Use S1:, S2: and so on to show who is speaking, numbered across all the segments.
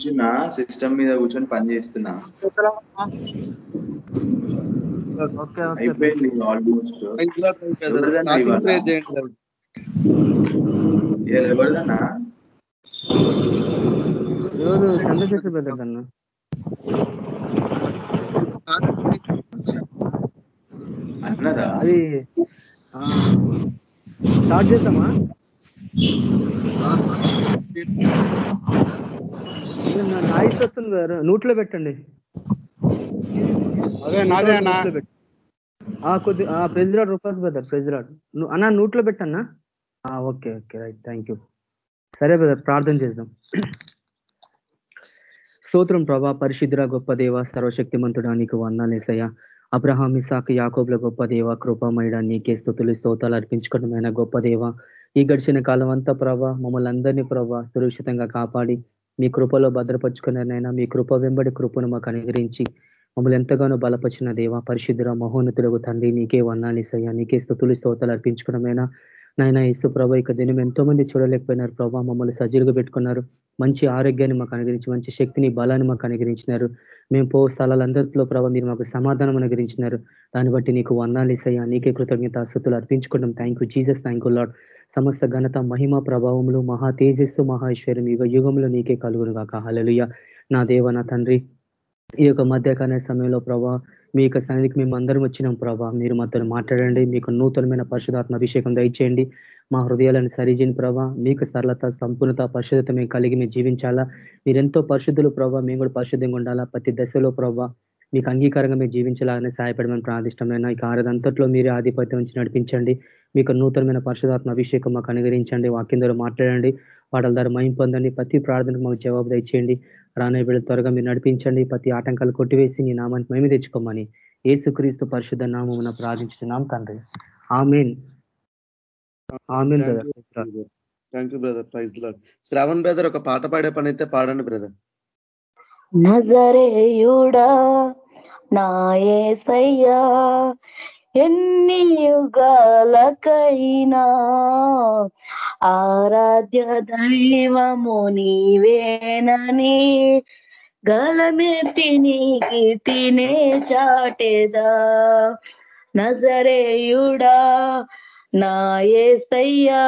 S1: కూర్చున్నా సిస్టమ్ మీద కూర్చొని పని చేస్తున్నా. అయిపోయింది ఆల్మోస్ట్. ఎవరిదన్నా
S2: ఎవరు? చంద్రశేఖర్ బ్రదర్ అన్న
S1: అన్నదా?
S2: అది స్టార్ట్ చేద్దామా? నాయిస్ వస్తుంది గారు నూట్లో పెట్టండి.
S3: అదే నాదే అన్న.
S2: కొద్ది ప్రెజిరాడ్ రూపాస్ బ్రదర్ ప్రెజిరాడ్. అన్న నూట్లో పెట్టన్నా? Okay okay right thank you. సరే బ్రదర్ ప్రార్థన చేద్దాం. స్తోత్రం ప్రభా పరిశుద్ర గొప్ప దేవ సర్వశక్తిమంతుడా నీకు వందాలేసయ్య అబ్రహాం ఇసాక్ యాకోబ్ల గొప్ప దేవ కృపమయడా నీకే స్థుతులు స్తోతాలు అర్పించుకోవడమైన గొప్ప దేవ. ఈ గడిచిన కాలం అంతా ప్రభా మమ్మల్ని అందరినీ ప్రభా సురక్షితంగా కాపాడి మీ కృపలో భద్రపరుచుకున్నారనైనా మీ కృప వెంబడి కృపను మాకు అనుగ్రహించి మమ్మల్ని ఎంతగానో బలపరిచిన దేవ పరిశుద్ధుర మహోన్నతులకు తండ్రి నీకే వన్నాలిసయ్యా నీకే స్థుతులు స్తోతాలు అర్పించుకున్నమైనా నాయన ఇసు ప్రభ ఇక దినం ఎంతో మంది చూడలేకపోయినారు. ప్రభా మమ్మల్ని సజ్జలుగా పెట్టుకున్నారు. మంచి ఆరోగ్యాన్ని మాకు అనుగ్రహించి మంచి శక్తిని బలాన్ని మాకు అనుగ్రహించినారు. మేము పో స్థలాలందరిలో ప్రభావ మీరు మాకు సమాధానం అనుగ్రహించినారు. దాన్ని బట్టి నీకు వందాలు ఇస్తాయా నీకే కృతజ్ఞత అస్తులు అర్పించుకుంటాం thank you Jesus thank you Lord సమస్త ఘనత మహిమ ప్రభావములు మహా తేజస్సు మహేశ్వరం యుగ యుగంలో నీకే కలుగును కాక హలలుయ నా దేవ నా తండ్రి ఈ యొక్క మధ్యకాల సమయంలో ప్రభా మీ యొక్క సన్నిధికి మేము అందరం వచ్చినాం ప్రభా. మీరు మాతో మాట్లాడండి మీకు నూతనమైన పరిశుధాత్మ అభిషేకం దయచేయండి. మా హృదయాలను సరిచేయండి ప్రభా. మీకు సరళత సంపూర్ణత పరిశుద్ధత మేము కలిగి మేము జీవించాలా? మీరెంతో పరిశుద్ధులు ప్రభావ మేము కూడా పరిశుద్ధంగా ఉండాలా? ప్రతి దశలో ప్రభావ మీకు అంగీకారంగా మేము జీవించాలని సహాయపడమని ప్రార్థిష్టమైన ఈ కార్యదంతట్లో మీరే ఆధిపత్యం నుంచి నడిపించండి. మీకు నూతనమైన పరిశుధాత్మ అభిషేకం మాకు అనుగరించండి వాక్యం ద్వారా మాట్లాడండి వాటల ద్వారా మైం పొందండి ప్రతి ప్రార్థనకు మాకు జవాబు దయచేయండి. రానయ్య బిడ్డ త్వరగా మీరు నడిపించండి ప్రతి ఆటంకాలు కొట్టివేసి నీ నామానికి మేమే తెచ్చుకోమని ఏసుక్రీస్తు పరిశుద్ధ నామం ప్రార్థించున్నాం తండ్రి. Amen. Amen
S3: thank you brother praise Shravan brother ఒక పాట పాడే పని అయితే పాడండి బ్రదర్
S4: నజరేయుడా నాయసయ్యా ఎన్ని యుగాలకైనా ఆరాధ్య దైవము నీవేనని గలమెత్తి నీకి తినే చాటేదా. నజరేయుడా నాయసయ్యా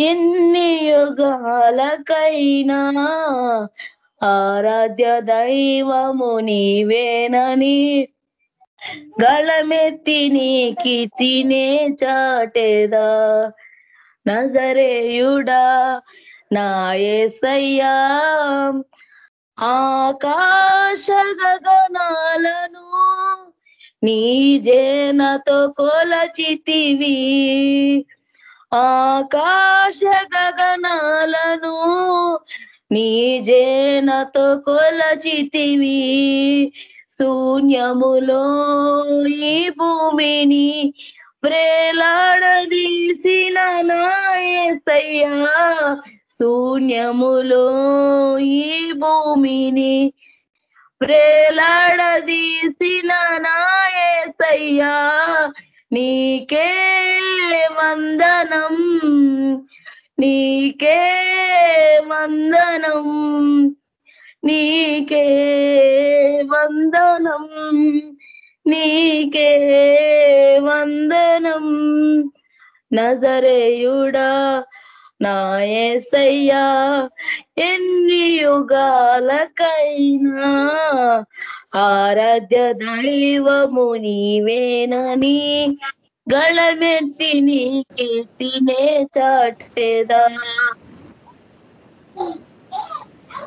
S4: ఎన్ని యుగాలకైనా ఆరాధ్య దైవము నీవేనని గళమెత్తి నీకి తినే చాటేదా? నజరేయుడా నాయసయ్యా ఆకాశ గగనాలను నీ జేనతో కొలచితివి. ఆకాశ గగనాలను నీ జేనతో కొలచితివి. శూన్యములో ఈ భూమిని ప్రేలాడదీసిన నాయసయ్యా శూన్యములో ఈ భూమిని ప్రేలాడదీసిన నాయసయ్యా నీకే వందనం నీకే వందనం. నీకే వందనం నీకే వందనం. నజరేయుడా నాయసయ్యా ఎన్ని యుగాలకైనా ఆరాధ్య దైవము నీవేనని గళమెత్తి నీ కీర్తినే చాటేదా.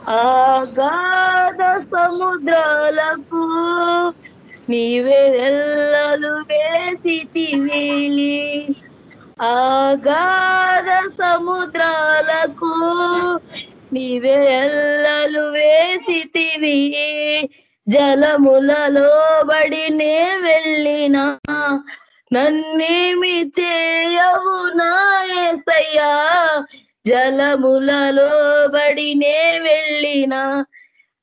S4: ఆగాధ సముద్రాలకు నీవే వేసి వేసితివి. ఆగాధ సముద్రాలకు నీవే ఎల్లలు వేసితివి. జలములలో బడినే వెళ్ళినా నన్నేమి చేయవు నాయసయ్యా జలములలో బడినే వెళ్ళిన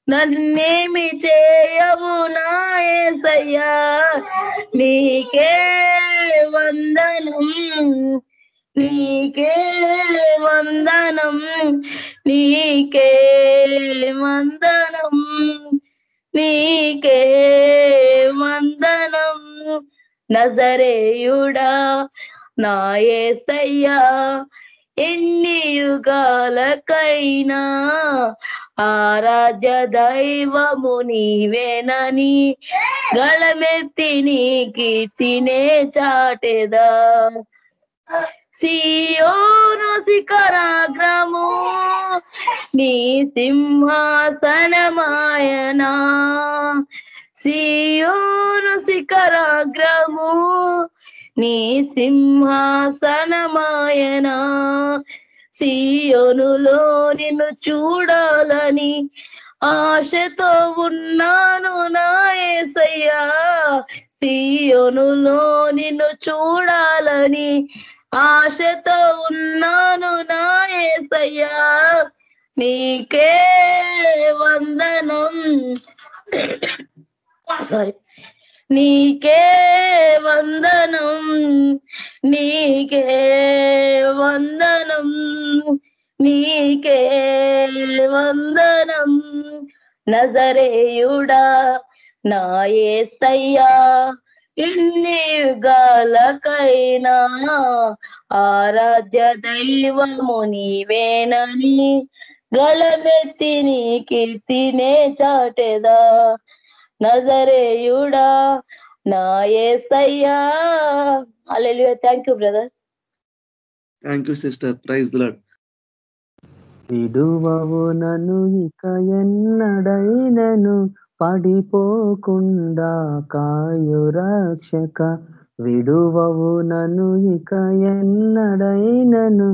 S4: నన్నేమి చేయవు నాయసయ్యా నీకే వందనం నీకే వందనం నీకే వందనం నీకే వందనం. నజరేయుడా నాయసయ్యా ఎన్ని యుగాలకైనా ఆరాధ్య దైవము నీవేనని గళమెత్తి నీ కీర్తినే చాటెదా. సియోను శిఖరాగ్రము నీ సింహాసనమాయనా. సియోను శిఖరాగ్రము నీ సింహాసనమాయనా. సియోనులో నిన్ను చూడాలని ఆశతో ఉన్నాను నాయసయ్యా సియోనులో నిన్ను చూడాలని ఆశతో ఉన్నాను నాయసయ్యా నీకే వందనం. సారీ నీకే వందనం నీకే వందనం నీకే వందనం. నజరేయుడా నాయసయ్యా ఇన్ని యుగాలకైనా ఆరాధ్య దైవము నీవేనని గళమెత్తి నీ కీర్తినే చాటెదా. నజరేయుడా నా ఏసయ్యా. Alleluia thank you brother
S3: thank you sister praise Lord
S2: విడువవు నన్ను ఇక ఎన్నడైనను పడిపోకుండా కాయు రక్షక. విడువవు నన్ను ఇక ఎన్నడైనను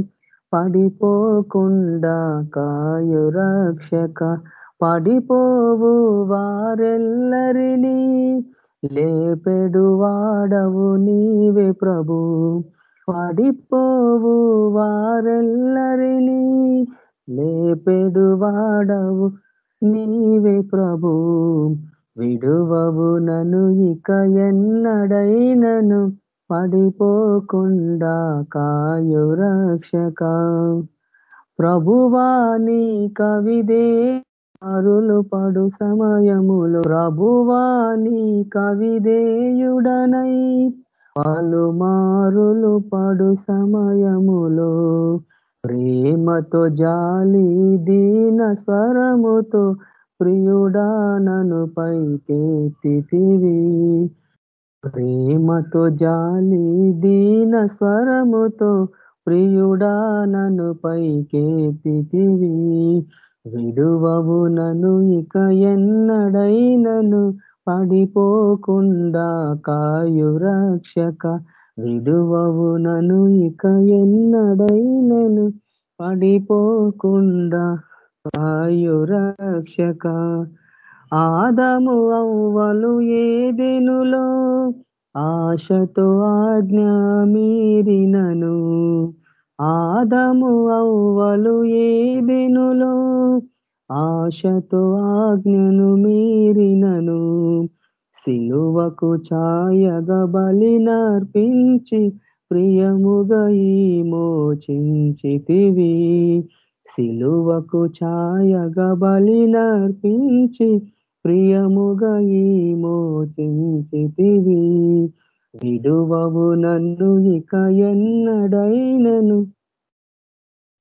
S2: పడిపోకుండా కాయు రక్షక. పడిపోవు వారెల్లరినీ లేపెడువాడవు నీవే ప్రభు. పడిపోవు వారెల్లరినీ లేపెడువాడవు నీవే ప్రభు. విడువవు నను ఇక ఎన్నడైనను పడిపోకుండా కాయు రక్షక ప్రభువా నీ కవిదే అరులు పడు సమయములు ప్రభువాని కవిదేయుడనై. పలుమారులు పడు సమయములో ప్రేమతో జాలి దీన స్వరముతో ప్రియుడా నను పైకెత్తితివి ప్రేమతో జాలి దీన స్వరముతో ప్రియుడా నను పైకెత్తితివి విడువవు నను ఇక ఎన్నడైనను పడిపోకుండా కాయురక్షక విడువవు నను ఇక ఎన్నడైనను పడిపోకుండా కాయురక్షక ఆదము అవ్వలు ఏదెనులో? ఆశతో ఆజ్ఞ మీరినను ఆదము అవ్వలు ఏ దినులో? ఆశతో ఆజ్ఞను మీరినను. సిలువకు ఛాయగ బలినర్పించి ప్రియముగా ఈ మోచించితివి సిలువకు ఛాయగ బలినర్పించి ప్రియముగా ఈ మోచించితివి విడువవు నన్ను ఇక ఎన్నడైనను.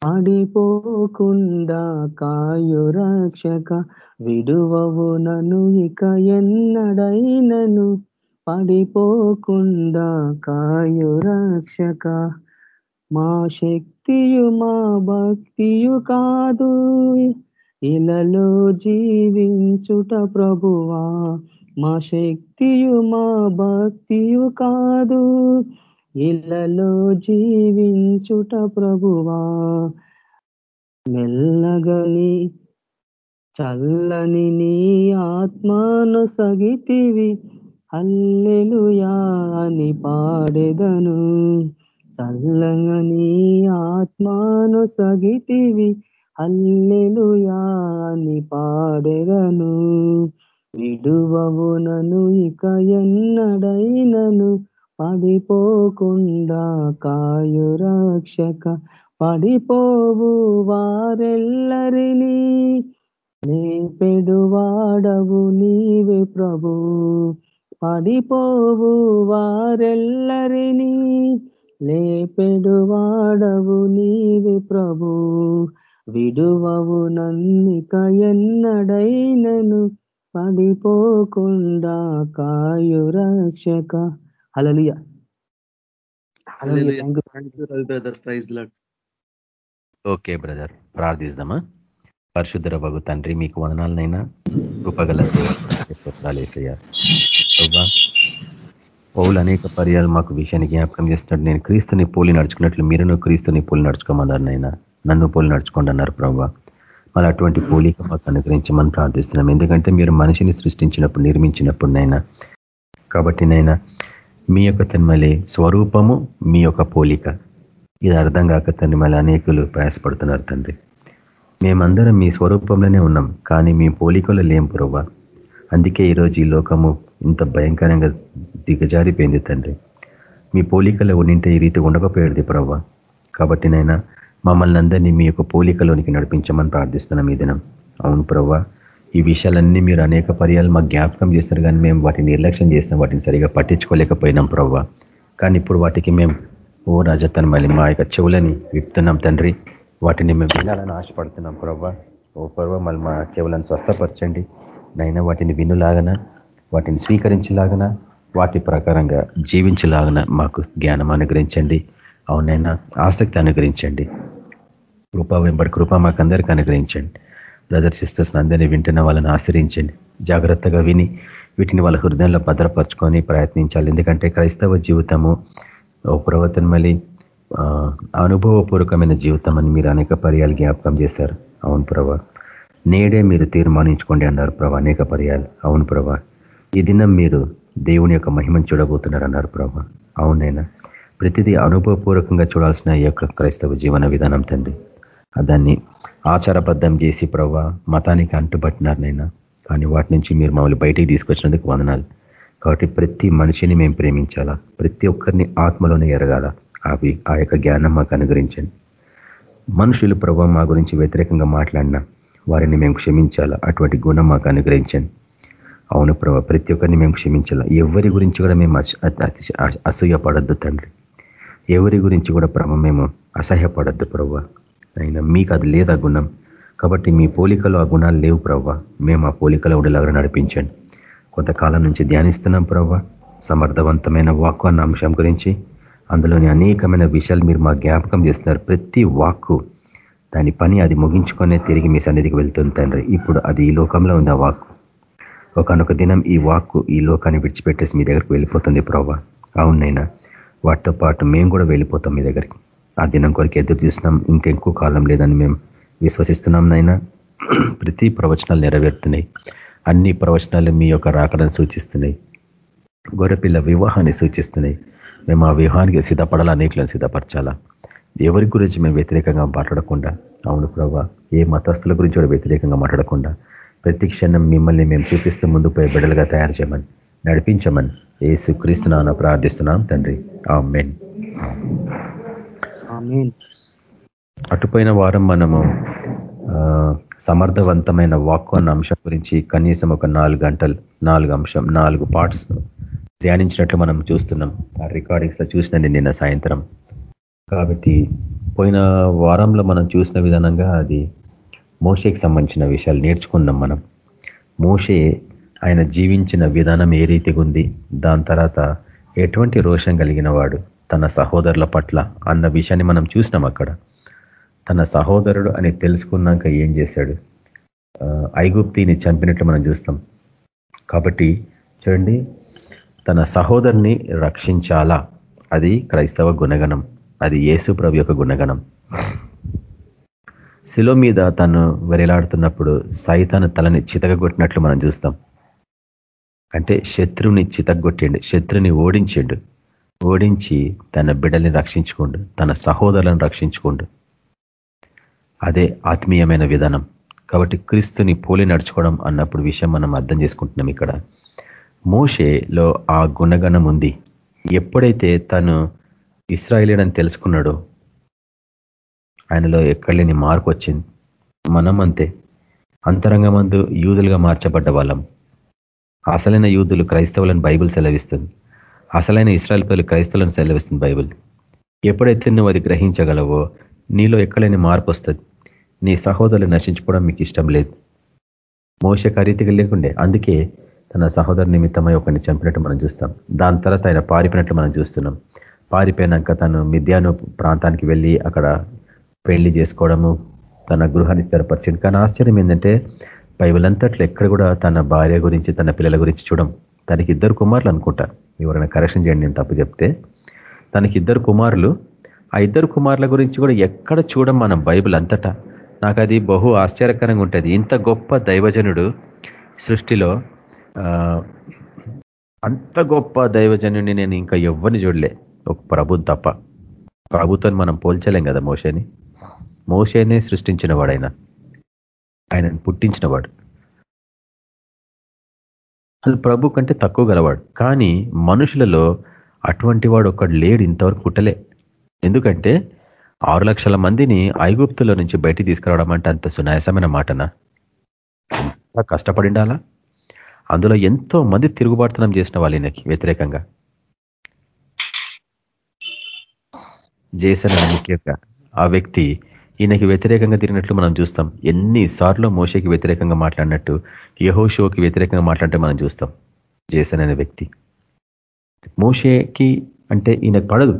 S2: ఆడిపోకుండా కాయు రక్షక విడువవు నన్ను ఇక ఎన్నడైనను. పడిపోకుండా కాయు రక్షక మా శక్తియు మా భక్తియు కాదు. ఇలలో జీవించుట ప్రభువా మా శక్తియు మా భక్తియు కాదు. ఇళ్ళలో జీవించుట ప్రభువా. మెల్లగని చల్లని నీ ఆత్మను సగితివి. అల్లెలుయా అని పాడెదను. చల్లని ఆత్మను సగితివి. అల్లెలుయా అని పాడెదను. విడువవు నను ఇక ఎన్నడైనను పడిపోకుండా కాయు రక్షక పడిపోవు వారెల్లరినీ. నీ పెడువాడవు నీవే ప్రభు పడిపోవు వారెల్లరినీ. లేపెడువాడవు నీవే ప్రభు విడువవు నన్నిక ఎన్నడైనను పడిపోకుండా కాయు రక్షక. Hallelujah
S3: brother praise Lord
S5: okay brother ప్రార్థిస్తామా? పరిశుద్ధర బగు తండ్రి మీకు వదనాలనైనా కృపగల స్తోత్రాలేసయ్యా పౌలు అనేక పర్యాలు మాకు విషయాన్ని జ్ఞాపకం చేస్తున్నాడు. నేను క్రీస్తుని పోలి నడుచుకున్నట్లు మీరును క్రీస్తుని పోలి నడుచుకోమన్నారు నైనా నన్ను పోలి నడుచుకోండి అన్నారు ప్రభావ మరి అటువంటి పోలిక మాకు మనం ప్రార్థిస్తున్నాం. ఎందుకంటే మీరు మనిషిని సృష్టించినప్పుడు నిర్మించినప్పుడు నైనా కాబట్టి నైనా మీ యొక్క తన్మలే స్వరూపము మీ యొక్క పోలిక. ఇది అర్థం కాక తండ్రి మళ్ళీ అనేకులు ప్రయాసపడుతున్నారు తండ్రి. మేమందరం మీ స్వరూపంలోనే ఉన్నాం కానీ మీ పోలికలు లేం పురవ అందుకే ఈరోజు ఈ లోకము ఇంత భయంకరంగా దిగజారిపోయింది తండ్రి. మీ పోలికలో ఉండింటే ఈ రీతి ఉండకపోయేది ప్రవ్వ. కాబట్టి నైనా మమ్మల్ని అందరినీ మీ యొక్క పోలికలోనికి నడిపించమని ప్రార్థిస్తున్నాం ఈ దినం. అవును ప్రవ్వ ఈ విషయాలన్నీ మీరు అనేక పర్యాలు మాకు జ్ఞాపకం చేస్తారు కానీ మేము వాటిని నిర్లక్ష్యం చేసినాం వాటిని సరిగా పట్టించుకోలేకపోయినాం ప్రవ్వ. కానీ ఇప్పుడు వాటికి మేము ఓ రాజతన్ మళ్ళీ మా యొక్క చెవులని విప్తున్నాం తండ్రి. వాటిని మేము వినాలని ఆశపడుతున్నాం ప్రవ్వ. ఓ ప్రవ్వ మళ్ళీ మా చెవులను స్వస్థపరచండి. నైనా వాటిని వినులాగన వాటిని స్వీకరించలాగన వాటి ప్రకారంగా జీవించలాగన మాకు జ్ఞానం అనుగ్రహించండి. అవునైనా ఆసక్తి అనుగ్రహించండి. కృప వెంబడి కృప మాకు అందరికీ అనుగ్రహించండి. బ్రదర్ సిస్టర్స్ అందరినీ వింటున్న వాళ్ళని ఆశ్రయించండి. జాగ్రత్తగా విని వీటిని వాళ్ళ హృదయంలో భద్రపరచుకొని ప్రయత్నించాలి. ఎందుకంటే క్రైస్తవ జీవితము ఓ ప్రవర్తన మళ్ళీ అనుభవపూర్వకమైన జీవితం అని మీరు అనేక పర్యాలు జ్ఞాపకం చేశారు. అవును ప్రభా. నేడే మీరు తీర్మానించుకోండి అన్నారు ప్రభా అనేక పర్యాలు. అవును ప్రభా. ఈ దినం మీరు దేవుని యొక్క మహిమను చూడబోతున్నారు అన్నారు ప్రభా. అవునైనా ప్రతిదీ అనుభవపూర్వకంగా చూడాల్సిన ఈ యొక్క క్రైస్తవ జీవన విధానం తండ్రి. దాన్ని ఆచారబద్ధం చేసి ప్రవ్వ మతానికి అంటుబట్టినారు నైనా. కానీ వాటి నుంచి మీరు మమ్మల్ని బయటికి తీసుకొచ్చినందుకు వందనాలు. కాబట్టి ప్రతి మనిషిని మేము ప్రేమించాలా? ప్రతి ఒక్కరిని ఆత్మలోనే ఎరగాల? అవి ఆ యొక్క జ్ఞానం మాకు అనుగ్రహించండి. మనుషులు ప్రభావ మా గురించి వ్యతిరేకంగా మాట్లాడినా వారిని మేము క్షమించాలా? అటువంటి గుణం మాకు అనుగ్రహించండి. అవును ప్రభావ ప్రతి ఒక్కరిని మేము క్షమించాలా? ఎవరి గురించి కూడా మేము అసూయపడద్దు తండ్రి. ఎవరి గురించి కూడా ప్రభ మేము అసహ్యపడద్దు ప్రభావ అయినా మీకు అది లేదా గుణం. కాబట్టి మీ పోలికలో ఆ గుణాలు లేవు ప్రవ్వ. మేము ఆ పోలికలో ఉండేలాగా నడిపించండి. కొంతకాలం నుంచి ధ్యానిస్తున్నాం ప్రవ్వ. సమర్థవంతమైన వాక్కు అన్న అంశం గురించి. అందులోని అనేకమైన విషయాలు మీరు మా జ్ఞాపకం చేస్తున్నారు. ప్రతి వాక్కు. దాని పని అది ముగించుకొనే తిరిగి మీ సన్నిధికి వెళ్తుంది తండ్రి. ఇప్పుడు అది ఈ లోకంలో ఉంది ఆ వాక్కు. ఒకనొక దినం ఈ వాక్కు ఈ లోకాన్ని విడిచిపెట్టేసి మీ దగ్గరికి వెళ్ళిపోతుంది ప్రవ్వ. అవునైనా వాటితో పాటు మేము కూడా వెళ్ళిపోతాం మీ దగ్గరికి. ఆ దినం కొరకు ఎదురు చూసినాం ఇంకెక్కువ కాలం లేదని మేము విశ్వసిస్తున్నాం నైనా ప్రతి ప్రవచనాలు నెరవేరుతున్నాయి. అన్ని ప్రవచనాలు మీ యొక్క రాకడను సూచిస్తున్నాయి. గొర్రెపిల్ల వివాహాన్ని సూచిస్తున్నాయి. మేము ఆ వివాహానికి సిద్ధపడాలా? అనేకలను సిద్ధపరచాలా? ఎవరి గురించి మేము వ్యతిరేకంగా మాట్లాడకుండా? అవును ప్రభా ఏ మతస్థుల గురించి కూడా వ్యతిరేకంగా మాట్లాడకుండా ప్రతి క్షణం మిమ్మల్ని మేము చూపిస్తూ ముందు పోయి బిడ్డలుగా తయారు చేయమని నడిపించమని ఏ క్రీస్తునాన ప్రార్థిస్తున్నాం తండ్రి. ఆ మెయిన్ అటుపోయిన వారం మనము సమర్థవంతమైన వాక్కు అన్న అంశం గురించి కనీసం ఒక నాలుగు గంటలు నాలుగు అంశం నాలుగు పార్ట్స్ ధ్యానించినట్లు మనం చూస్తున్నాం. ఆ రికార్డింగ్స్లో చూసినండి నిన్న సాయంత్రం. కాబట్టి పోయిన వారంలో మనం చూసిన విధానంగా అది మోషేకి సంబంధించిన విషయాలు నేర్చుకున్నాం మనం. మోషే ఆయన జీవించిన విధానం ఏ రీతిగా ఉంది? దాని తర్వాత ఎటువంటి రోషం కలిగిన వాడు? తన సహోదరుల పట్ల అన్న విషయాన్ని మనం చూసినాం అక్కడ. తన సహోదరుడు అని తెలుసుకున్నాక ఏం చేశాడు? ఐగుప్తిని చంపినట్లు మనం చూస్తాం. కాబట్టి చూడండి తన సహోదరుని రక్షించాలా? అది క్రైస్తవ గుణగణం. అది యేసు ప్రభు యొక్క గుణగణం. శిలో మీద తను వెరలాడుతున్నప్పుడు సైతాను తలని చితగొట్టినట్లు మనం చూస్తాం. అంటే శత్రువుని చితగొట్టిండు శత్రుని ఓడించిండు. ఓడించి తన బిడ్డల్ని రక్షించుకోండు తన సహోదరులను రక్షించుకోండు. అదే ఆత్మీయమైన విధానం. కాబట్టి క్రీస్తుని పోలి నడుచుకోవడం అన్నప్పుడు విషయం మనం అర్థం చేసుకుంటున్నాం ఇక్కడ. మోషేలో ఆ గుణగణం ఉంది. ఎప్పుడైతే తను ఇస్రాయిలీడని తెలుసుకున్నాడో ఆయనలో ఎక్కడ లేని మార్పు వచ్చింది. మనం అంతే. అంతరంగమందు యూదులుగా మార్చబడ్డ వాళ్ళం. అసలైన యూదులు క్రైస్తవులను బైబిల్ సెలవిస్తుంది. అసలైన ఇస్రాయల్ పేర్లు క్రైస్తవులను సెలవిస్తుంది బైబిల్. ఎప్పుడైతే నువ్వు అది గ్రహించగలవో నీలో ఎక్కడైనా మార్పు వస్తుంది. నీ సహోదరులు నశించుకోవడం మీకు ఇష్టం లేదు. మోస ఖరీతిగా లేకుండే అందుకే తన సహోదరు నిమిత్తమై ఒకరిని చంపినట్టు మనం చూస్తాం. దాని తర్వాత ఆయన పారిపోయినట్లు మనం చూస్తున్నాం. పారిపోయినాక తను మిథ్యాను ప్రాంతానికి వెళ్ళి అక్కడ పెళ్ళి చేసుకోవడము తన గృహాన్ని స్థిరపరిచింది కానీ ఆశ్చర్యం ఏంటంటే బైబిల్ అంతట్లో ఎక్కడ కూడా తన భార్య గురించి తన పిల్లల గురించి చూడం. తనకి ఇద్దరు కుమారులు అనుకుంటా ఎవరైనా కరెక్షన్ చేయండి నేను తప్పు చెప్తే. తనకి ఇద్దరు కుమారులు ఆ ఇద్దరు కుమారుల గురించి కూడా ఎక్కడ చూడం మనం బైబిల్ అంతటా. నాకు అది బహు ఆశ్చర్యకరంగా ఉంటుంది. ఇంత గొప్ప దైవజనుడు సృష్టిలో అంత గొప్ప దైవజనుడిని నేను ఇంకా ఎవరిని చూడలే. ఒక ప్రభు తప్ప. ప్రభుతో మనం పోల్చలేం కదా మోషేని. మోషేనే సృష్టించిన వాడైనా ఆయనను పుట్టించినవాడు. అది ప్రభు కంటే తక్కువ గలవాడు. కానీ మనుషులలో అటువంటి వాడు ఒకడు లేడు ఇంతవరకు పుట్టలే. ఎందుకంటే ఆరు లక్షల మందిని ఐగుప్తులో నుంచి బయటికి తీసుకురావడం అంటే అంత సునాయాసమైన మాటనా? ఎంత కష్టపడిండాలా? అందులో ఎంతో మంది తిరుగుబాటుతనం చేసిన వాళ్ళు ఈయనకి వ్యతిరేకంగా. జేసన్ ముఖ్యంగా ఆ వ్యక్తి ఈయనకి వ్యతిరేకంగా తిరిగినట్లు మనం చూస్తాం. ఎన్నిసార్లు మోషకి వ్యతిరేకంగా మాట్లాడినట్టు యహోషోకి వ్యతిరేకంగా మాట్లాడితే మనం చూస్తాం. జేసన్ అనే వ్యక్తి. మోషేకి అంటే ఈయనకు పడదు.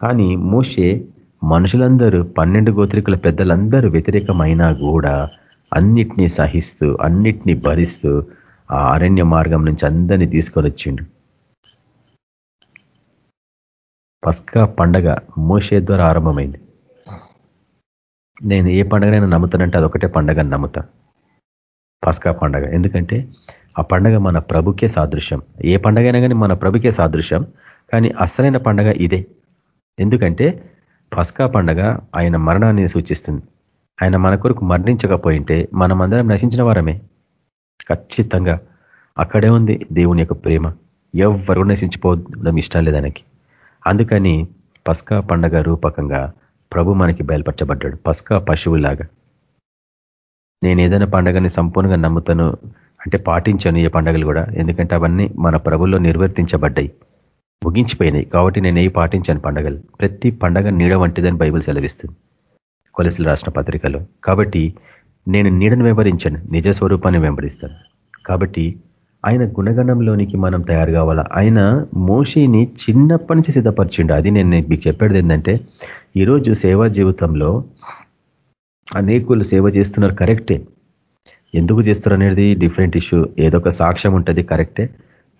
S5: కానీ మోషే మనుషులందరూ పన్నెండు గోత్రికుల పెద్దలందరూ వ్యతిరేకమైనా కూడా అన్నిటినీ సహిస్తూ అన్నిటినీ భరిస్తూ ఆ అరణ్య మార్గం నుంచి అందరినీ తీసుకొని వచ్చిండు. పస్కా పండగ మోషే ద్వారా ఆరంభమైంది. నేను ఏ పండగనైనా నమ్ముతానంటే అదొకటే పండగ నమ్ముతా. పస్కా పండగ. ఎందుకంటే ఆ పండగ మన ప్రభుకే సాదృశ్యం. ఏ పండగైనా కానీ మన ప్రభుకే సాదృశ్యం. కానీ అసలైన పండగ ఇదే. ఎందుకంటే పస్కా పండగ ఆయన మరణాన్ని సూచిస్తుంది. ఆయన మన కొరకు మరణించకపోయింటే మనమందరం నశించిన వారమే. ఖచ్చితంగా. అక్కడే ఉంది దేవుని యొక్క ప్రేమ. ఎవరు నశించిపోవడం ఇష్టం లేదానికి అందుకని పస్కా పండగ రూపకంగా ప్రభు మనకి బయలుపరచబడ్డాడు. పసుకా పశువులాగా. నేను ఏదైనా పండగని సంపూర్ణంగా నమ్ముతాను అంటే పాటించాను ఈ పండగలు కూడా. ఎందుకంటే అవన్నీ మన ప్రభుల్లో నిర్వర్తించబడ్డాయి. ముగించిపోయినాయి. కాబట్టి నేను ఏ పాటించాను పండగలు. ప్రతి పండగ నీడ వంటిదని బైబిల్ సెలవిస్తుంది. కొలసలు రాసిన పత్రికలో. కాబట్టి నేను నీడను వెంబడించాను. నిజ స్వరూపాన్ని వెంబడిస్తాను. కాబట్టి ఆయన గుణగణంలోనికి మనం తయారు కావాలా? ఆయన మోషిని చిన్నప్పటి నుంచి సిద్ధపరిచిండు. అది నేను మీకు చెప్పేది ఏంటంటే ఈరోజు సేవా జీవితంలో అనేకులు సేవ చేస్తున్నారు కరెక్టే. ఎందుకు చేస్తారు అనేది డిఫరెంట్ ఇష్యూ. ఏదో ఒక సాక్ష్యం ఉంటుంది కరెక్టే.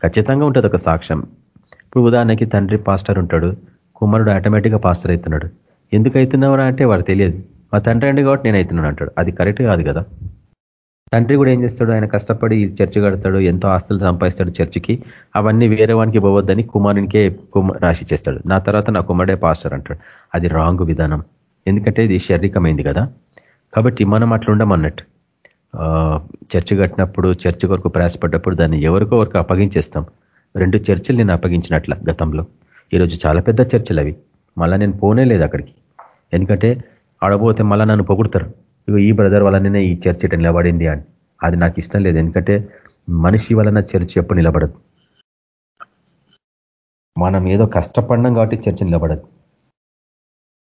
S5: ఖచ్చితంగా ఉంటుంది ఒక సాక్ష్యం. ఇప్పుడు ఉదాహరణకి తండ్రి పాస్టర్ ఉంటాడు కుమారుడు ఆటోమేటిక్గా పాస్టర్ అవుతున్నాడు. ఎందుకు అవుతున్నావు అంటే వాడు తెలియదు. మా తండ్రి అండి కాబట్టి నేను అవుతున్నాను అంటాడు. అది కరెక్ట్ కాదు కదా? తండ్రి కూడా ఏం చేస్తాడు? ఆయన కష్టపడి చర్చి కడతాడు ఎంతో ఆస్తులు సంపాదిస్తాడు చర్చికి. అవన్నీ వేరే వానికి పోవద్దని కుమారునికే రాసి చేస్తాడు. నా తర్వాత నా కుమారుడే పాస్టర్ అంటాడు. అది రాంగ్ విధానం. ఎందుకంటే ఇది శారీరకమైంది కదా. కాబట్టి మనం అట్లా ఉండమన్నట్టు చర్చి కట్టినప్పుడు చర్చి కొరకు ప్రయాసపడ్డప్పుడు దాన్ని ఎవరికో వరకు అప్పగించేస్తాం. రెండు చర్చిలు నేను అప్పగించినట్ల గతంలో. ఈరోజు చాలా పెద్ద చర్చలు అవి మళ్ళీ నేను పోనే లేదు అక్కడికి. ఎందుకంటే ఆడబోతే మళ్ళీ నన్ను పొగుడతారు. ఇగో ఈ బ్రదర్ వలననే ఈ చర్చ్ ఇట నిలబడింది అని. అది నాకు ఇష్టం లేదు. ఎందుకంటే మనిషి వలన చర్చ్ ఎప్పుడు నిలబడదు. మనం ఏదో కష్టపడినాం కాబట్టి చర్చ నిలబడదు.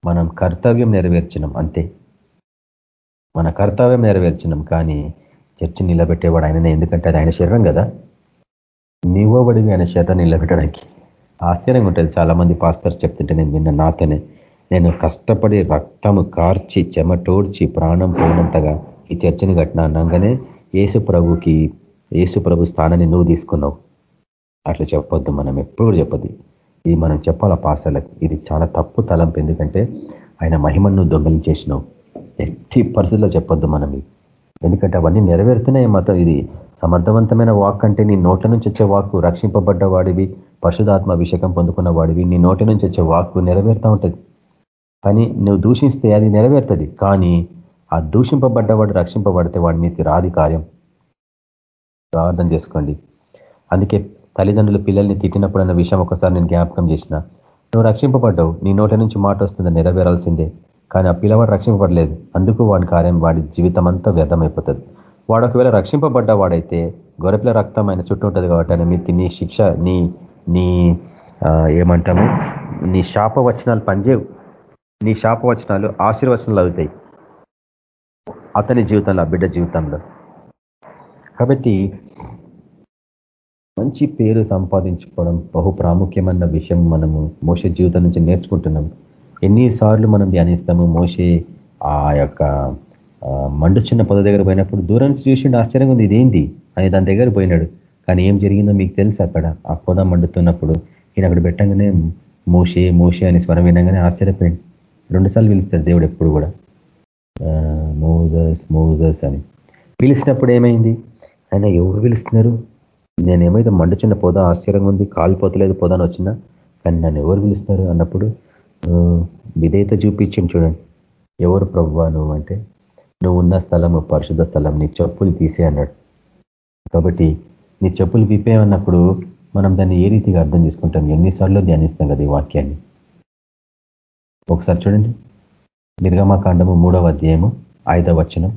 S5: మనం కర్తవ్యం నెరవేర్చినాం అంతే. మన కర్తవ్యం నెరవేర్చినాం కానీ చర్చ నిలబెట్టేవాడు ఆయననే. ఎందుకంటే అది ఆయన శరీరం కదా. నివ్వబడివి ఆయన శరీరం నిలబెట్టడానికి. ఆశ్చర్యంగా ఉంటుంది చాలా మంది పాస్టర్స్ చెప్తుంటే నేను విన్న నాతోనే. నేను కష్టపడి రక్తము కార్చి చెమటోడ్చి ప్రాణం పోయినంతగా ఈ చర్చని కట్టిన అనగానే యేసు ప్రభుకి యేసు ప్రభు స్థానాన్ని నువ్వు తీసుకున్నావు. అట్లా చెప్పొద్దు మనం ఎప్పుడు కూడా చెప్పొద్దు. ఇది మనం చెప్పాల పాసలకు ఇది చాలా తప్పు తలంపు. ఎందుకంటే ఆయన మహిమను దొంగలు చేసినావు. ఎట్టి పరిస్థితుల్లో చెప్పొద్దు మనం ఎందుకంటే అవన్నీ నెరవేరుతున్నాయి మాత్రం. ఇది సమర్థవంతమైన వాక్ అంటే నీ నోట్ల నుంచి వచ్చే వాక్కు రక్షింపబడ్డ వాడివి పరిశుధాత్మ అభిషేకం పొందుకున్న వాడివి. నీ నోటి నుంచి వచ్చే వాక్కు నెరవేరుతూ ఉంటుంది. కానీ నువ్వు దూషిస్తే అది నెరవేరుతుంది. కానీ ఆ దూషింపబడ్డవాడు రక్షింపబడితే వాడి నీకు రాది కార్యం. ప్రార్థన చేసుకోండి. అందుకే తల్లిదండ్రులు పిల్లల్ని తిట్టినప్పుడు అన్న విషయం ఒకసారి నేను జ్ఞాపకం చేసిన. నువ్వు రక్షింపబడ్డావు నీ నోట నుంచి మాట వస్తుంది నెరవేరాల్సిందే. కానీ ఆ పిల్లవాడు రక్షింపబడలేదు. అందుకు వాడి కార్యం వాడి జీవితం అంతా వ్యర్థమైపోతుంది. వాడు ఒకవేళ రక్షింపబడ్డ వాడైతే గొరపిల రక్తం ఆయన చుట్టూ ఉంటుంది కాబట్టి ఆయన మీదకి నీ శిక్ష నీ నీ ఏమంటాము నీ శాప వచనాలు పనిచేయవు. నీ శాప వచనాలు ఆశీర్వచనాలు అవుతాయి. అతని జీవితంలో బిడ్డ జీవితంలో. కాబట్టి మంచి పేరు సంపాదించుకోవడం బహు ప్రాముఖ్యమైన విషయం మనము మోసే జీవితం నుంచి నేర్చుకుంటున్నాం. ఎన్నిసార్లు మనం ధ్యానిస్తాము మోసే ఆ యొక్క మండు చిన్న పొద దగ్గర పోయినప్పుడు దూరం నుంచి చూసిండు ఆశ్చర్యంగా ఉంది ఇదేంది? అని దాని దగ్గర పోయినాడు. కానీ ఏం జరిగిందో మీకు తెలుసు అక్కడ ఆ పొద మండుతున్నప్పుడు ఈయన అక్కడ పెట్టంగానే మోసే మోసే అని స్వరం వినగానే ఆశ్చర్యపోయింది రెండుసార్లు పిలుస్తాడు దేవుడు ఎప్పుడు కూడా. మోజస్ మోజస్ అని. పిలిచినప్పుడు ఏమైంది? ఆయన ఎవరు పిలుస్తున్నారు? నేనేమైతే మండుచున్న పొద ఆశ్చర్యంగా ఉంది కాలిపోతలేదు పొద అని వచ్చినా కానీ నన్ను ఎవరు పిలుస్తున్నారు అన్నప్పుడు విధేయత చూపించింది చూడండి. ఎవరు ప్రవ్వా నువ్వు అంటే నువ్వు ఉన్న స్థలము పరిశుద్ధ స్థలం నీ చెప్పులు తీసే అన్నాడు. కాబట్టి నీ చెప్పులు విప్పేమన్నప్పుడు మనం దాన్ని ఏ రీతిగా అర్థం చేసుకుంటాం? ఎన్నిసార్లు ధ్యానిస్తాం కదా ఈ వాక్యాన్ని? ఒకసారి చూడండి. నిర్గమకాండము మూడవ అధ్యాయము ఐదవ వచనం.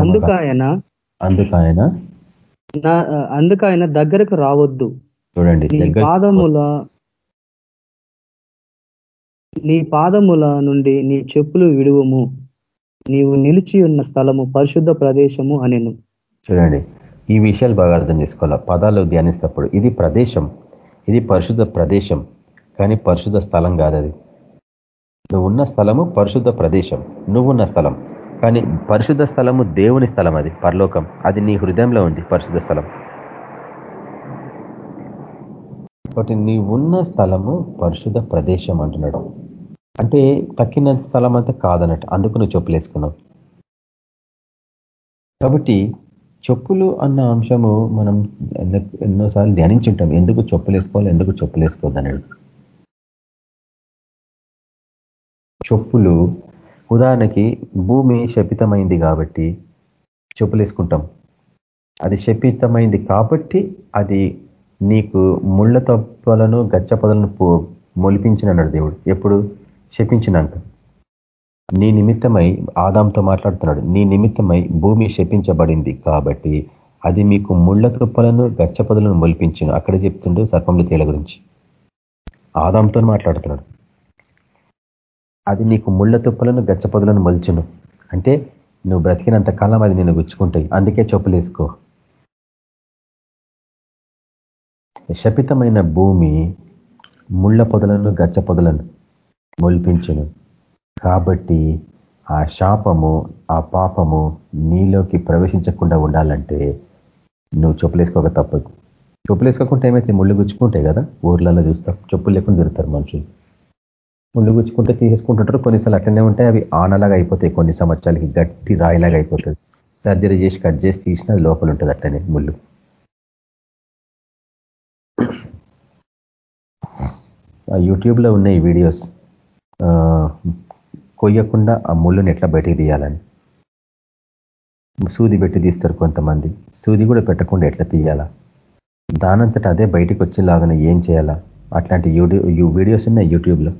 S2: అందుకు ఆయన
S5: అందుకు ఆయన
S2: అందుకు ఆయన దగ్గరకు రావద్దు.
S5: చూడండి
S2: నీ పాదముల నీ పాదముల నుండి నీ చెప్పులు విడువము. నీవు నిలిచి ఉన్న స్థలము పరిశుద్ధ ప్రదేశము అనేను.
S5: చూడండి ఈ విషయాలు బాగా అర్థం చేసుకోవాలి? పదాలు ధ్యానిస్తప్పుడు ఇది ప్రదేశం ఇది పరిశుద్ధ ప్రదేశం కానీ పరిశుద్ధ స్థలం కాదు అది నువ్వు ఉన్న స్థలము పరిశుద్ధ ప్రదేశం నువ్వున్న స్థలం కానీ పరిశుద్ధ స్థలము దేవుని స్థలం అది పరలోకం. అది నీ హృదయంలో ఉంది పరిశుద్ధ స్థలం. కాబట్టి నీ ఉన్న స్థలము పరిశుద్ధ ప్రదేశం అంటున్నాడు. అంటే తక్కిన స్థలం అంతా కాదన్నట్టు అందుకు నువ్వు చెప్పులేసుకున్నావు కాబట్టి చెప్పులు అన్న అంశము మనం ఎన్నోసార్లు ధ్యానించుంటాం. ఎందుకు చెప్పులు వేసుకోవాలి ఎందుకు చెప్పులు వేసుకోవద్దని చెప్పులు ఉదాహరణకి భూమి శపితమైంది కాబట్టి చెప్పులు వేసుకుంటాం. అది శపితమైంది కాబట్టి అది నీకు ముళ్ళ తప్పలను గచ్చ పొదలను మొలిపించిన దేవుడు. ఎప్పుడు? శపించినాక. నీ నిమిత్తమై ఆదాంతో మాట్లాడుతున్నాడు. నీ నిమిత్తమై భూమి శపించబడింది కాబట్టి అది మీకు ముళ్ళ తుప్పలను గచ్చపదులను మొలిపించను. అక్కడ చెప్తుండూ సర్పంల తేల గురించి. ఆదాంతో మాట్లాడుతున్నాడు. అది నీకు ముళ్ళ తుప్పలను గచ్చపొదలను మొలిచును. అంటే నువ్వు బ్రతికినంత కాలం అది నేను గుచ్చుకుంటాయి అందుకే చెప్పులు శపితమైన భూమి ముళ్ళ పొదలను గచ్చ పొదలను మొల్పించును. కాబట్టి ఆ శాపము ఆ పాపము నీలోకి ప్రవేశించకుండా ఉండాలంటే నువ్వు చెప్పులేసుకోక తప్పదు. చెప్పులేసుకోకుండా ఏమైతే ముళ్ళు గుచ్చుకుంటాయి కదా? ఊర్లలో చూస్తాం. చెప్పులు లేకుండా తిరుగుతారు మనుషులు. ముళ్ళు గుచ్చుకుంటే తీసేసుకుంటుంటారు. కొన్నిసార్లు అట్లనే ఉంటాయి. అవి ఆనలాగా అయిపోతాయి. కొన్ని సంవత్సరాలకి గట్టి రాయిలాగా అయిపోతుంది. సర్జరీ చేసి కట్ చేసి తీసిన లోపల ఉంటుంది అట్లనే ముళ్ళు. యూట్యూబ్లో ఉన్నాయి వీడియోస్. కొయ్యకుండా ఆ ముళ్ళుని ఎట్లా బయటికి తీయాలని? సూది పెట్టి తీస్తారు కొంతమంది. సూది కూడా పెట్టకుండా ఎట్లా తీయాలా? దానంతట అదే బయటికి వచ్చేలాగానే ఏం చేయాలా? అట్లాంటి వీడియోస్ ఉన్నాయి యూట్యూబ్లో.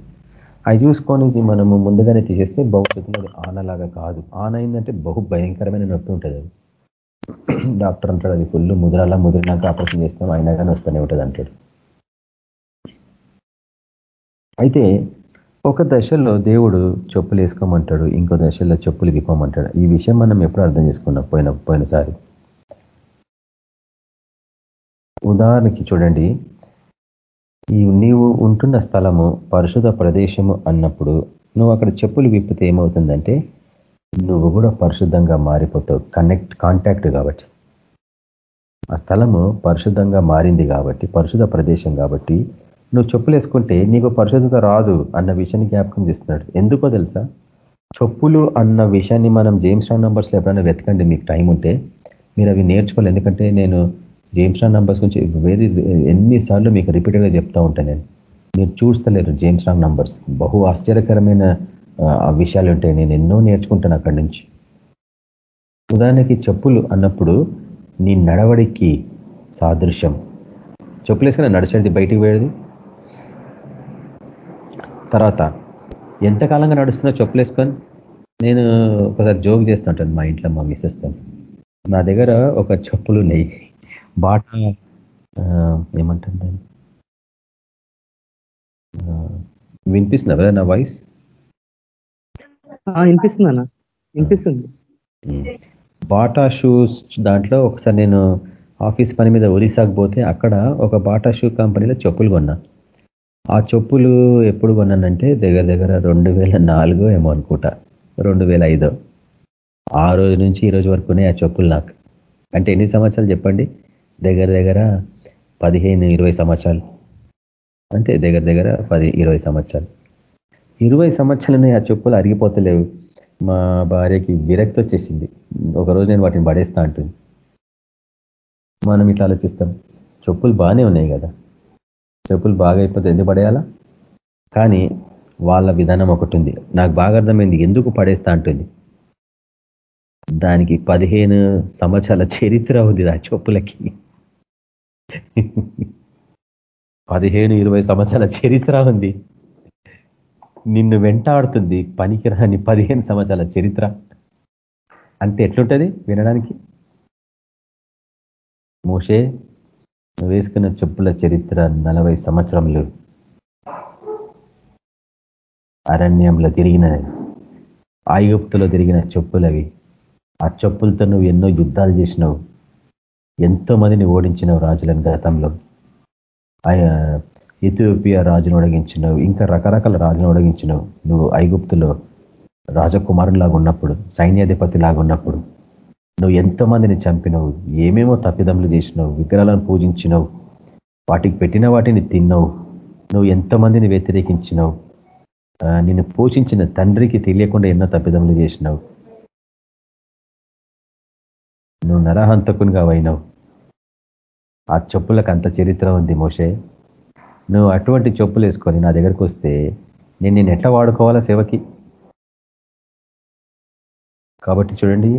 S5: అవి చూసుకొని మనము ముందుగానే తీసేస్తే భవిష్యత్తులో ఆనలాగా కాదు. ఆన అయిందంటే బహు భయంకరమైన నొప్పి ఉంటుంది అది. డాక్టర్ అంటాడు అది ఫుల్ ముదిరాలా ముదిరినాక ఆపరేషన్ చేస్తాం అయినా కానీ వస్తూనే ఉంటుంది అంటాడు. అయితే ఒక దశలో దేవుడు చెప్పులు వేసుకోమంటాడు ఇంకో దశలో చెప్పులు విప్పమంటాడు. ఈ విషయం మనం ఎప్పుడు అర్థం చేసుకున్నాం పోయిన పోయినసారి. ఉదాహరణకి చూడండి. ఈ నీవు ఉంటున్న స్థలము పరిశుధ ప్రదేశము అన్నప్పుడు నువ్వు అక్కడ చెప్పులు విప్పితే ఏమవుతుందంటే నువ్వు కూడా పరిశుద్ధంగా మారిపోతావు కనెక్ట్ కాంటాక్ట్ కాబట్టి. ఆ స్థలము పరిశుద్ధంగా మారింది కాబట్టి పరిశుధ ప్రదేశం కాబట్టి నువ్వు చెప్పులు వేసుకుంటే నీకు పరిశుద్ధత రాదు అన్న విషయాన్ని జ్ఞాపకం చేస్తున్నాడు. ఎందుకో తెలుసా? చెప్పులు అన్న విషయాన్ని మనం జేమ్స్ రాన్ నంబర్స్లో ఎప్పుడైనా వెతకండి మీకు టైం ఉంటే. మీరు అవి నేర్చుకోవాలి ఎందుకంటే నేను జేమ్స్ రాంగ్ నంబర్స్ గురించి వెరీ ఎన్నిసార్లు మీకు రిపీటెడ్గా చెప్తా ఉంటాను నేను. మీరు చూస్తలేరు జేమ్స్ రాంగ్ నంబర్స్ బహు ఆశ్చర్యకరమైన విషయాలు ఉంటాయి. నేను ఎన్నో నేర్చుకుంటాను అక్కడి నుంచి. ఉదాహరణకి చెప్పులు అన్నప్పుడు నీ నడవడికి సాదృశ్యం. చెప్పులు వేసుకుని నడిచేది బయటికి పోయేది? తర్వాత ఎంతకాలంగా నడుస్తున్నా చెప్పులు వేసుకొని నేను ఒకసారి జోక్ చేస్తుంటాను మా ఇంట్లో మా మిస్సెస్తో. నా దగ్గర ఒక చెప్పులు ఉన్నాయి బాట ఏమంటుంది వినిపిస్తుంది కదా నా వాయిస్?
S2: వినిపిస్తుంది అన్న వినిపిస్తుంది.
S5: బాటా షూస్ దాంట్లో ఒకసారి నేను ఆఫీస్ పని మీద ఒరిస్సాకు పోతే అక్కడ ఒక బాటా షూ కంపెనీలో చెప్పులు కొన్నా. ఆ చెప్పులు ఎప్పుడు కొన్నానంటే దగ్గర దగ్గర రెండు వేల నాలుగో ఏమో అనుకుంటా. రెండు వేల ఐదో. ఆ రోజు నుంచి ఈ రోజు వరకునే ఆ చెప్పులు నాకు. అంటే ఎన్ని సంవత్సరాలు చెప్పండి? దగ్గర దగ్గర పదిహేను ఇరవై సంవత్సరాలు. అంటే దగ్గర దగ్గర పది ఇరవై సంవత్సరాలు. ఇరవై సంవత్సరాలనే ఆ చెప్పులు అరిగిపోతలేవు. మా భార్యకి విరక్తి వచ్చేసింది. ఒకరోజు నేను వాటిని పడేస్తా అంటుంది. మనం ఇట్లా ఆలోచిస్తాం. చెప్పులు బాగానే ఉన్నాయి కదా. చెప్పులు బాగా అయిపోతే ఎందుకు పడేయాలా? కానీ వాళ్ళ విధానం ఒకటి ఉంది. నాకు బాగా అర్థమైంది. ఎందుకు పడేస్తా అంటుంది. దానికి పదిహేను సంవత్సరాల చరిత్ర ఉంది ఆ చెప్పులకి. పదిహేను ఇరవై సంవత్సరాల చరిత్ర ఉంది. నిన్ను వెంటాడుతుంది పనికిరాని పదిహేను సంవత్సరాల చరిత్ర. అంటే ఎట్లుంటుంది వినడానికి? మోషే వేసుకున్న చెప్పుల చరిత్ర నలభై సంవత్సరములు. అరణ్యంలో తిరిగిన ఆయుగుప్తులో తిరిగిన చెప్పులవి. ఆ చెప్పులతో నువ్వు ఎన్నో యుద్ధాలు చేసినావు. ఎంతో మందిని ఓడించినావు రాజులను గతంలో. ఇథియోపియా రాజును ఒడగించినావు. ఇంకా రకరకాల రాజును ఒడగించినావు. నువ్వు ఐగుప్తులో రాజకుమారులాగా ఉన్నప్పుడు సైన్యాధిపతి లాగా ఉన్నప్పుడు. నువ్వు ఎంతమందిని చంపినవు ఏమేమో తప్పిదములు చేసినావు విగ్రహాలను పూజించినవు వాటికి పెట్టిన వాటిని తిన్నావు నువ్వు ఎంతమందిని వ్యతిరేకించినావు నిన్ను పోషించిన తండ్రికి తెలియకుండా ఎన్నో తప్పిదములు చేసినావు. నువ్వు నరహంతకునిగా అయినావు. ఆ చెప్పులకు అంత చరిత్ర ఉంది మోషే. నువ్వు అటువంటి చెప్పులు వేసుకొని నా దగ్గరకు వస్తే నేను నేను ఎట్లా వాడుకోవాలా సేవకి? కాబట్టి చూడండి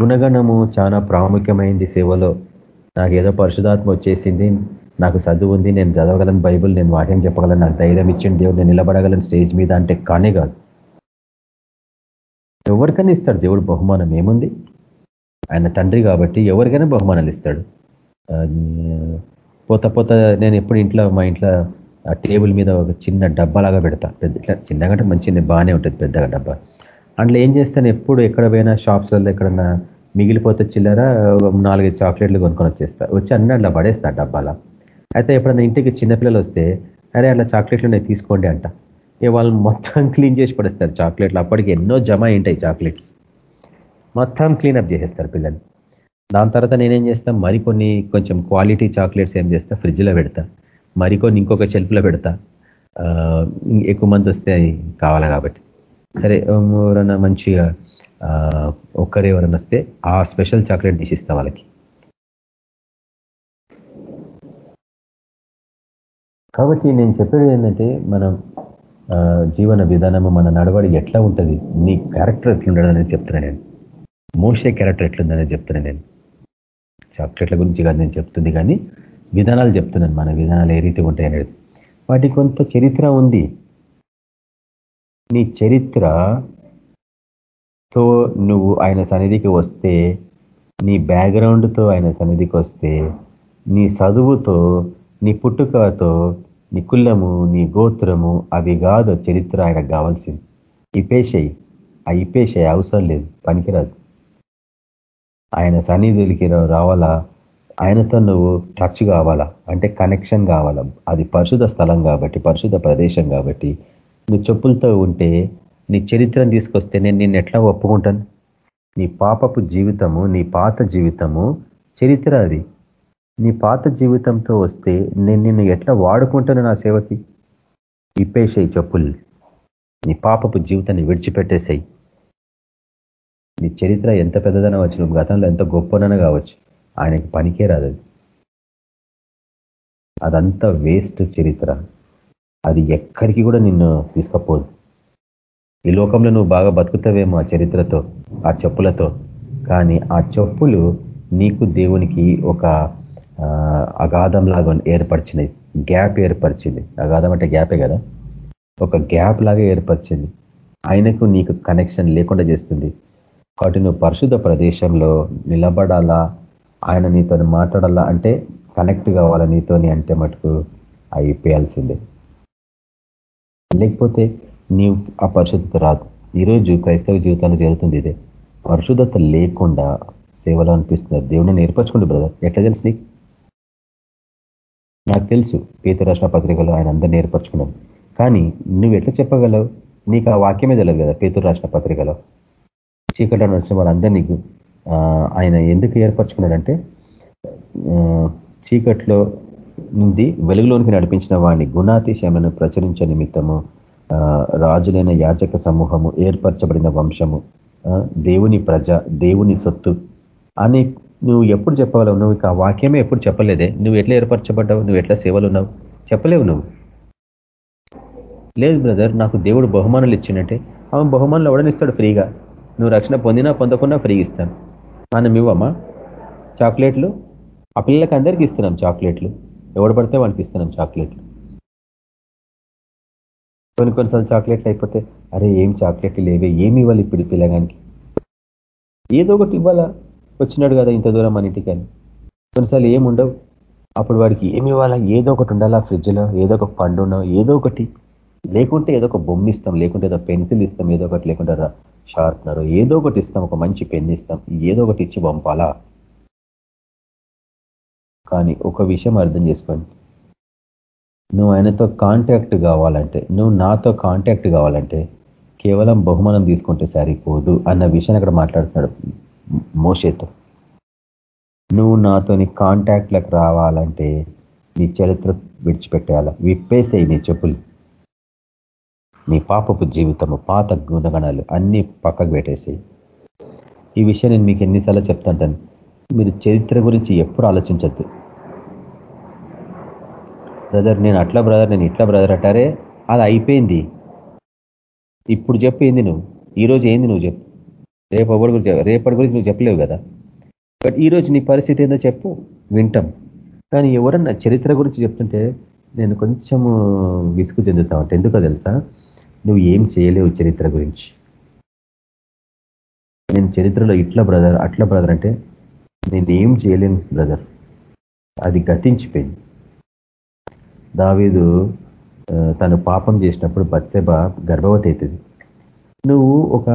S5: గుణగణము చాలా ప్రాముఖ్యమైంది సేవలో. నాకు ఏదో పరిశుధాత్మ వచ్చేసింది నాకు చదువు ఉంది నేను చదవగలను బైబుల్ నేను వాక్యం చెప్పగలను నాకు ధైర్యం ఇచ్చిన దేవుడు నేను నిలబడగలను స్టేజ్ మీద అంటే కానే కాదు. ఎవరికైనా ఇస్తాడు దేవుడు బహుమానం ఏముంది? ఆయన తండ్రి కాబట్టి ఎవరికైనా బహుమానాలు ఇస్తాడు. పోత పోత నేను ఎప్పుడు ఇంట్లో మా ఇంట్లో ఆ టేబుల్ మీద ఒక చిన్న డబ్బాలాగా పెడతా. పెద్ద ఇట్లా చిన్నగా మంచి బాగానే ఉంటుంది పెద్దగా డబ్బా. అందులో ఏం చేస్తాను? ఎప్పుడు ఎక్కడ పోయినా షాప్స్లలో ఎక్కడన్నా మిగిలిపోతే చిల్లర నాలుగైదు చాక్లెట్లు కొనుక్కొని వచ్చేస్తా. వచ్చి అన్నీ అట్లా పడేస్తా డబ్బాలా. అయితే ఎప్పుడన్నా ఇంటికి చిన్నపిల్లలు వస్తే అరే అట్లా చాక్లెట్లు ఉన్నాయి తీసుకోండి అంట. ఇక వాళ్ళు మొత్తం క్లీన్ చేసి పడేస్తారు చాక్లెట్లు అప్పటికి ఎన్నో జమ ఉంటాయి చాక్లెట్స్ మొత్తం క్లీనప్ చేసేస్తారు పిల్లలు. దాని తర్వాత నేనేం చేస్తాను మరికొన్ని కొంచెం క్వాలిటీ చాక్లెట్స్ ఏం చేస్తా? ఫ్రిడ్జ్లో పెడతా. మరికొన్ని ఇంకొక షెల్ఫ్లో పెడతా. ఎక్కువ మంది వస్తే కావాలి కాబట్టి. సరే ఎవరన్నా మంచిగా ఒక్కరు ఎవరన్నా వస్తే ఆ స్పెషల్ చాక్లెట్ తీసిస్తా వాళ్ళకి. కాబట్టి నేను చెప్పేది ఏంటంటే మనం జీవన విధానము మన నడవడి ఎట్లా ఉంటుంది నీ క్యారెక్టర్ ఎట్లుండదని చెప్తున్నాను నేను. మోసే క్యారెక్టర్ ఎట్లుందని చెప్తున్నాను నేను. చాక్లెట్ల గురించి కాదు నేను చెప్తుంది కానీ విధానాలు చెప్తున్నాను మన విధానాలు ఏ రీతి ఉంటాయనేది. వాటి కొంత చరిత్ర ఉంది. నీ చరిత్రతో నువ్వు ఆయన సన్నిధికి వస్తే నీ బ్యాక్గ్రౌండ్తో ఆయన సన్నిధికి వస్తే నీ చదువుతో నీ పుట్టుకతో నీ కుల్లము నీ గోత్రము అవి కాదు చరిత్ర ఆయనకు కావాల్సింది. ఇపేషయి ఆ ఇపేషయి అవసరం లేదు పనికిరాదు. ఆయన సన్నిధులకి రావాలా? ఆయనతో నువ్వు టచ్ కావాలా? అంటే కనెక్షన్ కావాలా? అది పరిశుధ స్థలం కాబట్టి పరిశుధ ప్రదేశం కాబట్టి నీ చెప్పులతో ఉంటే నీ చరిత్రను తీసుకొస్తే నేను నిన్ను ఎట్లా ఒప్పుకుంటాను? నీ పాపపు జీవితము నీ పాత జీవితము చరిత్ర అది. నీ పాత జీవితంతో వస్తే నేను నిన్ను ఎట్లా వాడుకుంటాను నా సేవకి? ఇప్పేసేయి చెప్పులు. నీ పాపపు జీవితాన్ని విడిచిపెట్టేసాయి. నీ చరిత్ర ఎంత పెద్దదన వచ్చిన గతంలో ఎంత గొప్పనన కావచ్చు ఆయనకి పనికే రాదు అదంతా వేస్ట్ చరిత్ర. అది ఎక్కడికి కూడా నిన్ను తీసుకపోదు. ఈ లోకంలో నువ్వు బాగా బతుకుతావేమో ఆ చరిత్రతో ఆ చెప్పులతో. కానీ ఆ చెప్పులు నీకు దేవునికి ఒక అగాధం లాగా ఏర్పరిచినాయి గ్యాప్ ఏర్పరిచింది. అగాధం అంటే గ్యాపే కదా? ఒక గ్యాప్ లాగా ఏర్పరిచింది. ఆయనకు నీకు కనెక్షన్ లేకుండా చేస్తుంది. కాబట్టి నువ్వు పరిశుద్ధ ప్రదేశంలో నిలబడాలా? ఆయన నీతో మాట్లాడాలా? అంటే కనెక్ట్ కావాలా నీతోని? అంటే మటుకు అయిపోయాల్సిందే. లేకపోతే నీవు ఆ పరిశుద్ధత రాదు. ఈరోజు క్రైస్తవ జీవితాల్లో జరుగుతుంది ఇదే. పరిశుద్ధత లేకుండా సేవలు అనిపిస్తున్నారు దేవుడిని నేర్పరచుకోండి బ్రదర్. ఎట్లా తెలుసు నీకు? నాకు తెలుసు పీత రాష్ట్ర పత్రికలో ఆయన అందరినీ ఏర్పరచుకున్నాను కానీ నువ్వు ఎట్లా చెప్పగలవు? నీకు ఆ వాక్యమే తెలియదు కదా పేతురు రాష్ట్ర పత్రికలో. చీకట్లో నడిచిన వాళ్ళందరినీ ఆయన ఎందుకు ఏర్పరచుకున్నాడంటే చీకట్లో నుండి వెలుగులోనికి నడిపించిన వాడిని గుణాతిశయమను ప్రచురించే నిమిత్తము రాజులైన యాజక సమూహము ఏర్పరచబడిన వంశము దేవుని ప్రజ దేవుని సొత్తు అని నువ్వు ఎప్పుడు చెప్పగలవు? నువ్వు ఆ వాక్యమే ఎప్పుడు చెప్పలేదే? నువ్వు ఎట్లా ఏర్పరచబడ్డావు? నువ్వు ఎట్లా సేవలు ఉన్నావు చెప్పలేవు నువ్వు. లేదు బ్రదర్ నాకు దేవుడు బహుమానులు ఇచ్చినట్టే ఆమె బహుమానులు ఎవడనిస్తాడు ఫ్రీగా? నువ్వు రక్షణ పొందినా పొందకుండా ఫ్రీగా ఇస్తాను. మనం ఇవ్వమ్మా. చాక్లెట్లు ఆ పిల్లలకి అందరికీ ఇస్తున్నాం చాక్లెట్లు. ఎవడు పడితే వాళ్ళకి ఇస్తున్నాం చాక్లెట్లు. కొన్ని కొన్నిసార్లు చాక్లెట్లు అయిపోతే అరే ఏం చాక్లెట్లు లేవే ఏమి ఇవ్వాలి ఇప్పుడు పిల్లగానికి? ఏదో ఒకటి ఇవ్వాలా వచ్చినాడు కదా ఇంత దూరం మన ఇంటికి అని కొన్నిసార్లు ఏముండవు అప్పుడు వాడికి ఏమి ఇవ్వాలా? ఏదో ఒకటి ఉండాలా ఫ్రిడ్జ్లో? ఏదో ఒక పండునో? ఏదో ఒకటి. లేకుంటే ఏదో ఒక బొమ్మ ఇస్తాం లేకుంటే ఏదో పెన్సిల్ ఇస్తాం ఏదో ఒకటి లేకుంటే షార్ప్నర్ ఏదో ఒకటి ఇస్తాం ఒక మంచి పెన్ ఇస్తాం ఏదో ఒకటి ఇచ్చి పంపాలా? కానీ ఒక విషయం అర్థం చేసుకోండి. నువ్వు ఆయనతో కాంటాక్ట్ కావాలంటే నువ్వు నాతో కాంటాక్ట్ కావాలంటే కేవలం బహుమానం తీసుకుంటే సరిపోదు అన్న విషయాన్ని అక్కడ మాట్లాడుతున్నాడు మోషేతో. నువ్వు నాతోని కాంటాక్ట్లకు రావాలంటే నీ చరిత్ర విడిచిపెట్టేయాల. విప్పేసేయి నీ చెప్పులు. నీ పాపపు జీవితము పాత గుణగణాలు అన్ని పక్కకు పెట్టేసి ఈ విషయం నేను మీకు ఎన్నిసార్లు చెప్తాంటాను. మీరు చరిత్ర గురించి ఎప్పుడు ఆలోచించద్దు. బ్రదర్ నేను అట్లా బ్రదర్ నేను ఇట్లా బ్రదర్ అంటారే అది అయిపోయింది. ఇప్పుడు చెప్పు ఏంది నువ్వు? ఈరోజు ఏంది నువ్వు చెప్పు? రేపు ఎవరి గురించి రేపటి గురించి నువ్వు చెప్పలేవు కదా? బట్ ఈరోజు నీ పరిస్థితి ఏందో చెప్పు వింటాం. కానీ ఎవరన్నా చరిత్ర గురించి చెప్తుంటే నేను కొంచెము విసుగు చెందుతా ఉంటా. ఎందుకో తెలుసా? నువ్వు ఏం చేయలేవు చరిత్ర గురించి. నేను చరిత్రలో ఇట్లా బ్రదర్ అట్లా బ్రదర్ అంటే నేను ఏం చేయలేను బ్రదర్. అది గతించిపోయింది. దావీదు తను పాపం చేసినప్పుడు బత్సెబ గర్భవతి అవుతుంది నువ్వు ఒక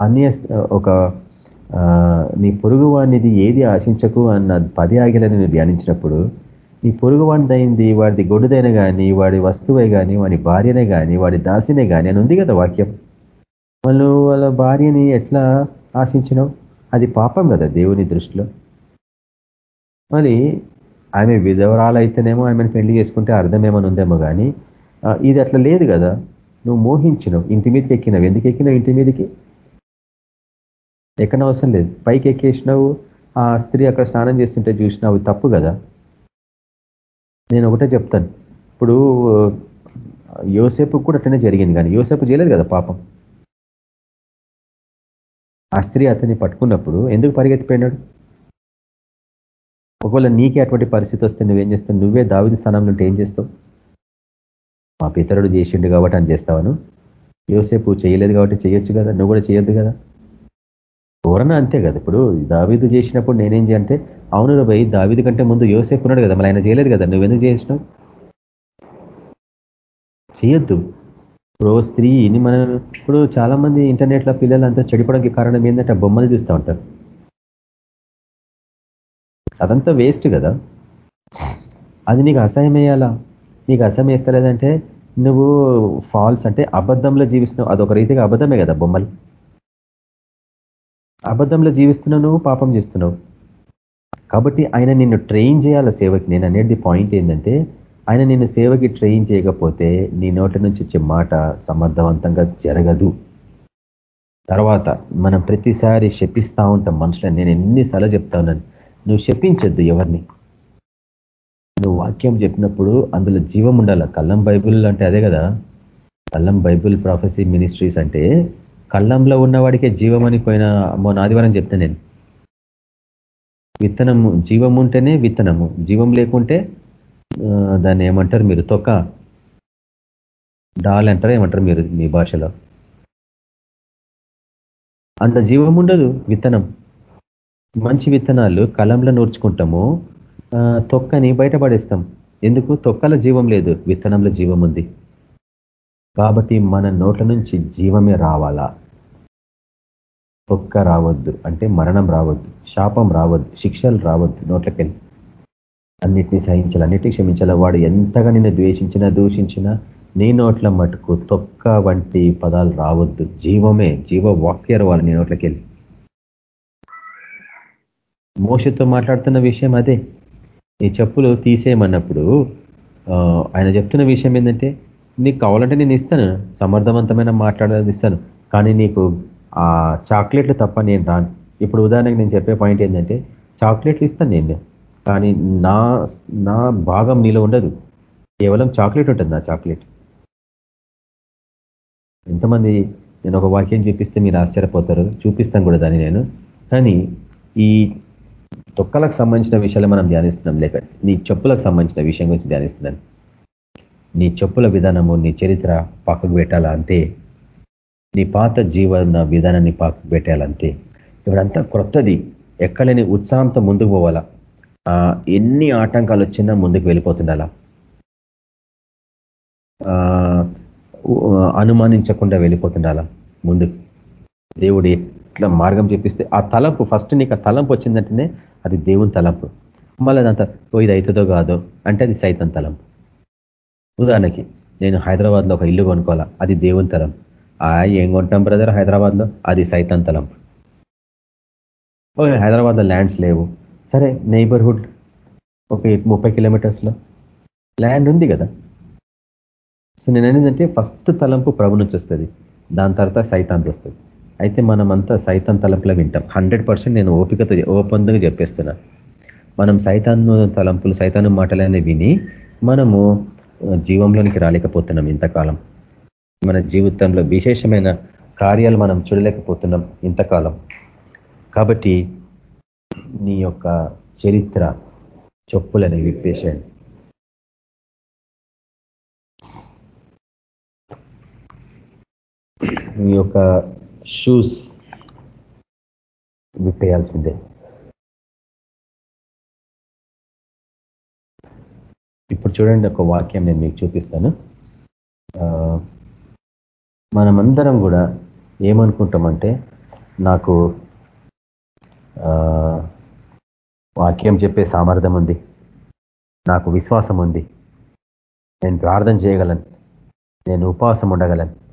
S5: అన్య ఒక నీ పొరుగు వాడినిది ఏది ఆశించకు అన్న పది ఆగిలని నువ్వు ధ్యానించినప్పుడు నీ పొరుగువాడిదైంది వాడిది గొడ్డుదైన కానీ వాడి వస్తువే కానీ వాడి భార్యనే కానీ వాడి దాసినే కానీ అని ఉంది కదా వాక్యం. వాళ్ళు వాళ్ళ భార్యని ఎట్లా ఆశించినావు? అది పాపం కదా దేవుని దృష్టిలో. మరి ఆమె విధవరాలైతేనేమో ఆమెను పెళ్ళి చేసుకుంటే అర్థం ఏమైనా ఉందేమో కానీ ఇది అట్లా లేదు కదా. నువ్వు మోహించినవు ఇంటి మీదకి ఎక్కినావు. ఎందుకు ఎక్కినావు ఇంటి మీదకి? ఎక్కడ అవసరం లేదు. పైకి ఎక్కేసినావు ఆ స్త్రీ అక్కడ స్నానం చేస్తుంటే చూసినావు తప్పు కదా. నేను ఒకటే చెప్తాను. ఇప్పుడు యోసేపు కూడా అట్లనే జరిగింది కానీ యోసేపు చేయలేదు కదా పాపం. ఆ స్త్రీ అతన్ని పట్టుకున్నప్పుడు ఎందుకు పరిగెత్తిపోయినాడు? ఒకవేళ నీకే అటువంటి పరిస్థితి వస్తే నువ్వేం చేస్తావు? నువ్వే దావిది స్థానంలో ఉంటే ఏం చేస్తావు? మా పితరుడు చేసిండు కాబట్టి అని చేస్తావను. యోసేపు చేయలేదు కాబట్టి చేయొచ్చు కదా? నువ్వు కూడా చేయొద్దు కదా? ఎవరన్నా అంతే కదా. ఇప్పుడు దావీదు చేసినప్పుడు నేనేం చేయంటే అవును పోయి దావీదు కంటే ముందు యోసేపు ఉన్నాడు కదా. మళ్ళీ ఆయన చేయలేదు కదా? నువ్వెందుకు చేసినావు? చేయొద్దు. ఇప్పుడు స్త్రీని మనం ఇప్పుడు చాలా మంది ఇంటర్నెట్లో పిల్లలంతా చెడిపోవడానికి కారణం ఏంటంటే బొమ్మలు చూస్తూ ఉంటారు. అదంతా వేస్ట్ కదా. అది నీకు అసహ్యం వేయాలా నీకు అసహ్యం వేస్తలేదంటే నువ్వు ఫాల్స్ అంటే అబద్ధంలో జీవిస్తున్నావు. అదొక రీతిగా అబద్ధమే కదా బొమ్మలు. అబద్ధంలో జీవిస్తున్నావు నువ్వు పాపం చేస్తున్నావు. కాబట్టి ఆయన నిన్ను ట్రైన్ చేయాల సేవకి? నేను అనేది పాయింట్ ఏంటంటే ఆయన నిన్ను సేవకి ట్రైన్ చేయకపోతే నీ నోటి నుంచి వచ్చే మాట సమర్థవంతంగా జరగదు. తర్వాత మనం ప్రతిసారి శపిస్తూ ఉంటాం మనుషులని. నేను ఎన్నిసార్లు చెప్తా ఉన్నాను. నువ్వు శపించద్దు ఎవరిని. నువ్వు వాక్యం చెప్పినప్పుడు అందులో జీవం ఉండాల. కల్లం బైబుల్ అంటే అదే కదా. కల్లం బైబుల్ ప్రాఫెసీ మినిస్ట్రీస్ అంటే కళ్ళంలో ఉన్నవాడికే జీవం అని పోయిన మొన్న ఆదివారం చెప్తాను నేను. విత్తనము జీవం ఉంటేనే విత్తనము. జీవం లేకుంటే దాన్ని ఏమంటారు మీరు? తొక్క. డాల్ అంటారు ఏమంటారు మీరు మీ భాషలో? అంత జీవం ఉండదు విత్తనం. మంచి విత్తనాలు కలంలో నూర్చుకుంటాము. తొక్కని బయటపడేస్తాం ఎందుకు? తొక్కల జీవం లేదు విత్తనంలో జీవం ఉంది. కాబట్టి మన నోట్ల నుంచి జీవమే రావాలా? తొక్క రావద్దు. అంటే మరణం రావద్దు శాపం రావద్దు శిక్షలు రావద్దు నోట్లకెళ్ళి. అన్నిటినీ సహించాలి అన్నిటినీ క్షమించాలి. వాడు ఎంతగా నిన్ను ద్వేషించినా దూషించినా నీ నోట్ల మటుకు తొక్క వంటి పదాలు రావద్దు. జీవమే జీవ వాక్యర్ వాళ్ళు నీ నోట్లకెళ్ళి. మోసతో మాట్లాడుతున్న విషయం అదే. నీ చెప్పులు తీసేయమన్నప్పుడు ఆయన చెప్తున్న విషయం ఏంటంటే నీకు కావాలంటే నేను ఇస్తాను సమర్థవంతమైన మాట్లాడాలని ఇస్తాను. కానీ నీకు ఆ చాక్లెట్లు తప్ప నేను రాను. ఇప్పుడు ఉదాహరణకు నేను చెప్పే పాయింట్ ఏంటంటే చాక్లెట్లు ఇస్తాను నేను. కానీ నా నా భాగం నీలో ఉండదు. కేవలం చాక్లెట్ ఉంటుంది నా చాక్లెట్. ఎంతమంది నేను ఒక వాక్యం చూపిస్తే మీరు ఆశ్చర్యపోతారు. చూపిస్తాను కూడా దాన్ని నేను. కానీ ఈ తొక్కలకు సంబంధించిన విషయాలు మనం ధ్యానిస్తున్నాం. లేక నీ చెప్పులకు సంబంధించిన విషయం గురించి ధ్యానిస్తున్నాను. నీ చెప్పుల విధానము నీ చరిత్ర పక్కకు పెట్టాలా అంతే నీ పాత జీవన విధానాన్ని పక్కకు పెట్టాలంతే ఇప్పుడంతా క్రొత్తది ఎక్కలేని ఉత్సాహంతో ముందుకు పోవాలా? ఎన్ని ఆటంకాలు వచ్చినా ముందుకు వెళ్ళిపోతుండాలా? అనుమానించకుండా వెళ్ళిపోతుండాలా? ముందుకు. దేవుడు ఎట్లా మార్గం చెప్పిస్తే ఆ తలంపు ఫస్ట్ నీకు ఆ తలంపు వచ్చిందంటేనే అది దేవుని తలంపు. మళ్ళీ అదంతా ఓ ఇది అవుతుందో కాదో అంటే అది సైతం తలంపు. ఉదాహరణకి నేను హైదరాబాద్లో ఒక ఇల్లు కొనుక్కోవాలా? అది దేవుని తలం ఆ ఏం కొంటాం బ్రదర్ హైదరాబాద్లో? అది సైతం తలంపు. ఓ హైదరాబాద్లో ల్యాండ్స్ లేవు. సరే నైబర్హుడ్ ఒక ముప్పై కిలోమీటర్స్లో. ల్యాండ్ ఉంది కదా? సో నేను ఏంటంటే ఫస్ట్ తలంపు ప్రభు నుంచి వస్తుంది. దాని తర్వాత సైతానికి వస్తుంది. అయితే మనమంతా సైతాన్ తలంపులో వింటాం. హండ్రెడ్ నేను ఓపికతో ఓపెన్గా చెప్పేస్తున్నా. మనం సైతాను తలంపులు సైతాను మాటలనే విని మనము జీవంలోనికి రాలేకపోతున్నాం ఇంతకాలం. మన జీవితంలో విశేషమైన కార్యాలు మనం చూడలేకపోతున్నాం ఇంతకాలం. కాబట్టి నీ యొక్క చరిత్ర చెప్పులని విప్పేశాడు నీ యొక్క షూస్ విప్పేయాల్సిందే ఇప్పుడు చూడండి ఒక వాక్యం నేను మీకు చూపిస్తాను. మనమందరం కూడా ఏమనుకుంటామంటే నాకు వాక్యం చెప్పే సామర్థ్యం ఉంది. నాకు విశ్వాసం ఉంది. నేను ప్రార్థన చేయగలను. నేను ఉపవాసం ఉండగలను.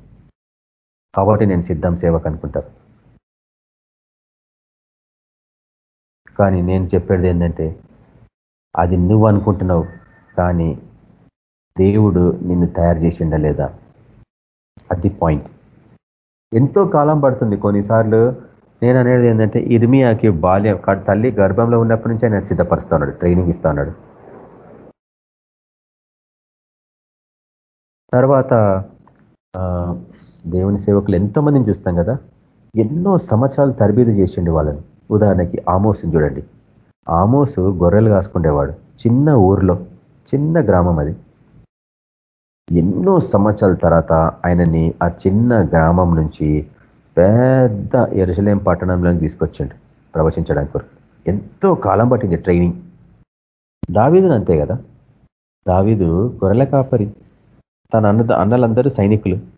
S5: కాబట్టి నేను సిద్ధం సేవకు అనుకుంటారు కానీ నేను చెప్పేది ఏంటంటే అది నువ్వు అనుకుంటున్నావు కానీ దేవుడు నిన్ను తయారు చేసిండ లేదా? అది పాయింట్ ఎంతో కాలం పడుతుంది. కొన్నిసార్లు నేను అనేది ఏంటంటే ఇర్మియాకి బాల్యం తల్లి గర్భంలో ఉన్నప్పటి నుంచి ఆయన సిద్ధపరుస్తా ఉన్నాడు ట్రైనింగ్ ఇస్తా ఉన్నాడు తర్వాత దేవుని సేవకులు ఎంతో మందిని చూస్తాం కదా? ఎన్నో సంవత్సరాలు తరబీదు చేసిండు వాళ్ళని. ఉదాహరణకి ఆమోస్ని చూడండి. ఆమోసు గొర్రెలు కాసుకుండేవాడు. చిన్న ఊర్లో చిన్న గ్రామం అది. ఎన్నో సంవత్సరాల తర్వాత ఆయనని ఆ చిన్న గ్రామం నుంచి పెద్ద ఎరుసలేం పట్టణంలోకి తీసుకొచ్చిండు ప్రవచించడానికి కొరకు. ఎంతో కాలం పట్టింది ట్రైనింగ్. దావీదుని అంతే కదా? దావీదు గొర్రెల కాపరి. తన అన్న అన్నలందరూ సైనికులు.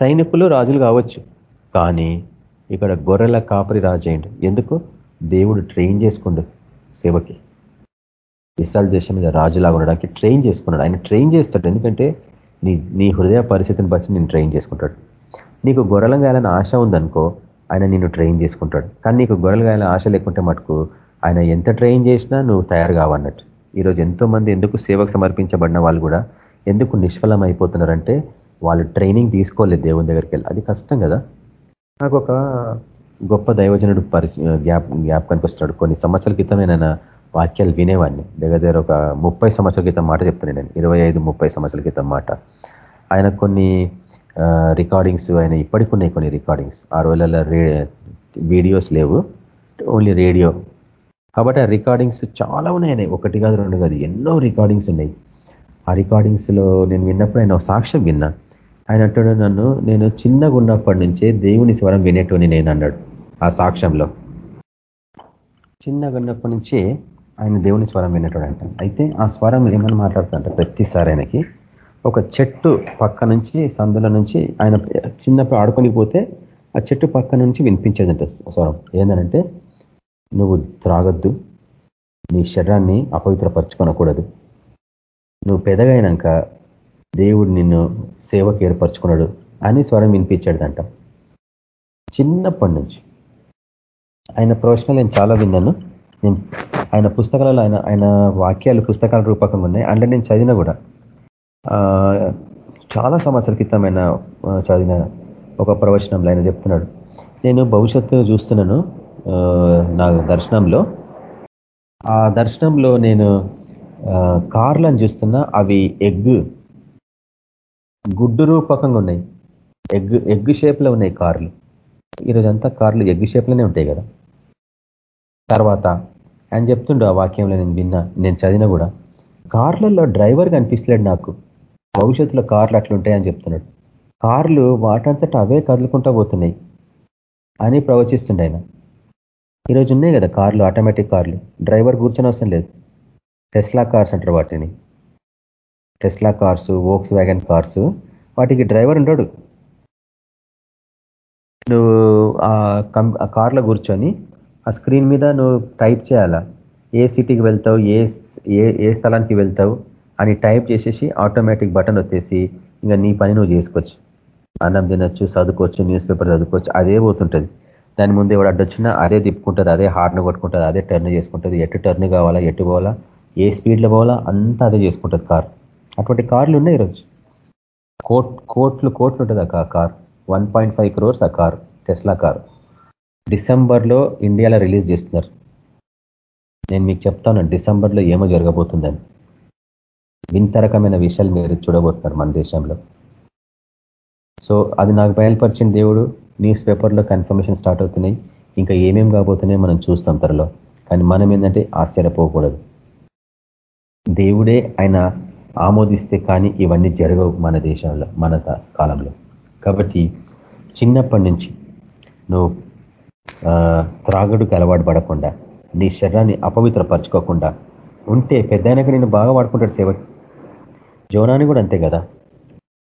S5: సైనికులు రాజులు కావచ్చు. కానీ ఇక్కడ గొర్రెల కాపరి రాజేయండి ఎందుకు? దేవుడు ట్రైన్ చేసుకుండు సేవకి. ఇస్రాయల్ దేశం మీద రాజులాగా ఉండడానికి ట్రైన్ చేసుకున్నాడు. ఆయన ట్రైన్ చేస్తాడు. ఎందుకంటే నీ నీ హృదయ పరిస్థితిని బట్టి నేను ట్రైన్ చేసుకుంటాడు. నీకు గొర్రెలం కాయాలని ఆశ ఉందనుకో ఆయన నిన్ను ట్రైన్ చేసుకుంటాడు. కానీ నీకు గొర్రెలు కాయాలని ఆశ లేకుంటే మటుకు ఆయన ఎంత ట్రైన్ చేసినా నువ్వు తయారు కావన్నట్టు. ఈరోజు ఎంతోమంది ఎందుకు సేవకు సమర్పించబడిన వాళ్ళు కూడా ఎందుకు నిష్ఫలం అయిపోతున్నారంటే వాళ్ళు ట్రైనింగ్ తీసుకోలేదు దేవుని దగ్గరికి వెళ్ళి. అది కష్టం కదా? నాకు ఒక గొప్ప దైవజనుడు పరి గ్యాప్ జ్ఞాపకానికి వస్తున్నాడు కొన్ని సంవత్సరాల క్రితం నేను వాక్యాలు వినేవాడిని. దగ్గర దగ్గర ఒక ముప్పై సంవత్సరాల క్రితం మాట చెప్తున్నాను నేను. ఇరవై ఐదు ముప్పై సంవత్సరాల క్రితం మాట. ఆయన కొన్ని రికార్డింగ్స్ ఆయన ఇప్పటికి ఉన్నాయి కొన్ని రికార్డింగ్స్ ఆ రోజులలో వీడియోస్ లేవు. ఓన్లీ రేడియో కాబట్టి ఆ రికార్డింగ్స్ చాలా ఉన్నాయి ఒకటి కాదు రెండు కాదు. ఎన్నో రికార్డింగ్స్ ఉన్నాయి. ఆ రికార్డింగ్స్లో నేను విన్నప్పుడు ఆయన సాక్ష్యం విన్నా. ఆయన అంటాడు నన్ను నేను చిన్నగా ఉన్నప్పటి నుంచే దేవుని స్వరం వినేటోని నేను అన్నాడు ఆ సాక్ష్యంలో. చిన్నగా ఉన్నప్పటి నుంచే ఆయన దేవుని స్వరం వినేటోడు అంట. అయితే ఆ స్వరం ఏమని మాట్లాడుతుంట ప్రతిసారి ఆయనకి ఒక చెట్టు పక్క నుంచి సందుల నుంచి ఆయన చిన్నప్పుడు ఆడుకొని పోతే ఆ చెట్టు పక్క నుంచి వినిపించేదంట స్వరం. ఏంటంటే నువ్వు త్రాగొద్దు నీ శరీరాన్ని అపవిత్రపరచుకొనకూడదు. నువ్వు పెదగైనాక దేవుడు నిన్ను సేవకు ఏర్పరచుకున్నాడు అని స్వరం వినిపించాడుదంట. చిన్నప్పటి నుంచి. ఆయన ప్రొఫెషనల్ నేను చాలా విన్నాను. నేను ఆయన పుస్తకాలలో ఆయన ఆయన వాక్యాలు పుస్తకాల రూపకంగా ఉన్నాయి. అంటే నేను చదివిన కూడా చాలా సంవత్సరాల క్రితం ఆయన చదివిన ఒక ప్రవచనంలో ఆయన చెప్తున్నాడు. నేను భవిష్యత్తు చూస్తున్నాను నా దర్శనంలో. ఆ దర్శనంలో నేను కార్లను చూస్తున్నా అవి ఎగ్ గుడ్డు రూపకంగా ఉన్నాయి. ఎగ్ ఎగ్ షేప్లో ఉన్నాయి కార్లు. ఈరోజంతా కార్లు ఎగ్ షేప్లోనే ఉంటాయి కదా. తర్వాత ఆయన చెప్తుండు ఆ వాక్యంలో నేను విన్నా నేను చదివిన కూడా కార్లలో డ్రైవర్ కనిపిస్తలేడు నాకు. భవిష్యత్తులో కార్లు అట్లుంటాయని చెప్తున్నాడు. కార్లు వాటంతట అవే కదులుకుంటా పోతున్నాయి అని ప్రవచిస్తుండే ఆయన. ఈరోజు ఉన్నాయి కదా కార్లు ఆటోమేటిక్ కార్లు. డ్రైవర్ కూర్చొని అవసరం లేదు. టెస్లా కార్స్ అంటారు వాటిని. Tesla cars Volkswagen cars వాటికి డ్రైవర్ ఉండడు నువ్వు ఆ కార్లో కూర్చొని ఆ స్క్రీన్ మీద నువ్వు టైప్ చేయాలా? ఏ సిటీకి వెళ్తావు? ఏ ఏ స్థలానికి వెళ్తావు? అని టైప్ చేసేసి ఆటోమేటిక్ బటన్ వచ్చేసి ఇంకా నీ పని నువ్వు చేసుకోవచ్చు. అన్నం తినొచ్చు చదువుకోవచ్చు న్యూస్ పేపర్ చదువుకోవచ్చు అదే పోతుంటుంది. దాని ముందు ఎవడు అడ్డొచ్చినా అదే తిప్పుకుంటుంది అదే హార్న్ కొట్టుకుంటుంది అదే టర్న్ చేసుకుంటుంది. ఎటు టర్న్ కావాలా ఎటు పోవాలా ఏ స్పీడ్లో పోవాలా అంతా అదే చేసుకుంటుంది కార్. అటువంటి కార్లు ఉన్నాయి ఈరోజు కోట్ కోట్లు కోట్లు ఉంటుంది ఆ car. One point five crores ఆ కార్ టెస్లా కార్. డిసెంబర్లో ఇండియాలో రిలీజ్ చేస్తున్నారు. నేను మీకు చెప్తాను డిసెంబర్లో ఏమో జరగబోతుందని. వింత రకమైన విషయాలు మీరు చూడబోతున్నారు మన దేశంలో. సో అది నాకు బయలుపరిచిన దేవుడు న్యూస్ పేపర్లో కన్ఫర్మేషన్ స్టార్ట్ అవుతున్నాయి. ఇంకా ఏమేం కాబోతున్నాయి మనం చూస్తాం త్వరలో. కానీ మనం ఏంటంటే ఆశ్చర్యపోకూడదు. దేవుడే ఆయన ఆమోదిస్తే కానీ ఇవన్నీ జరగవు మన దేశంలో మన కాలంలో. కాబట్టి చిన్నప్పటి నుంచి నువ్వు త్రాగుడుకు అలవాటు పడకుండా నీ శరీరాన్ని అపవిత్రపరచుకోకుండా ఉంటే పెద్దయినాక నేను బాగా వాడుకుంటాడు సేవకి యోనాని కూడా అంతే కదా?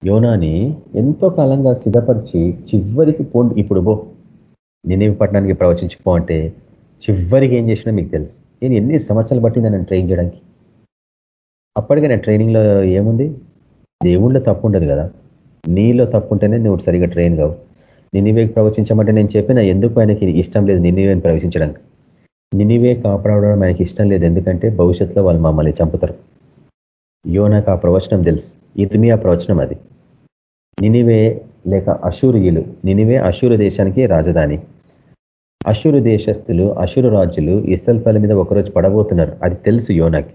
S5: యోనాని ఎంతో కాలంగా సిద్ధపరిచి చివరికి పోండి ఇప్పుడు బో నేనేమి పట్టణానికి ప్రవచించిపో అంటే చివరికి ఏం చేసినా మీకు తెలుసు. నేను ఎన్ని సంవత్సరాలు పట్టిందని నన్ను ట్రైన్ చేయడానికి? అప్పటికే ట్రైనింగ్లో ఏముంది? దేవుళ్ళో తప్పు ఉండదు కదా. నీలో తప్పు ఉంటేనే నువ్వు సరిగా ట్రైన్ కావు. నినివే ప్రవచించమంటే నేను చెప్పిన ఎందుకు ఆయనకి ఇష్టం లేదు నినివేని ప్రవేశించడానికి నినివే కాపాడడం ఆయనకి ఇష్టం లేదు ఎందుకంటే భవిష్యత్తులో వాళ్ళు మమ్మల్ని చంపుతారు. యోనాకు ఆ ప్రవచనం తెలుసు. ఇర్మి ఆ ప్రవచనం అది. నినివే లేక అశూరియులు నినివే అశూరు దేశానికి రాజధాని. అశూరు దేశస్తులు అశూరు రాజులు ఇసల్పల మీద ఒకరోజు పడబోతున్నారు. అది తెలుసు యోనాకి.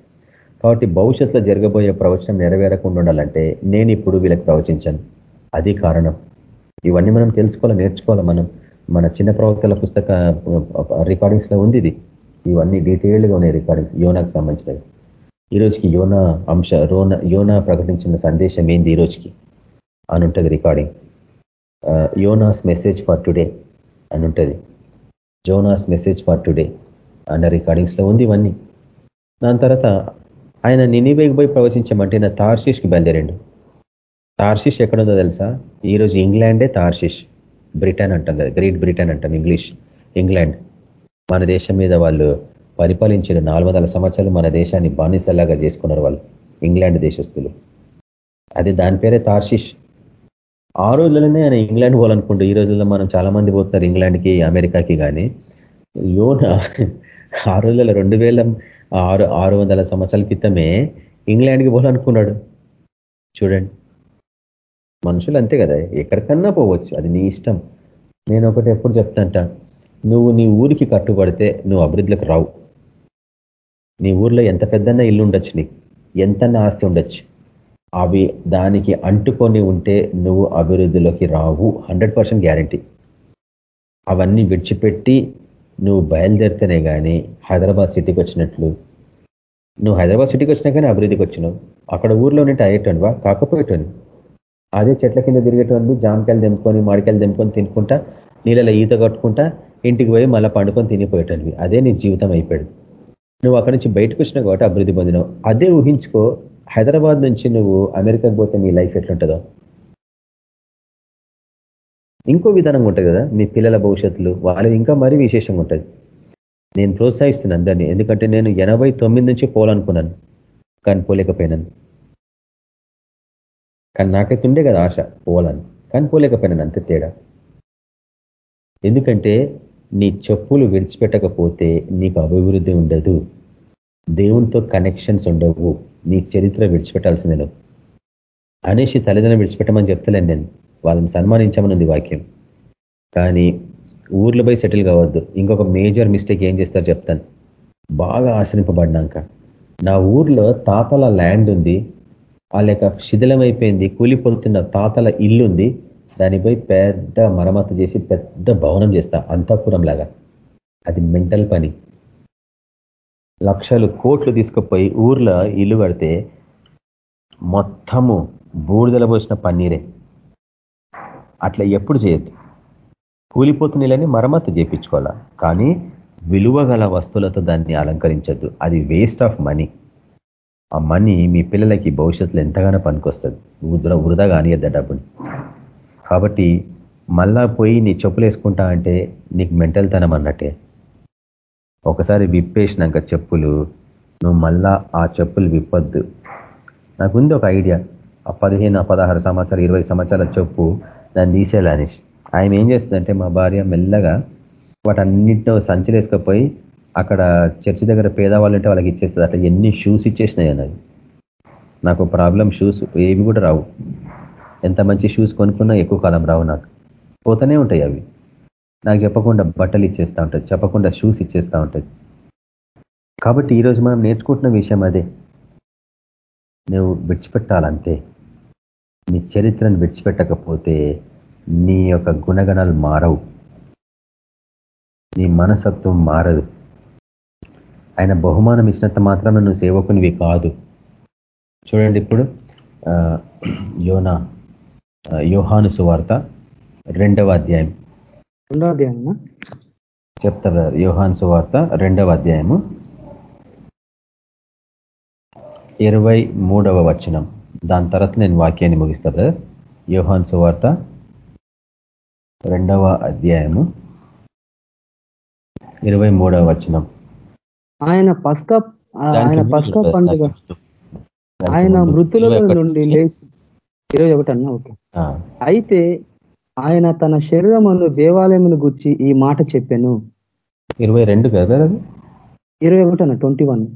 S5: కాబట్టి భవిష్యత్తులో జరగబోయే ప్రవచనం నెరవేరకుండా ఉండాలంటే నేను ఇప్పుడు వీళ్ళకి ప్రవచించాను. అది కారణం. ఇవన్నీ మనం తెలుసుకోవాలి నేర్చుకోవాలి. మనం మన చిన్న ప్రవక్తల పుస్తక రికార్డింగ్స్లో ఉంది ఇది. ఇవన్నీ డీటెయిల్డ్గా ఉన్నాయి రికార్డింగ్స్ యోనాకు సంబంధించినవి. ఈ రోజుకి యోనా అంశ రోన యోనా ప్రకటించిన సందేశం ఏంది ఈ రోజుకి? అని ఉంటుంది recording Jonas message for today అని ఉంటుంది జోనాస్ మెసేజ్ ఫర్ టుడే అన్న రికార్డింగ్స్లో ఉంది ఇవన్నీ. దాని తర్వాత ఆయన నినివేకి పోయి ప్రవచించమంటే నా తార్షిష్కి బయలుదేరండు. తార్షిష్ ఎక్కడుందో తెలుసా? ఈరోజు ఇంగ్లాండే తార్షిష్. బ్రిటన్ అంటాం కదా గ్రేట్ బ్రిటన్ అంటాం ఇంగ్లీష్. ఇంగ్లాండ్. మన దేశం మీద వాళ్ళు పరిపాలించిన నాలుగు సంవత్సరాలు మన దేశాన్ని బానిసలాగా చేసుకున్నారు వాళ్ళు. ఇంగ్లాండ్ దేశస్తులు అది దాని పేరే తార్షిష్. ఆ రోజులనే ఆయన ఇంగ్లాండ్ పోవాలనుకుంటూ ఈ రోజుల్లో మనం చాలా మంది పోతున్నారు ఇంగ్లాండ్కి అమెరికాకి కానీ యోన ఆ రోజులలో రెండు వేల ఆరు ఆరు వందల సంవత్సరాల క్రితమే ఇంగ్లాండ్కి పోవాలనుకున్నాడు. చూడండి. మనుషులు అంతే కదా ఎక్కడికన్నా పోవచ్చు అది నీ ఇష్టం. నేను ఒకటి ఎప్పుడు చెప్తాంట నువ్వు నీ ఊరికి కట్టుబడితే నువ్వు అభివృద్ధిలోకి రావు. నీ ఊర్లో ఎంత పెద్దన్నా ఇల్లు ఉండొచ్చు నీకు ఎంతన్నా ఆస్తి ఉండొచ్చు. అవి దానికి అంటుకొని ఉంటే నువ్వు అభివృద్ధిలోకి రావు హండ్రెడ్ పర్సెంట్ అవన్నీ విడిచిపెట్టి నువ్వు బయలుదేరితేనే కానీ హైదరాబాద్ సిటీకి వచ్చినట్లు. నువ్వు హైదరాబాద్ సిటీకి వచ్చినా కానీ అభివృద్ధికి వచ్చినావు. అక్కడ ఊర్లో ఉంటే అయ్యేటోనివా కాకపోయేటోని అదే చెట్ల కింద తిరిగేటోని జామకాయలు తెంపుకొని మాడికాయలు తెంపుకొని తినుకుంటా నీళ్ళలో ఈత కట్టుకుంటా ఇంటికి పోయి మళ్ళీ పండుకొని తినిపోయేటోనివి అదే నీ జీవితం అయిపోయాడు నువ్వు అక్కడి నుంచి బయటకు వచ్చినావు కాబట్టి అభివృద్ధి పొందినావు. అదే ఊహించుకో హైదరాబాద్ నుంచి నువ్వు అమెరికాకి పోతే నీ లైఫ్ ఎట్లుంటుందో. ఇంకో విధానంగా ఉంటుంది కదా మీ పిల్లల భవిష్యత్తులు వాళ్ళది ఇంకా మరీ విశేషంగా ఉంటుంది. నేను ప్రోత్సహిస్తున్నాను అందరినీ ఎందుకంటే నేను ఎనభై తొమ్మిది నుంచి పోవాలనుకున్నాను కానీ పోలేకపోయినాను. కానీ నాకైతే ఉండే కదా ఆశ పోవాలని. కానీ పోలేకపోయినాను అంతే తేడా. ఎందుకంటే నీ చెప్పులు విడిచిపెట్టకపోతే నీకు అభివృద్ధి ఉండదు. దేవునితో కనెక్షన్స్ ఉండవు. నీ చరిత్ర విడిచిపెట్టాల్సిందే అనేసి తల్లిదండ్రులు విడిచిపెట్టమని చెప్తలేను నేను. వాళ్ళని సన్మానించమనుంది వాక్యం. కానీ ఊర్లో పోయి సెటిల్ కావద్దు. ఇంకొక మేజర్ మిస్టేక్ ఏం చేస్తారు చెప్తాను. బాగా ఆశ్రయింపబడినాక. నా ఊర్లో తాతల ల్యాండ్ ఉంది. ఆ లేక శిథిలమైపోయింది. కూలిపోతున్న తాతల ఇల్లు ఉంది దానిపై పెద్ద మరమ్మతు చేసి పెద్ద భవనం చేస్తా. అంతఃపురం లాగా అది మెంటల్ పని. లక్షలు కోట్లు తీసుకుపోయి ఊర్లో ఇల్లు కడితే మొత్తము బూడిదల పోసిన పన్నీరే. అట్లా ఎప్పుడు చేయొద్దు. కూలిపోతున్నీళ్ళని మరమ్మతు చేయించుకోవాలా కానీ విలువ గల వస్తువులతో దాన్ని అలంకరించద్దు. అది వేస్ట్ ఆఫ్ మనీ ఆ మనీ మీ పిల్లలకి భవిష్యత్తులో ఎంతగానో పనికొస్తుంది. వృధా వృధా కానియద్ద డబ్బుని. కాబట్టి మళ్ళా పోయి నీ చెప్పులు వేసుకుంటా అంటే నీకు మెంటల్ తనం అన్నట్టే. ఒకసారి విప్పేసినాక చెప్పులు నువ్వు మళ్ళా ఆ చెప్పులు విప్పొద్దు. నాకుంది ఒక ఐడియా. ఆ పదిహేను పదహారు సంవత్సరాలు ఇరవై సంవత్సరాల చెప్పు దాన్ని తీసేయాలని ఆయన ఏం చేస్తుందంటే మా భార్య మెల్లగా వాటన్నిటితో సంచులు వేసుకపోయి అక్కడ చర్చి దగ్గర పేదవాళ్ళు ఉంటే వాళ్ళకి ఇచ్చేస్తుంది. అట్లా ఎన్ని షూస్ ఇచ్చేసినాయి అన్నది. నాకు ప్రాబ్లం షూస్ ఏవి కూడా రావు. ఎంత మంచి షూస్ కొనుక్కున్నా ఎక్కువ కాలం రావు నాకు. పోతూనే ఉంటాయి అవి. నాకు చెప్పకుండా బట్టలు ఇచ్చేస్తూ ఉంటుంది. చెప్పకుండా షూస్ ఇచ్చేస్తూ ఉంటుంది. కాబట్టి ఈరోజు మనం నేర్చుకుంటున్న విషయం అదే. నువ్వు విడిచిపెట్టాలంతే. నీ చరిత్రను విడిచిపెట్టకపోతే నీ యొక్క గుణగణాలు మారవు. నీ మనసత్వం మారదు. ఆయన బహుమానం ఇచ్చినంత మాత్రాన నువ్వు సేవకునివి కాదు. చూడండి ఇప్పుడు యోనా యోహాను సువార్త రెండవ అధ్యాయం.
S2: రెండవ అధ్యాయమా?
S5: చెప్తారు యోహాను సువార్త రెండవ అధ్యాయము ఇరవై మూడవ వచనం. దాని తర్వాత నేను వాక్యాన్ని ముగిస్తా బ్రదర్ యోహాన్ సువార్త రెండవ అధ్యాయము ఇరవై మూడవ వచనం.
S2: ఆయన పస్క ఆయన పస్క పండుగ. ఆయన మృతుల నుండి లేచి ఇరవై ఒకటి అన్న? ఓకే. అయితే ఆయన తన శరీరమును దేవాలయమును గుర్చి ఈ మాట చెప్పాను.
S5: ఇరవై రెండు కదా
S2: ఇరవై ఒకటి అన్న? Twenty one.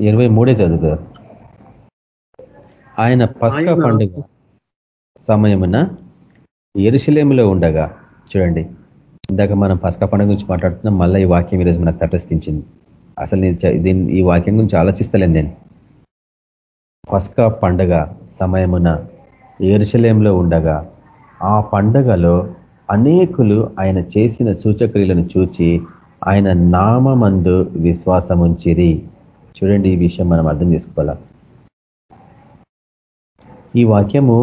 S5: ఇరవై మూడే చదువుతారు. ఆయన పస్క పండుగ సమయమున ఎరుశలేములో ఉండగా చూడండి ఇందాక మనం పసక పండుగ గురించి మాట్లాడుతున్నాం మళ్ళీ ఈ వాక్యం ఈరోజు మనకు తటస్థించింది. అసలు నేను ఈ వాక్యం గురించి ఆలోచిస్తలేను నేను. పస్క పండుగ సమయమున ఏరుశలేంలో ఉండగా ఆ పండగలో అనేకులు ఆయన చేసిన సూచక్రియలను చూచి ఆయన నామందు విశ్వాసముంచిరి. చూడండి ఈ విషయం మనం అర్థం చేసుకోవాలా? ఈ వాక్యము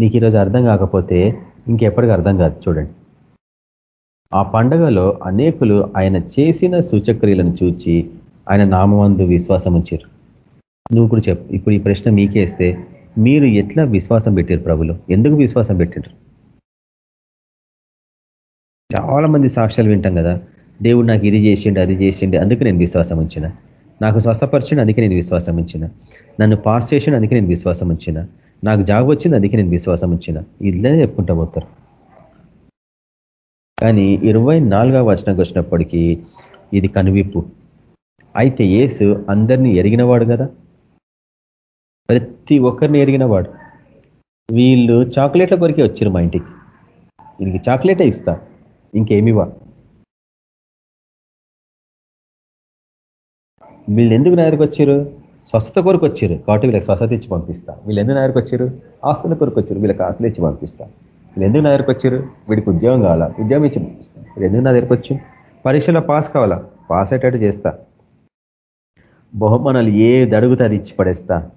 S5: నీకు ఈరోజు అర్థం కాకపోతే ఇంకెప్పటికీ అర్థం కాదు చూడండి. ఆ పండగలో అనేకులు ఆయన చేసిన సూచక్రియలను చూచి ఆయన నామందు విశ్వాసం ఉంచారు. నువ్వు కూడా చెప్పు. ఇప్పుడు ఈ ప్రశ్న మీకేస్తే మీరు ఎట్లా విశ్వాసం పెట్టారు ప్రభులు? ఎందుకు విశ్వాసం పెట్టారు చాలా మంది సాక్ష్యాలు వింటాం కదా దేవుడు నాకు ఇది చేసిండు అది చేసిండు అందుకే నేను విశ్వాసం ఉంచిన. నాకు స్వస్థపరిచిన అందుకే నేను విశ్వాసం ఉంచిన. నన్ను పాస్ చేసిన అందుకే నేను విశ్వాసం ఉంచిన. నాకు జాబ్ వచ్చింది అందుకే నేను విశ్వాసం ఉంచిన. ఇట్లనే చెప్పుకుంటా పోతారు. కానీ ఇరవై నాలుగవ వచనంకి వచ్చినప్పటికీ ఇది కనువిప్పు. అయితే ఏసు అందరినీ ఎరిగినవాడు కదా? ప్రతి ఒక్కరిని ఎరిగినవాడు. వీళ్ళు చాక్లెట్ల కొరికే వచ్చారు మా ఇంటికి. వీళ్ళకి చాక్లెటే ఇస్తా. ఇంకేమివా వీళ్ళు ఎందుకు నా దగ్గరికి వచ్చారు? స్వస్థత కొరకు వచ్చారు. కాబట్టి వీళ్ళకి స్వస్థత ఇచ్చి పంపిస్తా. వీళ్ళు ఎందుకు నా వచ్చారు? ఆస్తుల కొరకు వచ్చారు. వీళ్ళకి ఆస్తులు ఇచ్చి పంపిస్తా. వీళ్ళు ఎందుకు నా వచ్చారు? వీడికి ఉద్యోగం కావాలా? ఉద్యోగం ఇచ్చి పంపిస్తా. వీళ్ళు ఎందుకు నా దగ్గరకు వచ్చి పరీక్షలో పాస్ కావాలా? పాస్ అయ్యేటట్టు చేస్తా. బహుమానాలు ఏది అడుగుతా అది ఇచ్చి పడేస్తా.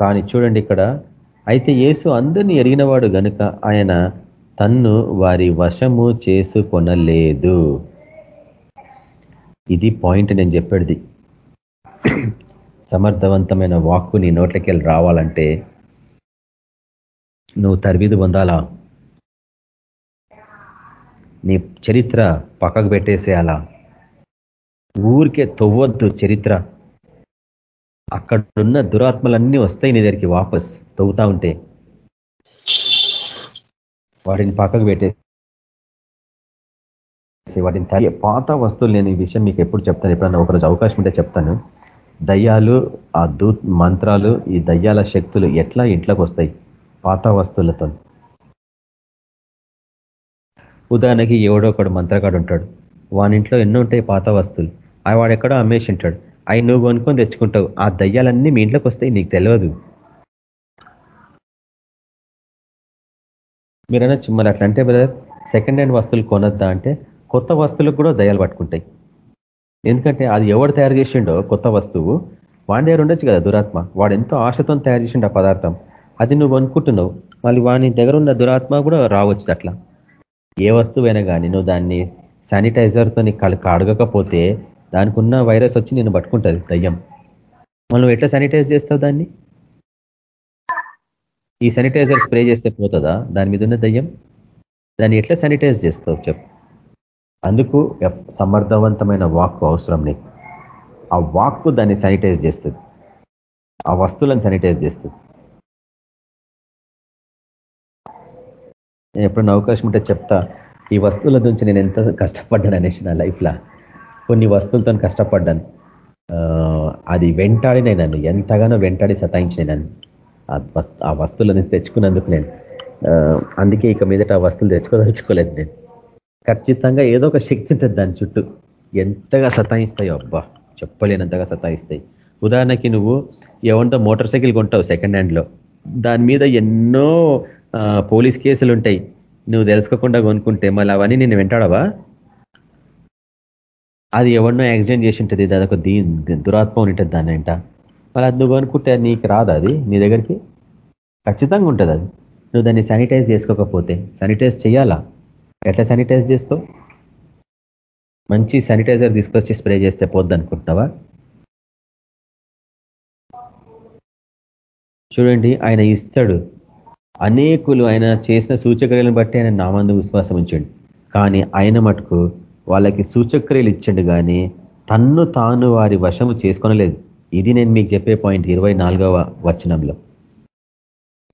S5: కానీ చూడండి ఇక్కడ అయితే యేసు అందరినీ ఎరిగినవాడు గనుక ఆయన తన్ను వారి వశము చేసుకొనలేదు. ఇది పాయింట్ నేను చెప్పేది. సమర్థవంతమైన వాక్కు నీ నోట్లకి వెళ్ళి రావాలంటే నువ్వు తరబీదు పొందాలా? నీ చరిత్ర పక్కకు పెట్టేసేయాలా? ఊరికే తవ్వద్దు చరిత్ర. అక్కడున్న దురాత్మలన్నీ వస్తాయి నీ దగ్గరికి వాపస్ తవ్వుతా ఉంటే. వాటిని పక్కకు పెట్టేసి వాటిని పాత వస్తువులు నేను ఈ విషయం మీకు ఎప్పుడు చెప్తాను. ఎప్పుడన్నా ఒకరోజు అవకాశం ఉంటే చెప్తాను. దయ్యాలు ఆ దూ మంత్రాలు ఈ దయ్యాల శక్తులు ఎట్లా ఇంట్లోకి వస్తాయి? పాత వస్తువులతో. ఉదాహరణకి ఎవడో ఒకడు మంత్రగాడు ఉంటాడు. వాని ఇంట్లో ఎన్నో ఉంటాయి పాత వస్తువులు. అవి వాడు ఎక్కడో అమ్మేసి ఉంటాడు. అవి నువ్వు కొనుక్కొని తెచ్చుకుంటావు. ఆ దయ్యాలన్నీ మీ ఇంట్లోకి వస్తాయి. నీకు తెలియదు మీరు అనొచ్చు మరి అట్లా అంటే బ్రదర్ సెకండ్ హ్యాండ్ వస్తువులు కొనొద్దా అంటే కొత్త వస్తువులకు కూడా దయాలు పట్టుకుంటాయి. ఎందుకంటే అది ఎవడు తయారు చేసిండో కొత్త వస్తువు వాడి దగ్గర ఉండొచ్చు కదా దురాత్మ. వాడు ఎంతో ఆశతో తయారు చేసిండు ఆ పదార్థం. అది నువ్వు అనుకుంటున్నావు. మళ్ళీ వాని దగ్గర ఉన్న దురాత్మ కూడా రావచ్చు అట్లా. ఏ వస్తువైనా కానీ నువ్వు దాన్ని శానిటైజర్తో కడగకపోతే దానికి ఉన్న వైరస్ వచ్చి నేను పట్టుకుంటుంది దయ్యం. మనం ఎట్లా శానిటైజ్ చేస్తావు దాన్ని? ఈ శానిటైజర్ స్ప్రే చేస్తే పోతుందా? దాని మీద ఉన్న దయ్యం? దాన్ని ఎట్లా శానిటైజ్ చేస్తావు చెప్పు. అందుకు సమర్థవంతమైన వాక్కు అవసరం నీకు. ఆ వాక్కు దాన్ని శానిటైజ్ చేస్తుంది. ఆ వస్తువులను శానిటైజ్ చేస్తుంది. నేను ఎప్పుడన్నా అవకాశం ఉంటే చెప్తా ఈ వస్తువుల నుంచి నేను ఎంత కష్టపడ్డాను అనేసి నా లైఫ్లో. కొన్ని వస్తువులతో కష్టపడ్డాను. అది వెంటాడినే నన్ను. ఎంతగానో వెంటాడి సతాయించిన నన్ను. ఆ వస్తువులను తెచ్చుకున్నందుకు నేను అందుకే ఇక మీదట ఆ వస్తువులు తెచ్చుకోదలుచుకోలేదు నేను. ఖచ్చితంగా ఏదో ఒక శక్తి ఉంటుంది దాని చుట్టూ. ఎంతగా సతాయిస్తాయో అబ్బా చెప్పలేనంతగా సతాయిస్తాయి. ఉదాహరణకి నువ్వు ఎవరితో మోటార్ సైకిల్ కొంటావు సెకండ్ హ్యాండ్లో. దాని మీద ఎన్నో పోలీస్ కేసులు ఉంటాయి. నువ్వు తెలుసుకోకుండా కొనుక్కుంటే మళ్ళీ అవన్నీ నేను వెంటాడవా? అది ఎవరినో యాక్సిడెంట్ చేసి ఉంటుంది అదొక దీ దురాత్మ ఉంటుంది దాన్ని వెంట. మళ్ళీ అది నువ్వు అనుకుంటే నీకు రాదు అది నీ దగ్గరికి? ఖచ్చితంగా ఉంటుంది అది. నువ్వు దాన్ని శానిటైజ్ చేసుకోకపోతే శానిటైజ్ చేయాలా? ఎట్లా శానిటైజ్ చేస్తావు? మంచి శానిటైజర్ తీసుకొచ్చి స్ప్రే చేస్తే పోద్ది అనుకుంటున్నావా చూడండి ఆయన ఇస్తాడు. అనేకులు ఆయన చేసిన సూచక్రియలను బట్టి ఆయన నామందు విశ్వాసం ఉంచండి. కానీ ఆయన మటుకు వాళ్ళకి సూచక్రియలు ఇచ్చండు కానీ తన్ను తాను వారి వశము చేసుకొనలేదు. ఇది నేను మీకు చెప్పే పాయింట్ ఇరవై వచనంలో.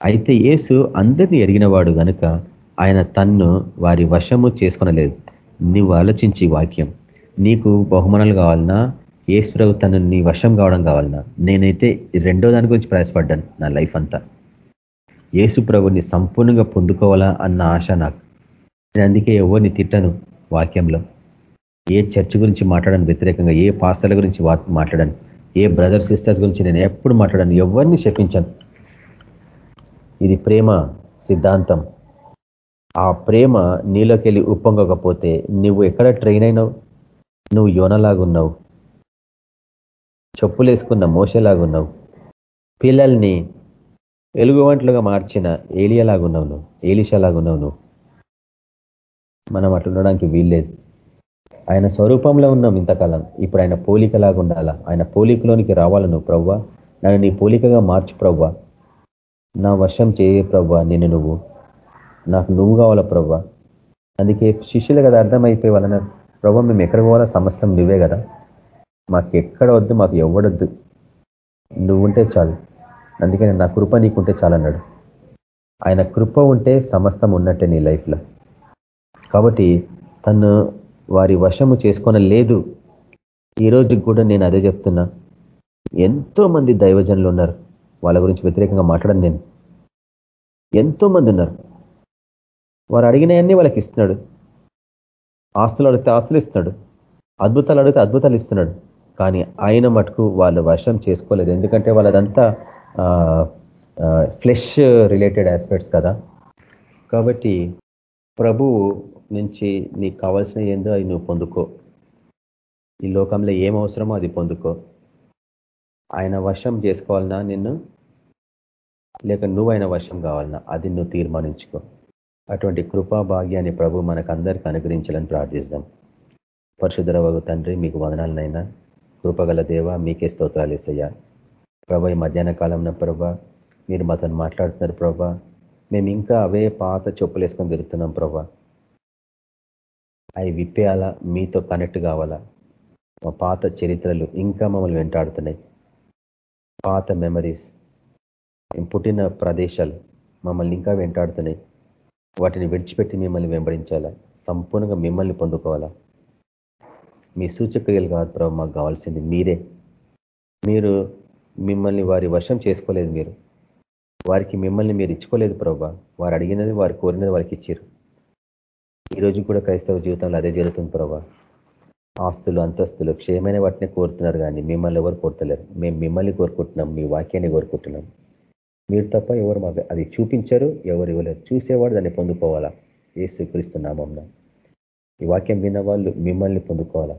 S5: అయితే యేసు అందరినీ ఎరిగినవాడు కనుక ఆయన తన్ను వారి వశము చేసుకొనలేదు. నువ్వు ఆలోచించి వాక్యం. నీకు బహుమానాలు కావాలన్నా ఏసు ప్రభు తను నీ వశం కావడం కావాలన్నా నేనైతే రెండో దాని గురించి ప్రయాసపడ్డాను నా లైఫ్ అంతా. ఏసు ప్రభుని సంపూర్ణంగా పొందుకోవాలా అన్న ఆశ నాకు. నేను అందుకే ఎవరిని తిట్టను వాక్యంలో. ఏ చర్చ్ గురించి మాట్లాడాను వ్యతిరేకంగా ఏ పాస్టర్ల గురించి మాట్లాడాను. ఏ బ్రదర్ సిస్టర్స్ గురించి నేను ఎప్పుడు మాట్లాడాను ఎవరిని శపించాను. ఇది ప్రేమ సిద్ధాంతం. ఆ ప్రేమ నీలోకి వెళ్ళి ఉప్పొంగకపోతే నువ్వు ఎక్కడ ట్రైన్ అయినావు? నువ్వు యోనలాగున్నావు. చెప్పులేసుకున్న మోసలాగున్నావు. పిల్లల్ని వెలుగువంట్లుగా మార్చిన ఏలియలాగున్నావు నువ్వు ఏలిషలాగున్నావు నువ్వు. మనం అట్లా ఉండడానికి వీల్లేదు. ఆయన స్వరూపంలో ఉన్నాం ఇంతకాలం. ఇప్పుడు ఆయన పోలికలాగా ఉండాలా ఆయన పోలికలోనికి రావాలి నువ్వు ప్రవ్వా? నన్ను నీ పోలికగా మార్చు ప్రవ్వా. నా వర్షం చేయ ప్రవ్వా నిన్ను నువ్వు. నాకు నువ్వు కావాలా ప్రవ్వా? అందుకే శిష్యులు కదా అర్థమైపోయి వాళ్ళన. ప్రభ మేము ఎక్కడ పోవాలా సమస్తం నువ్వే కదా. మాకు ఎక్కడ వద్దు మాకు ఎవడొద్దు నువ్వుంటే చాలు. అందుకని నా కృప నీకుంటే చాలన్నాడు. ఆయన కృప ఉంటే సమస్తం ఉన్నట్టే నీ లైఫ్లో. కాబట్టి తను వారి వశము చేసుకొన లేదు ఈ రోజుకి కూడా నేను అదే చెప్తున్నా. ఎంతో మంది దైవజనులు ఉన్నారు. వాళ్ళ గురించి వ్యతిరేకంగా మాట్లాడను నేను. ఎంతో మంది ఉన్నారు. వారు అడిగినవన్నీ వాళ్ళకి ఇస్తున్నాడు ఆస్తులు అడిగితే ఆస్తులు ఇస్తున్నాడు అద్భుతాలు అడిగితే అద్భుతాలు ఇస్తున్నాడు కానీ ఆయన మటుకు వాళ్ళు వశం చేసుకోలేదు. ఎందుకంటే వాళ్ళదంతా ఫ్లెష్ రిలేటెడ్ ఆస్పెక్ట్స్ కదా. కాబట్టి ప్రభు నుంచి నీకు కావాల్సిన ఏందో అవి నువ్వు పొందుకో. ఈ లోకంలో ఏం అవసరమో అది పొందుకో. ఆయన వశం చేసుకోవాలన్నా నిన్ను లేక నువ్వు ఆయన వశం కావాలన్నా అది నువ్వు తీర్మానించుకో. అటువంటి కృపా భాగ్యాన్ని ప్రభు మనకు అందరికీ అనుగ్రహించాలని ప్రార్థిస్తాం. పరశుధరవగు తండ్రి మీకు వదనాలనైనా. కృపగల దేవ మీకే స్తోత్రాలు ఇస్తయ్యా. ప్రభ ఈ మధ్యాహ్న కాలంలో ప్రభ మీరు మాతో మాట్లాడుతున్నారు ప్రభా. మేము ఇంకా అవే పాత చెప్పులు వేసుకొని తిరుగుతున్నాం ప్రభా. అవి విప్పేయాలా? మీతో కనెక్ట్ కావాలా? మా పాత చరిత్రలు ఇంకా మమ్మల్ని వెంటాడుతున్నాయి. పాత మెమరీస్ మేము పుట్టిన ప్రదేశాలు మమ్మల్ని ఇంకా వెంటాడుతున్నాయి. వాటిని విడిచిపెట్టి మిమ్మల్ని వెంబడించాలా? సంపూర్ణంగా మిమ్మల్ని పొందుకోవాలా? మీ సూచక్రియలు కాదు ప్రభు మాకు కావాల్సింది మీరే. మీరు మిమ్మల్ని వారి వశం చేసుకోలేదు మీరు. వారికి మిమ్మల్ని మీరు ఇచ్చుకోలేదు ప్రభా. వారు అడిగినది వారు కోరినది వారికి ఇచ్చారు ఈరోజు కూడా క్రైస్తవ జీవితంలో అదే జరుగుతుంది ప్రభా. ఆస్తులు అంతస్తులు క్షేమైన వాటిని కోరుతున్నారు కానీ మిమ్మల్ని ఎవరు కోరుతలేరు. మేము మిమ్మల్ని కోరుకుంటున్నాం మీ వాక్యాన్ని కోరుకుంటున్నాం. మీరు తప్ప ఎవరు మాకు అది చూపించరు ఎవరు ఇవ్వలేరు చూసేవాడు దాన్ని పొందుకోవాలా? ఏ స్వీకరిస్తున్నామం ఈ వాక్యం విన్న వాళ్ళు మిమ్మల్ని పొందుకోవాలా?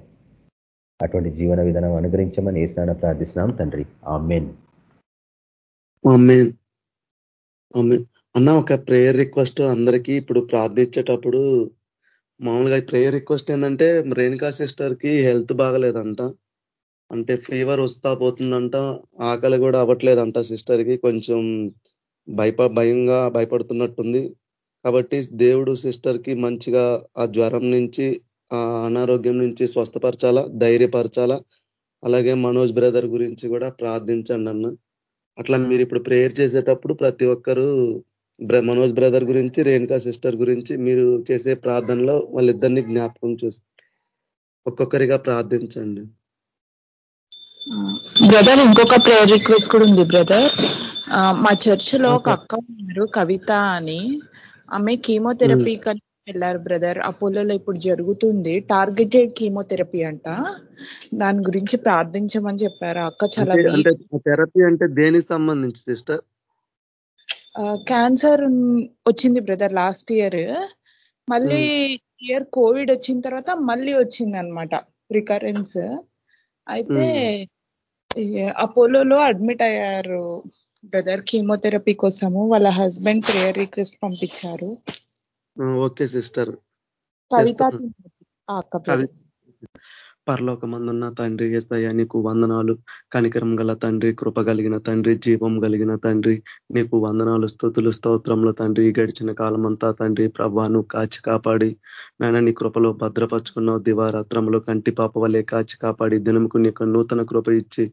S5: అటువంటి జీవన విధానం అనుగ్రహించమని ఏ స్నానం ప్రార్థిస్తున్నాం తండ్రి. ఆ మెయిన్
S3: అన్న ఒక ప్రేయర్ రిక్వెస్ట్ అందరికీ ఇప్పుడు ప్రార్థించేటప్పుడు మామూలుగా ప్రేయర్ రిక్వెస్ట్ ఏంటంటే రేణుకా సిస్టర్కి హెల్త్ బాగలేదంట. అంటే ఫీవర్ వస్తా పోతుందంట ఆకలి కూడా అవ్వట్లేదంట సిస్టర్కి. కొంచెం భయప భయంగా భయపడుతున్నట్టుంది. కాబట్టి దేవుడు సిస్టర్కి మంచిగా ఆ జ్వరం నుంచి ఆ అనారోగ్యం నుంచి స్వస్థపరచాలా ధైర్యపరచాలా? అలాగే మనోజ్ బ్రదర్ గురించి కూడా ప్రార్థించండి అన్న. అట్లా మీరు ఇప్పుడు ప్రేయర్ చేసేటప్పుడు ప్రతి ఒక్కరూ మనోజ్ బ్రదర్ గురించి రేణుకా సిస్టర్ గురించి మీరు చేసే ప్రార్థనలో వాళ్ళిద్దరిని జ్ఞాపకం చేస్తారు ఒక్కొక్కరిగా ప్రార్థించండి.
S6: బ్రదర్ ఇంకొక ప్రేయర్ రిక్వెస్ట్ కూడా ఉంది బ్రదర్ మా చర్చిలో ఒక అక్క ఉన్నారు కవిత అని. ఆమె కీమోథెరపీ కని వెళ్ళారు బ్రదర్ అపోలోలో ఇప్పుడు జరుగుతుంది. టార్గెటెడ్ కీమోథెరపీ అంట. దాని గురించి ప్రార్థించమని చెప్పారు. అక్క చాలా
S3: థెరపీ అంటే దేనికి సంబంధించి సిస్టర్
S6: క్యాన్సర్ వచ్చింది బ్రదర్ లాస్ట్ ఇయర్ మళ్ళీ ఇయర్ కోవిడ్ వచ్చిన తర్వాత మళ్ళీ వచ్చింది అనమాట రికరెన్స్ అయితే అపోలోలో అడ్మిట్ అయ్యారు. బ్రదర్ కీమోథెరపీ కోసము వాళ్ళ హస్బెండ్ ప్రేయర్ రిక్వెస్ట్ పంపించారు.
S3: ఓకే సిస్టర్
S6: కవిత
S3: పరలోకమందున్న తండ్రి ఏస్తయ్యా నీకు వందనాలు. కనికరం గల తండ్రి కృప కలిగిన తండ్రి జీవం కలిగిన తండ్రి నీకు వందనాలు స్థుతులు స్తోత్రంలో తండ్రి. గడిచిన కాలమంతా తండ్రి ప్రభాను కాచి కాపాడి. నాయన నీ కృపలో భద్రపరుచుకున్నావు. దివారాత్రంలో కంటి పాప వలె కాచి కాపాడి. దినముకు నీకు నూతన కృప ఇచ్చి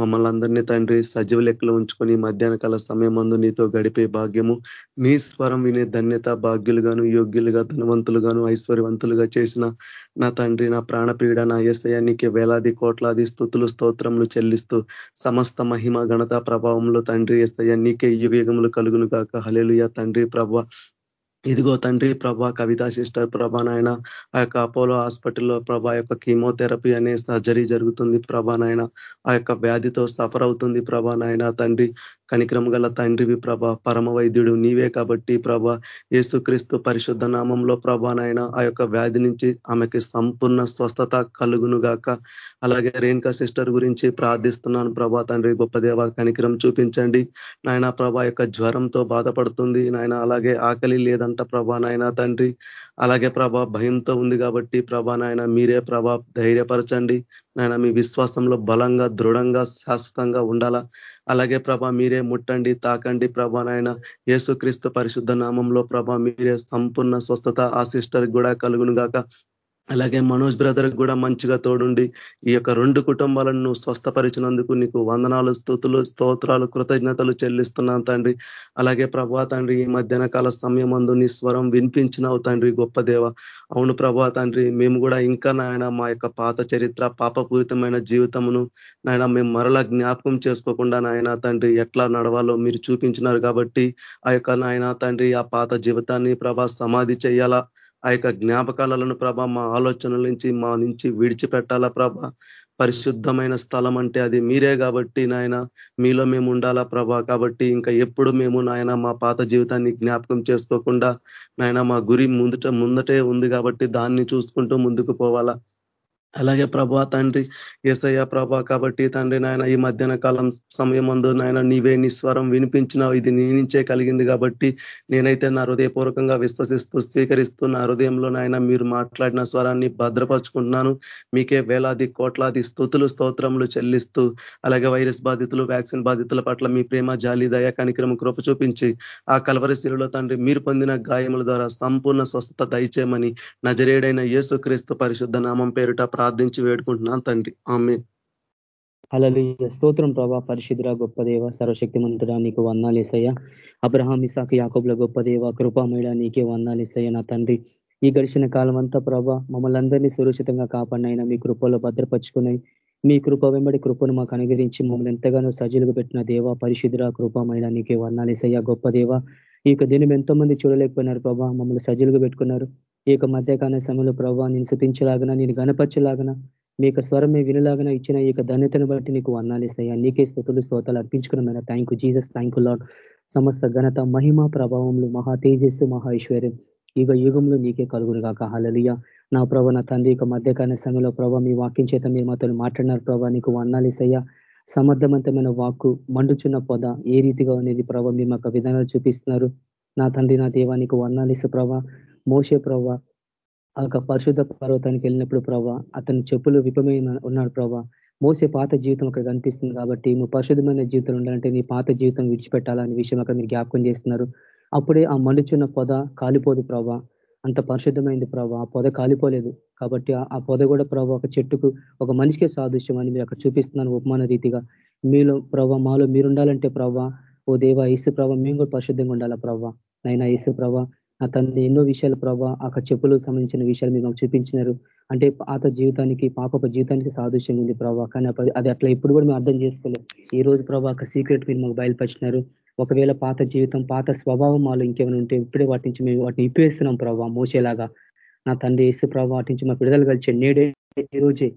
S3: మమ్మల్ని అందరినీ తండ్రి సజీవ లెక్కలు ఉంచుకొని మధ్యాహ్న కాల సమయం నీతో గడిపే భాగ్యము. నీ స్వరం వినే ధన్యత భాగ్యులుగాను యోగ్యులుగా ధనవంతులుగాను ఐశ్వర్యవంతులుగా చేసిన నా తండ్రి నా ప్రాణపీడ నా ఏసయ్యా నీకే వేలాది కోట్లాది స్థుతులు స్తోత్రములు చెల్లిస్తూ సమస్త మహిమ ఘనత ప్రభావంలో తండ్రి ఏసయ్యా నీకే యుగ యుగములు కలుగును కాక హలేలుయ తండ్రి ప్రభ. ఇదిగో తండ్రి ప్రభా కవితా సిస్టర్ ప్రభా నాయన ఆ యొక్క అపోలో హాస్పిటల్లో ప్రభా యొక్క కీమోథెరపీ అనే సర్జరీ జరుగుతుంది ప్రభా నాయన. ఆ యొక్క వ్యాధితో సఫర్ అవుతుంది ప్రభా నాయన. తండ్రి కనిక్రమ గల తండ్రివి ప్రభ పరమ వైద్యుడు నీవే కాబట్టి ప్రభ యేసుక్రీస్తు పరిశుద్ధ నామంలో ప్రభా నాయన ఆ యొక్క వ్యాధి నుంచి ఆమెకి సంపూర్ణ స్వస్థత కలుగును గాక అలాగే రేణుకా సిస్టర్ గురించి ప్రార్థిస్తున్నాను ప్రభా తండ్రి గొప్ప దేవ కనికరం చూపించండి. నాయన ప్రభా యొక్క జ్వరంతో బాధపడుతుంది. నాయన అలాగే ఆకలి లేదా లేదంట ప్రభా నాయన తండ్రి. అలాగే ప్రభా భయంతో ఉంది కాబట్టి ప్రభా నాయన మీరే ప్రభా ధైర్యపరచండి. నాయన మీ విశ్వాసంలో బలంగా దృఢంగా శాశ్వతంగా ఉండాలా? అలాగే ప్రభా మీరే ముట్టండి తాకండి ప్రభా నాయన. యేసుక్రీస్తు పరిశుద్ధ నామంలో ప్రభా మీరే సంపూర్ణ స్వస్థత ఆ సిస్టర్ కూడా కలుగును గాక. అలాగే మనోజ్ బ్రదర్ కూడా మంచిగా తోడుండి ఈ యొక్క రెండు కుటుంబాలను నువ్వు స్వస్థపరిచినందుకు నీకు వందనాలు స్థుతులు స్తోత్రాలు కృతజ్ఞతలు చెల్లిస్తున్నాను తండ్రి. అలాగే ప్రభా తండ్రి ఈ మధ్యాహ్న కాల సమయం అందు నీ స్వరం వినిపించినావు తండ్రి గొప్ప దేవ. అవును ప్రభా తండ్రి మేము కూడా ఇంకా నాయన మా యొక్క పాత చరిత్ర పాపపూరితమైన జీవితమును నాయన మేము మరలా జ్ఞాపకం చేసుకోకుండా నాయన తండ్రి ఎట్లా నడవాలో మీరు చూపించినారు కాబట్టి ఆ యొక్క నాయన తండ్రి ఆ పాత జీవితాన్ని ప్రభా సమాధి చేయాలా? ఆ యొక్క జ్ఞాపకాలను ప్రభ మా ఆలోచనల నుంచి మా నుంచి విడిచిపెట్టాలా ప్రభ? పరిశుద్ధమైన స్థలం అంటే అది మీరే కాబట్టి నాయన మీలో మేము ఉండాలా ప్రభా? కాబట్టి ఇంకా ఎప్పుడు మేము నాయన మా పాత జీవితాన్ని జ్ఞాపకం చేసుకోకుండా నాయన మా గురి ముందుట ముందటే ఉంది కాబట్టి దాన్ని చూసుకుంటూ ముందుకు పోవాలా? అలాగే ప్రభా తండ్రి ఏసయ్య ప్రభా కాబట్టి తండ్రి నాయన ఈ మధ్యాహ్న కాలం సమయం ముందు నాయన నీవే నిస్వరం వినిపించినావు. ఇది నీ నుంచే కలిగింది కాబట్టి నేనైతే నా హృదయపూర్వకంగా విశ్వసిస్తూ స్వీకరిస్తూ నా హృదయంలో నాయన మీరు మాట్లాడిన స్వరాన్ని భద్రపరుచుకుంటున్నాను. మీకే వేలాది కోట్లాది స్థుతులు స్తోత్రములు చెల్లిస్తూ అలాగే వైరస్ బాధితులు వ్యాక్సిన్ బాధితుల పట్ల మీ ప్రేమ జాలి దయ కనిక్రమ కృప చూపించి ఆ కలవరి స్థితిలో తండ్రి మీరు పొందిన గాయముల ద్వారా సంపూర్ణ స్వస్థత దయచేయమని నజరేడైన యేసుక్రీస్తు పరిశుద్ధ నామం పేరుట ప్రార్థించి వేడుకుంటున్నాను తండ్రి. ఆమె
S2: అలలు స్తోత్రం ప్రభా. పరిశుద్ర గొప్ప దేవ సర్వశక్తిమంతుడా నీకు వందాలేసయ్య అబ్రహాం ఇసాక్ యాకబుల గొప్ప దేవ కృపామేడ నీకే వందాలేసయ్య నా తండ్రి. ఈ గడిచిన కాలం అంతా ప్రభా మమ్మల్ని అందరినీ సురక్షితంగా కాపాడినైనా మీ కృపలో భద్రపరుచుకున్నాయి మీ కృప వెంబడి కృపను మాకు అనుగరించి మమ్మల్ని ఎంతగానో సజీలుగా పెట్టిన దేవ పరిశుద్ర కృపమైన నీకే వర్ణాలేసయ్య గొప్ప దేవ. ఈ యొక్క దినం ఎంతో మంది చూడలేకపోయినారు ప్రభా మమ్మల్ని సజీలుగా పెట్టుకున్నారు. ఈ యొక్క మధ్యకాల సమయంలో ప్రభావ నేను శృతించలాగన నేను గణపరచలాగన మీ యొక్క స్వరం మీ వినలాగన ఇచ్చిన ఈ యొక్క ధన్యతను బట్టి నీకు వర్ణాలిస్తాయా నీకే స్థుతులు స్తోతాలు అర్పించుకున్నమైన థ్యాంక్ జీసస్ థ్యాంక్ లాడ్ సమస్త ఘనత మహిమ ప్రభావంలో మహా తేజస్సు మహా ఐశ్వర్యం యుగ యుగంలో నీకే కలుగురు కాక హలలియ నా ప్రభా నా తండ్రి యొక్క మధ్యకాల సమయంలో ప్రభావ మీ వాక్యం చేత మీరు మాతో మాట్లాడినారు ప్రభావ నీకు వర్ణాలిసయ్యా సమర్థవంతమైన వాక్కు మండుచున్న పొద ఏ రీతిగా అనేది ప్రభావ మీ మాకు విధానాలు చూపిస్తున్నారు. నా తండ్రి నా దేవానికి వర్ణాలిసు ప్రభా. మోసే ప్రవ్వ ఆ యొక్క పరిశుద్ధ పర్వతానికి వెళ్ళినప్పుడు ప్రభా అతని చెప్పులు విపమైన ఉన్నాడు ప్రభా మోసే పాత జీవితం అక్కడ కనిపిస్తుంది కాబట్టి నువ్వు పరిశుద్ధమైన జీవితం ఉండాలంటే నీ పాత జీవితం విడిచిపెట్టాలనే విషయం అక్కడ మీరు జ్ఞాపకం చేస్తున్నారు. అప్పుడే ఆ మలుచున్న పొద కాలిపోదు ప్రభా అంత పరిశుద్ధమైంది ప్రభా ఆ పొద కాలిపోలేదు కాబట్టి ఆ పొద కూడా ప్రభా ఒక చెట్టుకు ఒక మనిషికే సాదృశ్యం అని మీరు అక్కడ చూపిస్తున్నాను ఉపమాన రీతిగా. మీలో ప్రభా మాలో మీరుండాలంటే ప్రభా ఓ దేవా ఈసు ప్రభా మేము కూడా పరిశుద్ధంగా ఉండాలా ప్రభా నైనా ఈసు ప్రభా నా తండ్రి ఎన్నో విషయాలు ప్రభావ అక్కడ చెప్పులకు సంబంధించిన విషయాలు మీరు మాకు చూపించినారు. అంటే పాత జీవితానికి పాప జీవితానికి సాదృశ్యం ఉంది ప్రభావ కానీ అది అట్లా ఇప్పుడు కూడా మేము అర్థం చేసుకోలేదు. ఈ రోజు ప్రభా ఒక సీక్రెట్ మీరు మాకు బయలుపరిచినారు. ఒకవేళ పాత జీవితం పాత స్వభావం మాలో ఇంకేమైనా ఉంటే ఇప్పుడే వాటి నుంచి మేము వాటిని ఇప్పివేస్తున్నాం ప్రభావ మోసేలాగా. నా తండ్రి ఏసు ప్రభావ వాటి నుంచి మాకు విడుదల కలిచే నేడే ఈ రోజే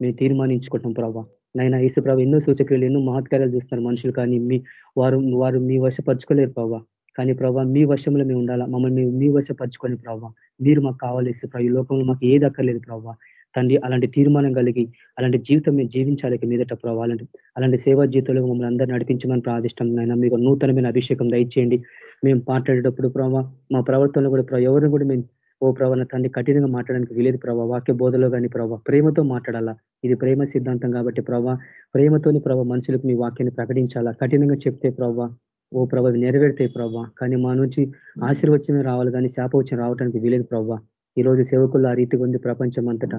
S2: మేము తీర్మానించుకుంటాం ప్రభా. నైనా ఏసు ప్రభావ ఎన్నో సూచక్రియలు ఎన్నో మహత్కార్యాలు చూస్తున్నారు మనుషులు. కానీ మీ వారు వారు మీ వశపరచుకోలేరు ప్రభావ కానీ ప్రభావ మీ వశంలో మేము ఉండాలా? మమ్మల్ని మీ వశపరచుకొని ప్రభావ మీరు మాకు కావాలి ప్రభావ ఈ లోకంలో మాకు ఏది అక్కర్లేదు ప్రభావ తండ్రి అలాంటి తీర్మానం కలిగి అలాంటి జీవితం మేము జీవించాలి మీదట ప్రభావ అలాంటి అలాంటి సేవా జీవితంలో మమ్మల్ని అందరూ నడిపించమని ప్రార్థిష్టం నాయన. మీకు నూతనమైన అభిషేకం దయచేయండి. మేము మాట్లాడేటప్పుడు ప్రభావ మా ప్రవర్తనలో కూడా ఎవరిని కూడా మేము ఓ ప్రభావ తండ్రి కఠినంగా మాట్లాడడానికి వీలేదు ప్రభావ వాక్య బోధలో కానీ ప్రభావ ప్రేమతో మాట్లాడాలా? ఇది ప్రేమ సిద్ధాంతం కాబట్టి ప్రభావ ప్రేమతోని ప్రభావ మనుషులకు మీ వాక్యాన్ని ప్రకటించాలా? కఠినంగా చెప్తే ప్రభావ ఓ ప్రభావ నెరవేరుతాయి ప్రభావ కానీ మా నుంచి ఆశీర్వచనం రావాలి కానీ శాపవచనం రావడానికి వీలేదు ప్రభావ ఈ రోజు సేవకులు ఆ రీతిగా ఉంది ప్రపంచం అంతటా.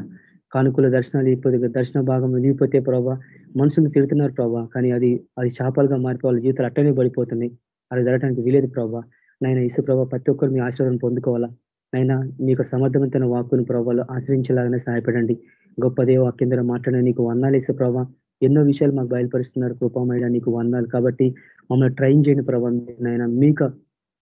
S2: కానుకల దర్శనాలు ఇప్పుడు దర్శన భాగంలో నిలిగిపోతే ప్రభావ మనుషులు తిడుతున్నారు ప్రభావ కానీ అది అది శాపాలుగా మారిపోవాలి జీవితాలు అట్టనే పడిపోతున్నాయి. అది జరగడానికి వీలేదు ప్రభావ నైనా ఇసు ప్రభావ ప్రతి ఒక్కరు మీ ఆశీర్వాదం పొందుకోవాలా? నైనా మీకు సమర్థవంతమైన వాక్కును ప్రభావాలు ఆశ్రయించేలాగానే సహాయపడండి. గొప్ప దేవ కింద మాట్లాడే నీకు వందాలేసే ప్రభావ ఎన్నో విషయాలు మాకు బయలుపరుస్తున్నారు. కృపమైన నీకు వందాలు. కాబట్టి మమ్మల్ని ట్రైన్ చేయని ప్రభావం ఆయన మీకు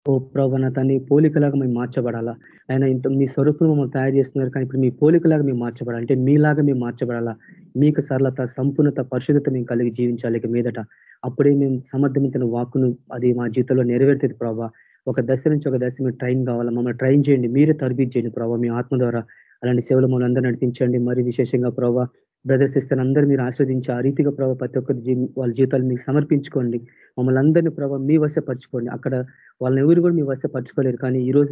S2: ఓ ప్రభావ తన్ని పోలికలాగా మేము మార్చబడాలా? ఆయన ఇంత మీ స్వరూపం మమ్మల్ని తయారు చేస్తున్నారు కానీ ఇప్పుడు మీ పోలికలాగా మేము మార్చబడాలి? అంటే మీలాగా మేము మార్చబడాలా? మీకు సరళత సంపూర్ణత పరిశుద్ధత మేము కలిగి జీవించాలి మీదట. అప్పుడే మేము సమర్థవంతమైన వాక్కును అది మా జీవితంలో నెరవేరుతుంది ప్రభావ ఒక దశ నుంచి ఒక దశ మీరు ట్రైన్ కావాలా? మమ్మల్ని ట్రైన్ చేయండి. మీరే తరబీ చేయండి ప్రభావ మీ ఆత్మ ద్వారా. అలాంటి సేవలు మమ్మల్ని అందరూ నడిపించండి. మరి విశేషంగా ప్రభావ బ్రదర్ సిస్టర్ అందరూ మీరు ఆస్వాదించి ఆ రీతిగా ప్రభావ ప్రతి ఒక్కరి వాళ్ళ జీవితాలు మీకు సమర్పించుకోండి. మమ్మల్ని అందరినీ ప్రభావ మీ వశపరచుకోండి. అక్కడ వాళ్ళని ఎవరు కూడా మీ వశపరచుకోలేరు. కానీ ఈ రోజు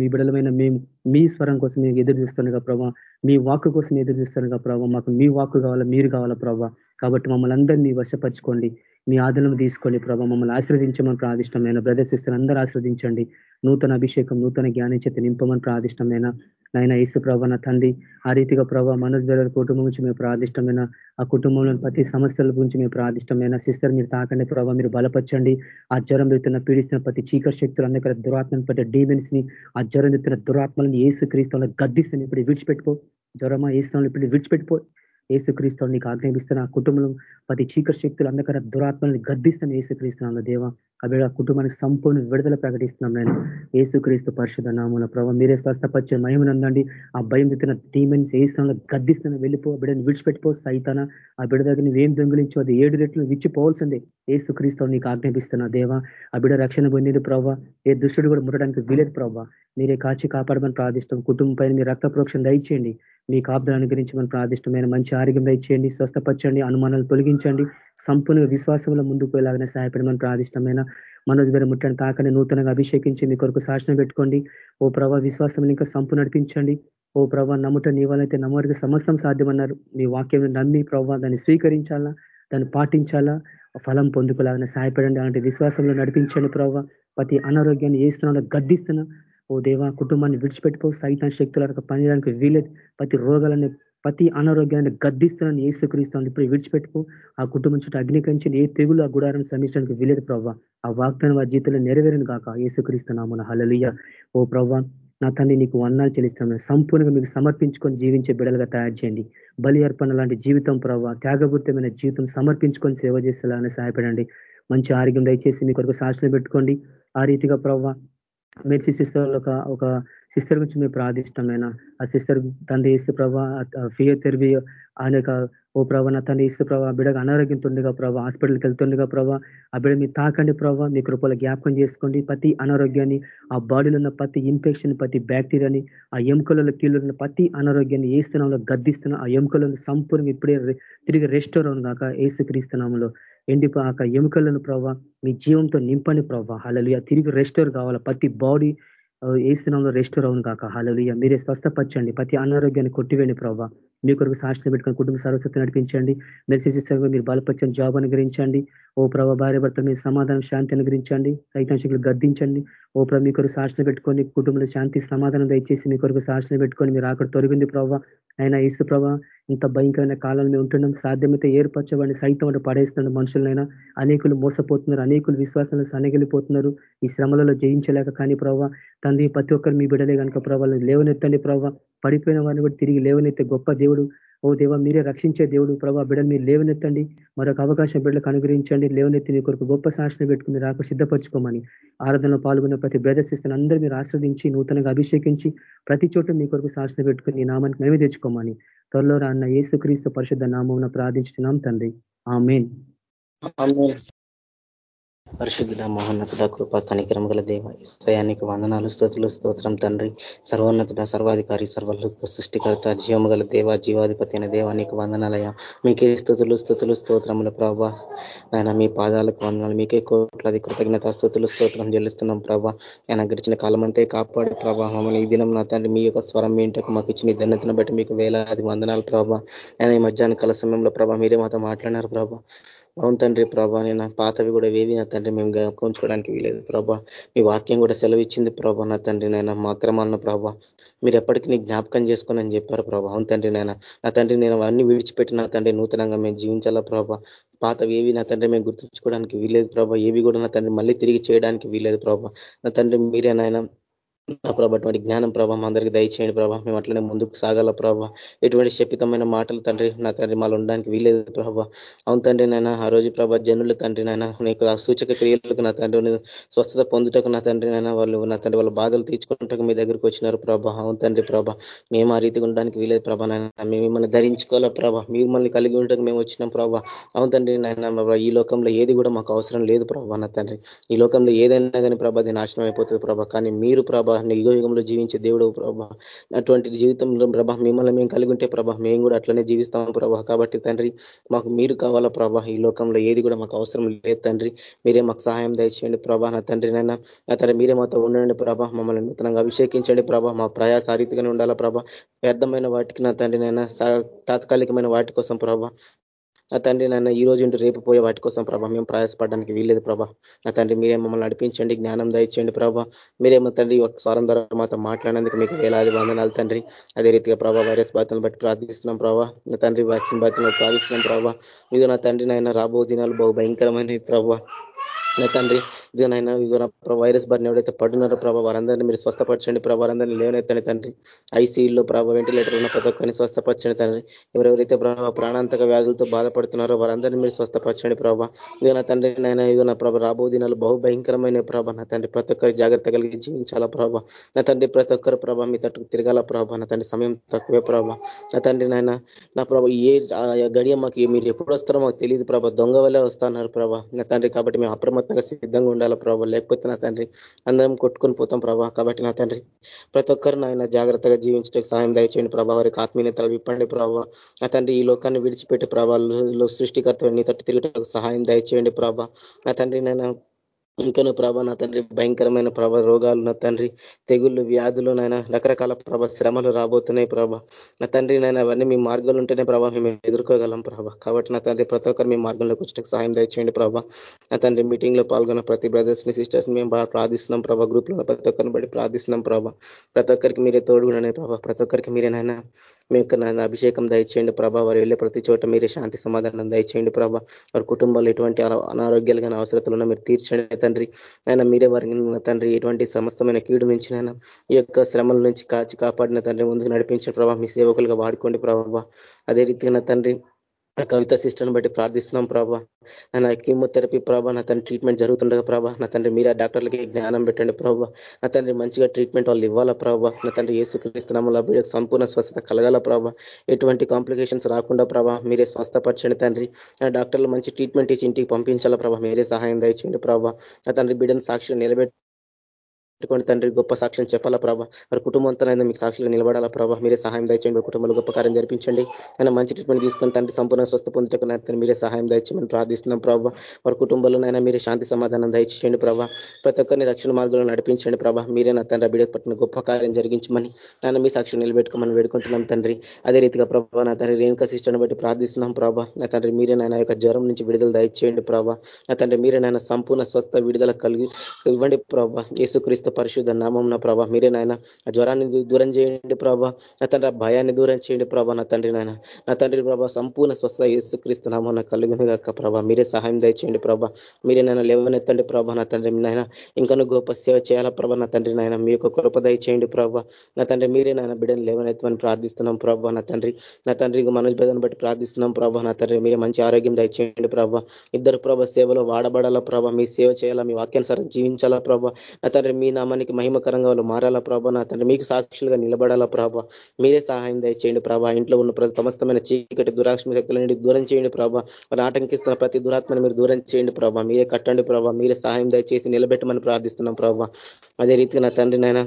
S2: మీ బిడలమైన మేము మీ స్వరం కోసం మేము ఎదురు చూస్తుండగా ప్రభావ మీ వాక్ కోసం ఎదురు చూస్తుండగా ప్రభావ మాకు మీ వాక్ కావాలా మీరు కావాలా ప్రభావ కాబట్టి మమ్మల్ని అందరినీ వశపరచుకోండి. మీ ఆదరణ తీసుకోండి ప్రభావ మమ్మల్ని ఆశ్రదించమని ప్రాదిష్టమైన బ్రదర్స్ అందరూ ఆశ్రదించండి నూతన అభిషేకం నూతన జ్ఞానం చేత నింపమని ప్రాదిష్టమైన నాయన ఏసు ప్రభా నా తండ్రి. ఆ రీతిగా ప్రభావ మనోజ్ కుటుంబం నుంచి మేము ప్రాదిష్టమైన ఆ కుటుంబంలో ప్రతి సమస్యల గురించి మేము ప్రాదిష్టమైన సిస్టర్ మీరు తాకండి ప్రభావ మీరు బలపరచండి. ఆ జ్వరం పెడుతున్న పీడిస్తున్న ప్రతి చీకటి శక్తులు అన్ని దురాత్మను పట్టే డీమెన్స్ని ఆ జ్వరం ఎత్తున్న దురాత్మలను ఏసు క్రీస్తులను గద్దిస్తాను ఇప్పుడు విడిచిపెట్టుకో. జ్వరమా ఏస్తాను ఇప్పుడు విడిచిపెట్టుకో. ఏసుక్రీస్తు నీకు ఆజ్ఞాపిస్తున్న. ఆ కుటుంబంలో ప్రతి చీకటి శక్తులు అందకర దురాత్మని గద్దిస్తున్న ఏసుక్రీస్తున్నాను దేవ. ఆ కుటుంబానికి సంపూర్ణ విడుదల ప్రకటిస్తున్నాం నేను. ఏసుక్రీస్తు పరిషత్ నామూల ప్రభావ మీరే స్వస్థపరిచే మహిమనందండి ఆ భయం తిన్న టీమెన్స్ ఏ స్థానంలో గద్దిస్తున్న వెళ్ళిపో బిడ్డని విడిచిపెట్టిపో సైతాన. ఆ బిడ దగ్గర నువ్వేం దొంగిలించు అది ఏడు రెట్లు విచ్చిపోవాల్సిందే. ఏసుక్రీస్తు నీకు ఆజ్ఞాపిస్తున్నా దేవ. ఆ బిడ రక్షణ పొందింది ప్రభావ ఏ దుష్టుడు కూడా ముట్టడానికి వీలేదు ప్రభావ మీరే కాచి కాపాడమని ప్రార్థిష్టం కుటుంబం పైన మీ రక్త ప్రోక్షణ దయచేయండి. మీ కాపుదలను గురించి మనం ప్రార్థిష్టమైన మంచి ఆరోగ్యం దయచేయండి స్వస్థపరచండి అనుమానాలు తొలగించండి సంపూర్ణ విశ్వాసంలో ముందుకు వెళ్ళాలని సహాయపడమని ప్రాదిష్టమైన మనోజ్ గారి ముట్టని తాకని నూతనంగా అభిషేకించి మీ కొరకు శాసనం పెట్టుకోండి. ఓ ప్రభా విశ్వాసం ఇంకా సంపు నడిపించండి. ఓ ప్రభా నమ్ముట నీ వాళ్ళైతే నమ్మరికి సమస్తం సాధ్యమన్నారు. మీ వాక్యం నమ్మి ప్రభావ దాన్ని స్వీకరించాలా? దాన్ని పాటించాలా? ఫలం పొందుకోలాగానే సహాయపడండి. అలాంటి విశ్వాసంలో నడిపించండి ప్రభావ ప్రతి అనారోగ్యాన్ని ఏ స్థానంలో గద్దిస్తున్నా ఓ దేవా కుటుంబాన్ని విడిచిపెట్టుకో సైతాన్ శక్తుల పనిచేయడానికి వీలేదు ప్రతి రోగాలని ప్రతి అనారోగ్యాన్ని గద్దిస్తున్నాను ఏసుక్రీస్తాను ఇప్పుడు విడిచిపెట్టుకో. ఆ కుటుంబం చుట్టూ అగ్నికరించి ఏ తెగులు ఆ గుడారం శ్రమించడానికి వీలేదు ప్రవ్వ. ఆ వాగ్దానం ఆ జీవితంలో నెరవేరను కాక ఏసుక్రీస్తున్నాము హలలియ ఓ ప్రవ్వ నా తండ్రి నీకు వందాలు చెల్లిస్తాను సంపూర్ణంగా మీకు సమర్పించుకొని జీవించే బిడలుగా తయారు చేయండి. బలి అర్పణ లాంటి జీవితం ప్రవ్వ. త్యాగపూర్తమైన జీవితం సమర్పించుకొని సేవ చేసేలాగానే సహాయపడండి. మంచి ఆరోగ్యం దయచేసి మీ కొరకు సాక్షులు పెట్టుకోండి. ఆ రీతిగా ప్రవ్వ మెర్చి సిస్టర్ ఒక సిస్టర్ గురించి మేము ప్రార్థిష్టమైన ఆ సిస్టర్ తండ్రి ఇస్తే ప్రభా ఫియర్ తెరివి ఆయన ఓ ప్రభా నా తండ్రి ఇస్తే ప్రభా బిడగా అనారోగ్యంతుండగా ప్రభా హాస్పిటల్కి వెళ్తుండగా ప్రభా ఆ బిడ మీరు తాకండి ప్రభావ మీ కృపలో జ్ఞాపకం చేసుకోండి. ప్రతి అనారోగ్యాన్ని ఆ బాడీలో ఉన్న ప్రతి ఇన్ఫెక్షన్ ప్రతి బ్యాక్టీరియాని ఆ ఎముకలలో కీళ్ళు ఉన్న ప్రతి అనారోగ్యాన్ని ఏ స్థానంలో గద్దిస్తున్న. ఆ ఎముకలను సంపూర్ణంగా ఇప్పుడే తిరిగి రెస్టోర్ అవును ఏసు క్రీస్తునామంలో ఆ ఎముకలను ప్రభావ మీ జీవంతో నింపని ప్రభావ అలా తిరిగి రెస్టోర్ కావాలా. ప్రతి బాడీ ఏ స్థినంలో రెస్టోర్ అవును కాక హలలియ మీరే స్వస్థపరచండి. ప్రతి అనారోగ్యాన్ని కొట్టివేండి ప్రభావ మీ కొరకు సాక్షి పెట్టుకుని కుటుంబ సరస్వతి నడిపించండి. మెలిసి మీరు బలపరచండి జాబ్ అనుగ్రహించండి. ఓ ప్రభావ భార్య భర్త మీద సమాధానం శాంతి అనుగ్రహించండి. రైతాంశకులు గద్దించండి. ఓ ప్రభు మీ కొరకు సాక్షిని పెట్టుకొని కుటుంబంలో శాంతి సమాధానం దయచేసి మీ కొరకు సాక్షిని పెట్టుకొని మీరు అక్కడ తొలగింది ప్రభావ అయినా ఇసు ప్రభా ఇంత భయంకరమైన కాలంలో మేము ఉంటున్నాం. సాధ్యమైతే ఏర్పరచబడి సైతం అంటే పడేస్తున్నాడు మనుషులైనా అనేకులు మోసపోతున్నారు అనేకులు విశ్వాసాలను సనగిలిపోతున్నారు ఈ శ్రమలలో జయించలేక కానీ ప్రభావ తండ్రి ప్రతి ఒక్కరు మీ బిడలే కనుక ప్రభావం లేవనెత్తండి ప్రభావ పడిపోయిన వారిని కూడా తిరిగి లేవనెత్తే గొప్ప దేవుడు. ఓ దేవ మీరే రక్షించే దేవుడు ప్రభా బిడ్డలు మీరు లేవనెత్తండి. మరొక అవకాశం బిడ్డలకు అనుగ్రహించండి. లేవనెత్తి మీ కొరకు గొప్ప సాక్షణ పెట్టుకుని రాక సిద్ధపరచుకోమని ఆరాధనలో పాల్గొన్న ప్రతి బ్రదర్స్ ఇస్తాను అందరూ మీరు ఆశ్రదించి నూతనంగా అభిషేకించి ప్రతి చోట మీ కొరకు సాక్షణ పెట్టుకుని నామానికి మేమే తెచ్చుకోమని త్వరలో రాన్న ఏసుక్రీస్తు పరిశుద్ధ నామం ప్రార్థించుతున్నాం తండ్రి. ఆ మెయిన్
S7: పరిశుద్ధ మహోన్నతుడ కృప కనికరం గల దేవ ఇస్రయానికి వందనాలు స్థుతులు స్తోత్రం తండ్రి. సర్వోన్నతుడ సర్వాధికారి సర్వలోక సృష్టికర్త జీవము గల దేవ జీవాధిపతి అయిన దేవానికి వందనాలయ మీకే స్థుతులు స్థుతులు స్తోత్రముల ప్రభా. ఆయన మీ పాదాలకు వందనాలు మీకే కోట్లాది కృతజ్ఞత స్థుతులు స్తోత్రం చెల్లిస్తున్నాం ప్రభా. ఆయన గడిచిన కాలం అంతే కాపాడు ప్రభా. మమ్మల్ని ఈ దినం నా తండ్రి మీ యొక్క స్వరం మీ ఇంటికి మాకు ఇచ్చిన ధన్యతను బట్టి మీకు వేలాది వందనాలు ప్రభా. ఆయన ఈ మధ్యాహ్న కాల సమయంలో ప్రభా మీరే మాతో మాట్లాడినారు ప్రభా. అవును తండ్రి ప్రభా నేను పాతవి కూడా వేవి నా తండ్రి మేము ఉంచుకోవడానికి వీలేదు ప్రభా. మీ వాక్యం కూడా సెలవిచ్చింది ప్రభా నా తండ్రి నాయన మా అక్రమాలను ప్రభా. మీరు ఎప్పటికీ నీ జ్ఞాపకం చేసుకుని అని చెప్పారు ప్రభా. అవును తండ్రి నాయన నా తండ్రి నేను అవన్నీ విడిచిపెట్టి నా తండ్రి నూతనంగా మేము జీవించాలా ప్రభా. పాతవి ఏవి నా తండ్రి మేము గుర్తుంచుకోవడానికి వీలేదు ప్రభా. ఏవి కూడా నా తండ్రి మళ్ళీ తిరిగి చేయడానికి వీలేదు ప్రభా. నా తండ్రి మీరే నాయన ప్రభా అటువంటి జ్ఞానం ప్రభావం అందరికీ దయచేయండి ప్రభావ మేము అట్లనే ముందుకు సాగాల ప్రభావ ఎటువంటి శపితమైన మాటలు తండ్రి నా తండ్రి మాలో ఉండడానికి వీలేదు ప్రభావ అవును తండ్రి నాయన ఆ రోజు ప్రభా జనులు తండ్రి నాయన నీకు ఆ సూచక క్రియలకు నా తండ్రి స్వస్థత పొందుటకు నా తండ్రి నాయన వాళ్ళు నా తండ్రి వాళ్ళ బాధలు తీర్చుకుంటకు మీ దగ్గరికి వచ్చినారు ప్రభా. అవును తండ్రి ప్రభా మేము ఆ రీతిగా ఉండడానికి వీలేదు ప్రభా నాయన. మేము మిమ్మల్ని ధరించుకోవాలా ప్రభా. మిమ్మల్ని కలిగి ఉండటకు మేము వచ్చినాం ప్రభా. అవును తండ్రి నాయన ఈ లోకంలో ఏది కూడా మాకు అవసరం లేదు ప్రభా నా తండ్రి. ఈ లోకంలో ఏదైనా కానీ ప్రభా అది నాశనం అయిపోతుంది ప్రభా. కానీ మీరు ప్రభా ప్రభా యుగ యుగంలో జీవించే దేవుడు ప్రభా. అటువంటి జీవితంలో ప్రభా మిమ్మల్ని మేము కలిగి ఉంటే ప్రభా మేము కూడా అట్లనే జీవిస్తాం ప్రభా. కాబట్టి తండ్రి మాకు మీరు కావాలా ప్రభా ఈ లోకంలో ఏది కూడా మాకు అవసరం లేదు తండ్రి. మీరే మాకు సహాయం దయచేయండి ప్రభా. నా తండ్రి నైనా నా తండ్రి మీరే మాతో ఉండండి ప్రభా. మమ్మల్ని నూతనంగా అభిషేకించండి ప్రభా. మా ప్రయాస రీతిగానే ఉండాలా ప్రభా. వ్యర్థమైన వాటికి నా తండ్రి నైనా తాత్కాలికమైన వాటి కోసం ప్రభా నా తండ్రి నన్ను ఈ రోజు రేపు పోయే వాటి కోసం ప్రభా మేము ప్రయాసపడడానికి వీల్లేదు ప్రభా. నా తండ్రి మీరే మమ్మల్ని నడిపించండి జ్ఞానం దయచేయండి ప్రభా. మీరేమో తండ్రి ఒక స్వరం ద్వారా మాతో మాట్లాడేందుకు మీకు వేలాది వందనాలు తండ్రి. అదే రీతిగా ప్రభా వైరస్ బాధ్యతను బట్టి ప్రార్థిస్తున్నాం ప్రభా. నా తండ్రి వ్యాక్సిన్ బాధ్యతను ప్రార్థిస్తున్నాం ప్రభా. ఇది నా తండ్రి నాయన రాబో దినాలు బహు భయంకరమైన ప్రభా. నా తండ్రి ఇదేనైనా వైరస్ బారిన ఎవరైతే పడున్నారో ప్రభావ వారందరినీ మీరు స్వస్థపరచండి ప్రభావ వారందరినీ లేవనెత్తండి తండ్రి. ఐసీయూలో ప్రభావ వెంటిలేటర్ ఉన్న ప్రతి ఒక్కరిని స్వస్థపరచండి తండ్రి. ఎవరెవరైతే ప్రభావ ప్రాణాంతక వ్యాధులతో బాధపడుతున్నారో వారందరినీ మీరు స్వస్థపరచండి ప్రభావ ఇదో నా తండ్రి నైనా ఇదిగో నా ప్రభావ రాబో దినాలు బహు భయంకరమైన నా తండ్రి. ప్రతి ఒక్కరి జాగ్రత్త కలిగి జీవించాలా ప్రభావ నా తండ్రి ప్రతి ఒక్కరు ప్రభావ మీ తట్టుకు తిరగాల ప్రభావ నా తండ్రి సమయం తక్కువే ప్రభావ నా తండ్రి నాయన నా ప్రభావ ఏ గడియ మాకు మీరు ఎప్పుడు వస్తారో మాకు తెలియదు ప్రభా. దొంగ వల్లే వస్తున్నారు ప్రభా. నా తండ్రి కాబట్టి మేము అప్రమత్తంగా సిద్ధంగా ఉండాలి ప్రభావ లేకపోతే నా తండ్రి అందరం కొట్టుకొని పోతాం ప్రభావ కాబట్టి నా తండ్రి ప్రతి ఒక్కరు నాయన జాగ్రత్తగా జీవించడానికి సాయం దయచేయండి ప్రభావ వారికి ఆత్మీయతలు విప్పండి ప్రభావ నా తండ్రి ఈ లోకాన్ని విడిచిపెట్టి ప్రభావాలు సృష్టికర్త నీ తట్టు తిరుగుటకు సహాయం దయచేయండి ప్రభా. నా తండ్రి నేను ఇంకను ప్రభ నా తండ్రి భయంకరమైన ప్రభ రోగాలు నా తండ్రి తెగుళ్ళు వ్యాధులు నాయన రకరకాల ప్రభ శ్రమలు రాబోతున్నాయి ప్రభ. నా తండ్రి నైనా అవన్నీ మీ మార్గాలు ఉంటేనే ప్రభావ మేము ఎదుర్కోగలం ప్రభ. కాబట్టి నా తండ్రి ప్రతి ఒక్కరు మీ మార్గంలోకి వచ్చేటకు సాయం దయచేయండి ప్రభ. నా తండ్రి మీటింగ్లో పాల్గొన్న ప్రతి బ్రదర్స్ని సిస్టర్స్ మేము బాగా ప్రార్థిస్తున్నాం ప్రభ. గ్రూప్లో ప్రతి ఒక్కరిని బట్టి ప్రార్థిస్తున్నాం ప్రభ. ప్రతి ఒక్కరికి మీరే తోడుగుండనే ప్రభ. ప్రతి ఒక్కరికి మీరేనైనా మీకు యొక్క అభిషేకం దయచేయండి ప్రభా. వారు వెళ్ళే ప్రతి చోట మీరే శాంతి సమాధానం దయచేయండి ప్రభా. వారి కుటుంబాలు ఎటువంటి అనారోగ్యాలు కానీ అవసరతలు మీరు తీర్చండి తండ్రి. ఆయన మీరే వారిని తండ్రి. ఎటువంటి సమస్తమైన కీడు నుంచి నాయన ఈ యొక్క శ్రమల నుంచి కాచి కాపాడిన తండ్రి ముందుకు నడిపించిన ప్రభావ మీ సేవకులుగా వాడుకోండి ప్రభావ అదే రీతిగా తండ్రి కవిత సిస్టర్ని బట్టి ప్రార్థిస్తున్నాం ప్రభా. నా కీమోథెరపీ ప్రభా నా తండ్రి ట్రీట్మెంట్ జరుగుతుండగా ప్రభా నా తండ్రి మీరే డాక్టర్లకి జ్ఞానం పెట్టండి ప్రభా. నా తండ్రి మంచిగా ట్రీట్మెంట్ వాళ్ళు ఇవ్వాలా ప్రభా. నా తండ్రి ఏసుక్రీస్తున్నాముల బిడ్డకు సంపూర్ణ స్వస్థత కలగాల ప్రభా. ఎటువంటి కాంప్లికేషన్స్ రాకుండా ప్రభా మీరే స్వస్థపరచండి తండ్రి. డాక్టర్లు మంచి ట్రీట్మెంట్ ఇచ్చి ఇంటికి పంపించాలా ప్రభా. మీరే సహాయం దయచేయండి ప్రభా. నా తండ్రి బిడ్డను సాక్షి నిలబెట్టి పెట్టుకోండి తండ్రి గొప్ప సాక్ష్యం చెప్పాలా ప్రభా? వారి కుటుంబంతో మీకు సాక్షులు నిలబడాలా ప్రభా? మీరే సహాయం దయచేయండి కుటుంబంలో గొప్ప కార్యం జరిపించండి. ఆయన మంచి ట్రీట్మెంట్ తీసుకొని తండ్రి సంపూర్ణ స్వస్థ పొందుటకు మీరే సహాయం దయచేయమని ప్రార్థిస్తున్నాం ప్రభావ వారి కుటుంబంలో మీరే శాంతి సమాధానం దయచేయండి ప్రభా. ప్రతి ఒక్కరిని రక్షణ మార్గంలో నడిపించండి ప్రభా. మీరే నా తండ్రి బిడ్డ పట్టిన గొప్ప కార్యం జరిగించమని నాన్న మీ సాక్షి నిలబెట్టుకోమని వేడుకుంటున్నాం తండ్రి. అదే రీతిగా ప్రభావ నా తండ్రి రేణుక సిస్టర్ని బట్టి ప్రార్థిస్తున్నాం ప్రభా. నా తండ్రి మీరే నాయన యొక్క జ్వరం నుంచి విడుదల దయచేయండి ప్రభా. నా తండ్రి మీరే నాయన సంపూర్ణ స్వస్థ విడుదల కలిగి ఇవ్వండి ప్రభా. యేసుక్రీస్తు పరిశుద్ధ నామం నా ప్రభా మీరే నాయన ఆ జ్వరాన్ని దూరం చేయండి ప్రభా నా తండ్రి ఆ భయాన్ని దూరం చేయండి ప్రభా నా తండ్రి నాయన నా తండ్రి ప్రభా సంపూర్ణ స్వస్థ యేసుక్రీస్తు నామం కలుగును కాక ప్రభా మీరే సహాయం దయచేయండి ప్రభా మీరే నాయన లేవనెత్తండి ప్రభా నా తండ్రి నాయన ఇంకను గొప్ప సేవ చేయాలా ప్రభా నా తండ్రి నాయన మీ యొక్క కృప దయచేయండి ప్రభా నా తండ్రి మీరే నాయన బిడ్డను లేవనెత్తమని ప్రార్థిస్తున్నాం ప్రభా నా తండ్రి నా తండ్రి మనోజ్ బట్టి ప్రార్థిస్తున్నాం ప్రభా నా తండ్రి మీరే మంచి ఆరోగ్యం దయచేయండి ప్రభా ఇద్దరు ప్రభా సేవలో వాడబడాలా ప్రభా మీ సేవ చేయాలా మీ వాక్యానుసారం జీవించాలా ప్రభా నా తండ్రి మీ నామానికి మహిమకరంగా వాళ్ళు మారాలా ప్రభా? నా తండ్రి మీకు సాక్షులుగా నిలబడాలా ప్రభా? మీరే సహాయం దయచేయండి ప్రభా. ఇంట్లో ఉన్న ప్రతి సమస్తమైన చీకటి దురాక్ష శక్తుల నుండి దూరం చేయండి ప్రభా. వాళ్ళు ఆటంకిస్తున్న ప్రతి దురాత్మను మీరు దూరం చేయండి ప్రభా. మీరే కట్టండి ప్రభా. మీరే సహాయం దయచేసి నిలబెట్టమని ప్రార్థిస్తున్నాం ప్రభా. అదే రీతిగా నా తండ్రి నాయన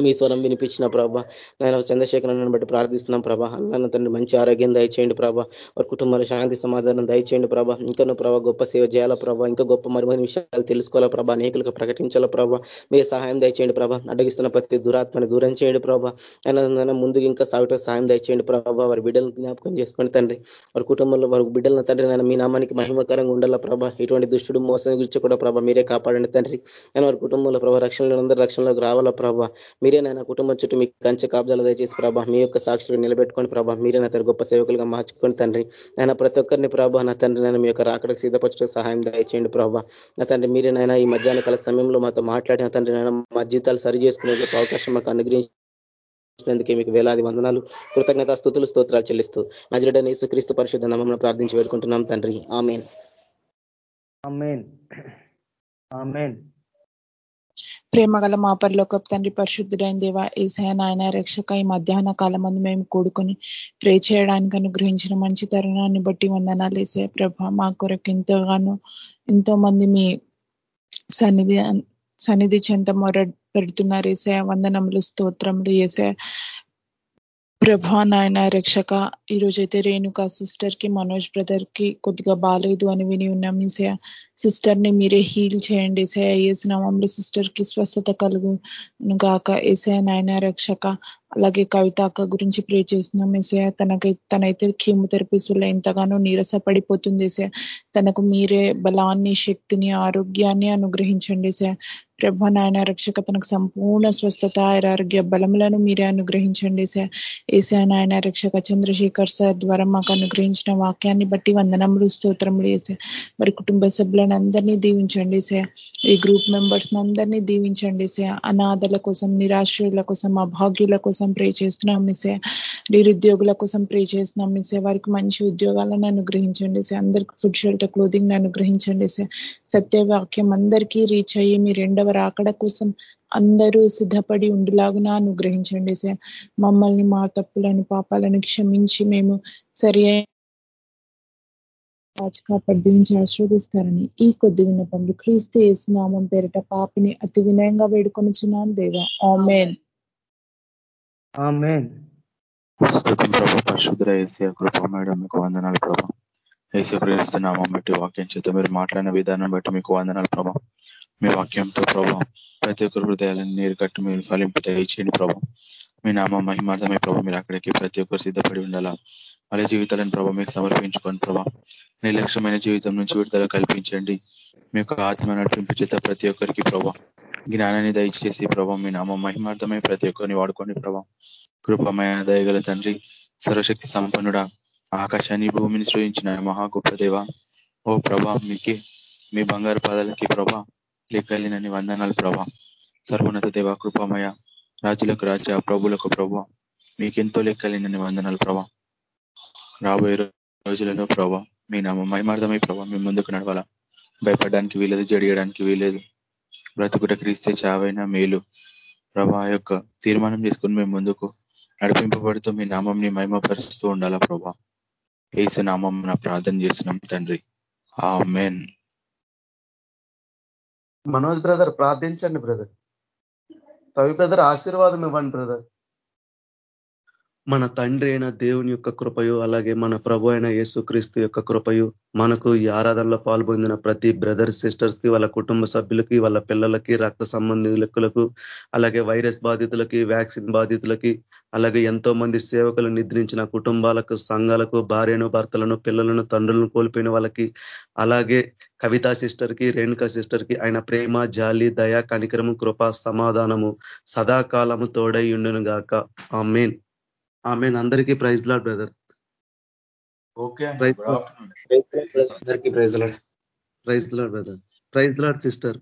S7: మీ స్వరం వినిపించిన ప్రభా. నేను చంద్రశేఖరను బట్టి ప్రార్థిస్తున్నాం ప్రభా. అన్న తండ్రి మంచి ఆరోగ్యం దయచేయండి ప్రభా. వారి కుటుంబాల శాంతి సమాధానం దయచేయండి ప్రభా. ఇంకా ప్రభా గొప్ప సేవ చేయాలా ప్రభా. ఇంకా గొప్ప మరిమైన విషయాలు తెలుసుకోవాలా ప్రభా. అనేకులకు ప్రకటించాలా ప్రభా. మీరు సహాయం దయచేయండి ప్రభా. అడ్డగిస్తున్న ప్రతి దురాత్మని దూరం చేయండి ప్రభా. అయినా ముందుకు ఇంకా సాగుట సహాయం దయచేయండి ప్రభా. వారి బిడ్డలను జ్ఞాపకం చేసుకోండి తండ్రి వారి కుటుంబంలో వారి బిడ్డలను తండ్రి నేను మీ నామానికి మహిమకరంగా ఉండాలా ప్రభా. ఇటువంటి దుష్టుడు మోసం గురించి కూడా ప్రభా మీరే కాపాడండి తండ్రి. నేను వారి కుటుంబంలో ప్రభా రక్షణలో అందరూ రక్షణలోకి రావాలా ప్రభా. మీరే నాయన కుటుంబం చుట్టూ మీకు కంచె కాబ్జాలు దయచేసి ప్రభా మీ యొక్క సాక్షులు నిలబెట్టుకొని ప్రభా మీరే నా తన గొప్ప సేవకులుగా మార్చుకొని తండ్రి. ఆయన ప్రతి ఒక్కరిని ప్రభా నా తండ్రి నేను మీ యొక్క రాకడకు సిద్ధపరచడం సహాయం దయచేయండి ప్రభా. నా తండ్రి మీరే నాయన ఈ మధ్యాహ్న కాల సమయంలో మాతో మాట్లాడిన తండ్రి నాయన మా జీతాలు సరి చేసుకునే అవకాశం మాకు అనుగ్రహించినందుకే మీకు వేలాది వందనాలు కృతజ్ఞత స్థుతులు స్తోత్రాలు చెల్లిస్తూ నజరడ క్రీస్తు పరిశుద్ధ నామం ప్రార్థించి వేడుకుంటున్నాం తండ్రి. ఆమెన్.
S6: గల మా పరిలోక తండ్రి పరిశుద్ధుడైన దేవ ఏసయ నాయన రక్షక ఈ మధ్యాహ్న కాలం మంది మేము కూడుకొని ప్రే చేయడానికి అనుగ్రహించిన మంచి తరుణాన్ని బట్టి వందనాలు వేసే ప్రభ. మా కొరకు ఎంతగానో ఎంతో మంది మీ సన్నిధి సన్నిధి చెంత మొర పెడుతున్నారు ఏసయ వందనములు స్తోత్రములు ఏసే ప్రభా నాయన రక్షక ఈరోజైతే రేణుక సిస్టర్కి మనోజ్ బ్రదర్కి కొద్దిగా బాగాలేదు అని విని ఉన్నాం ఈసయ సిస్టర్ని మీరే హీల్ చేయండి ఏసయ ఏసు నామంలో సిస్టర్కి స్వస్థత కలుగు గాక ఏసయ నాయన రక్షక అలాగే కవిత అక్క గురించి ప్రే చేస్తున్నాం ఏసయ తనకి తనైతే కీమోథెరపీస్ వల్ల ఎంతగానో నీరస పడిపోతుంది ఏసయ తనకు మీరే బలాన్ని శక్తిని ఆరోగ్యాన్ని అనుగ్రహించండి ఏసయ ప్రభ నాయన రక్షక తనకు సంపూర్ణ స్వస్థత ఆరోగ్య బలములను మీరే అనుగ్రహించండి సార్ ఏసా నాయన రక్షక చంద్రశేఖర్ సార్ ద్వారా మాకు అనుగ్రహించిన వాక్యాన్ని బట్టి వందనములు స్తోత్రములు వేసా మరి కుటుంబ సభ్యులను అందరినీ దీవించండి సే. ఈ గ్రూప్ మెంబర్స్ అందరినీ దీవించండి సే. అనాథల కోసం నిరాశ్రయుల కోసం అభాగ్యుల కోసం ప్రే చేస్తున్నాం మిసే నిరుద్యోగుల కోసం ప్రే చేస్తున్నాం మిసే వారికి మంచి ఉద్యోగాలను అనుగ్రహించండి సే అందరికి ఫుడ్ షెల్టర్ క్లోదింగ్ అనుగ్రహించండి సే సత్యవాక్యం అందరికీ రీచ్ అయ్యి మీ రెండవ రాకడ కోసం అందరూ సిద్ధపడి ఉండిలాగున అనుగ్రహించండి సే మమ్మల్ని మా తప్పులను పాపాలను క్షమించి మేము సరి కాచి దీవించి ఆశీర్వదిస్తారని ఈ కొద్ది విన్నపంలో క్రీస్తు నామం పేరిట పాపిని అతి వినయంగా వేడుకొనిచున్నాను దేవా. ఆమెన్.
S1: స్థుతం ప్రభా పరిశుద్ర ఏసీ కృప మేడం మీకు వందనాలు ప్రభా. ఏసీ క్రీస్తు బట్టి వాక్యం చేత మీరు మాట్లాడిన విధానం బట్టి మీకు వందనాలు ప్రభా. మీ వాక్యంతో ప్రభా ప్రతి ఒక్కరు హృదయాలను నీరు కట్టి మీరు ఫలింపు దయచేయండి ప్రభా. మీ నామం మహిమార్థమే ప్రభా మీరు అక్కడికి ప్రతి ఒక్కరు సిద్ధపడి ఉండాలా. వాళ్ళ జీవితాలను ప్రభా మీకు సమర్పించుకోండి ప్రభా. నిర్లక్ష్యమైన జీవితం నుంచి విడుదల కల్పించండి. మీ యొక్క ఆత్మ నడిపింపు చేత ప్రతి ఒక్కరికి ప్రభా. జ్ఞానాన్ని దయచేసి ప్రభా మీ నామం మహిమార్థమై ప్రతి ఒక్కరిని వాడుకోండి ప్రభావం కృపమయ దయగల తండ్రి సర్వశక్తి సంపన్నుడ ఆకాశాన్ని భూమిని సృజించిన మహా గొప్ప దేవ. ఓ ప్రభా మీకే మీ బంగారు పాదాలకి ప్రభా లెక్కలేనని వందనాలు ప్రభా. సర్వోన్నత దేవ కృపమయ రాజులకు రాజ ప్రభులకు ప్రభా మీకెంతో లెక్కలేనని వందనాలు ప్రభా. రాబోయే రోజులలో ప్రభా మీ నామ మహిమార్థమై ప్రభా మీ ముందుకు నడవాలా. భయపడడానికి వీలేదు జడియడానికి వీలేదు బ్రతుకుట క్రీస్తే చావైనా మేలు. ప్రభా యొక్క తీర్మానం చేసుకుని మేము ముందుకు నడిపింపబడుతూ మీ నామంని మహిమపరుస్తూ ఉండాలా ప్రభా? ఏసు నామం ప్రార్థన చేస్తున్నాం తండ్రి. ఆ మెన్
S3: మనోజ్ బ్రదర్ ప్రార్థించండి బ్రదర్. రవి బ్రదర్ ఆశీర్వాదం ఇవ్వండి బ్రదర్. మన తండ్రి అయిన దేవుని యొక్క కృపయు అలాగే మన ప్రభు అయిన యేసుక్రీస్తు యొక్క కృపయు మనకు ఈ ఆరాధనలో పాల్పొందిన ప్రతి బ్రదర్ సిస్టర్స్కి వాళ్ళ కుటుంబ సభ్యులకి వాళ్ళ పిల్లలకి రక్త సంబంధికులకు అలాగే వైరస్ బాధితులకి వ్యాక్సిన్ బాధితులకి అలాగే ఎంతో మంది సేవకులు నిద్రించిన కుటుంబాలకు సంఘాలకు భార్యను భర్తలను పిల్లలను తండ్రులను కోల్పోయిన వాళ్ళకి అలాగే కవితా సిస్టర్కి రేణుకా సిస్టర్కి ఆయన ప్రేమ జాలి దయ కనికరము కృప సమాధానము సదాకాలము తోడై ఉండును గాక ఆ మెయిన్ ఆమె అందరికీ ప్రైజ్ లాడ్ బ్రదర్
S1: ఓకే
S3: అందరికీ praise Lord praise Lord brother praise Lord sister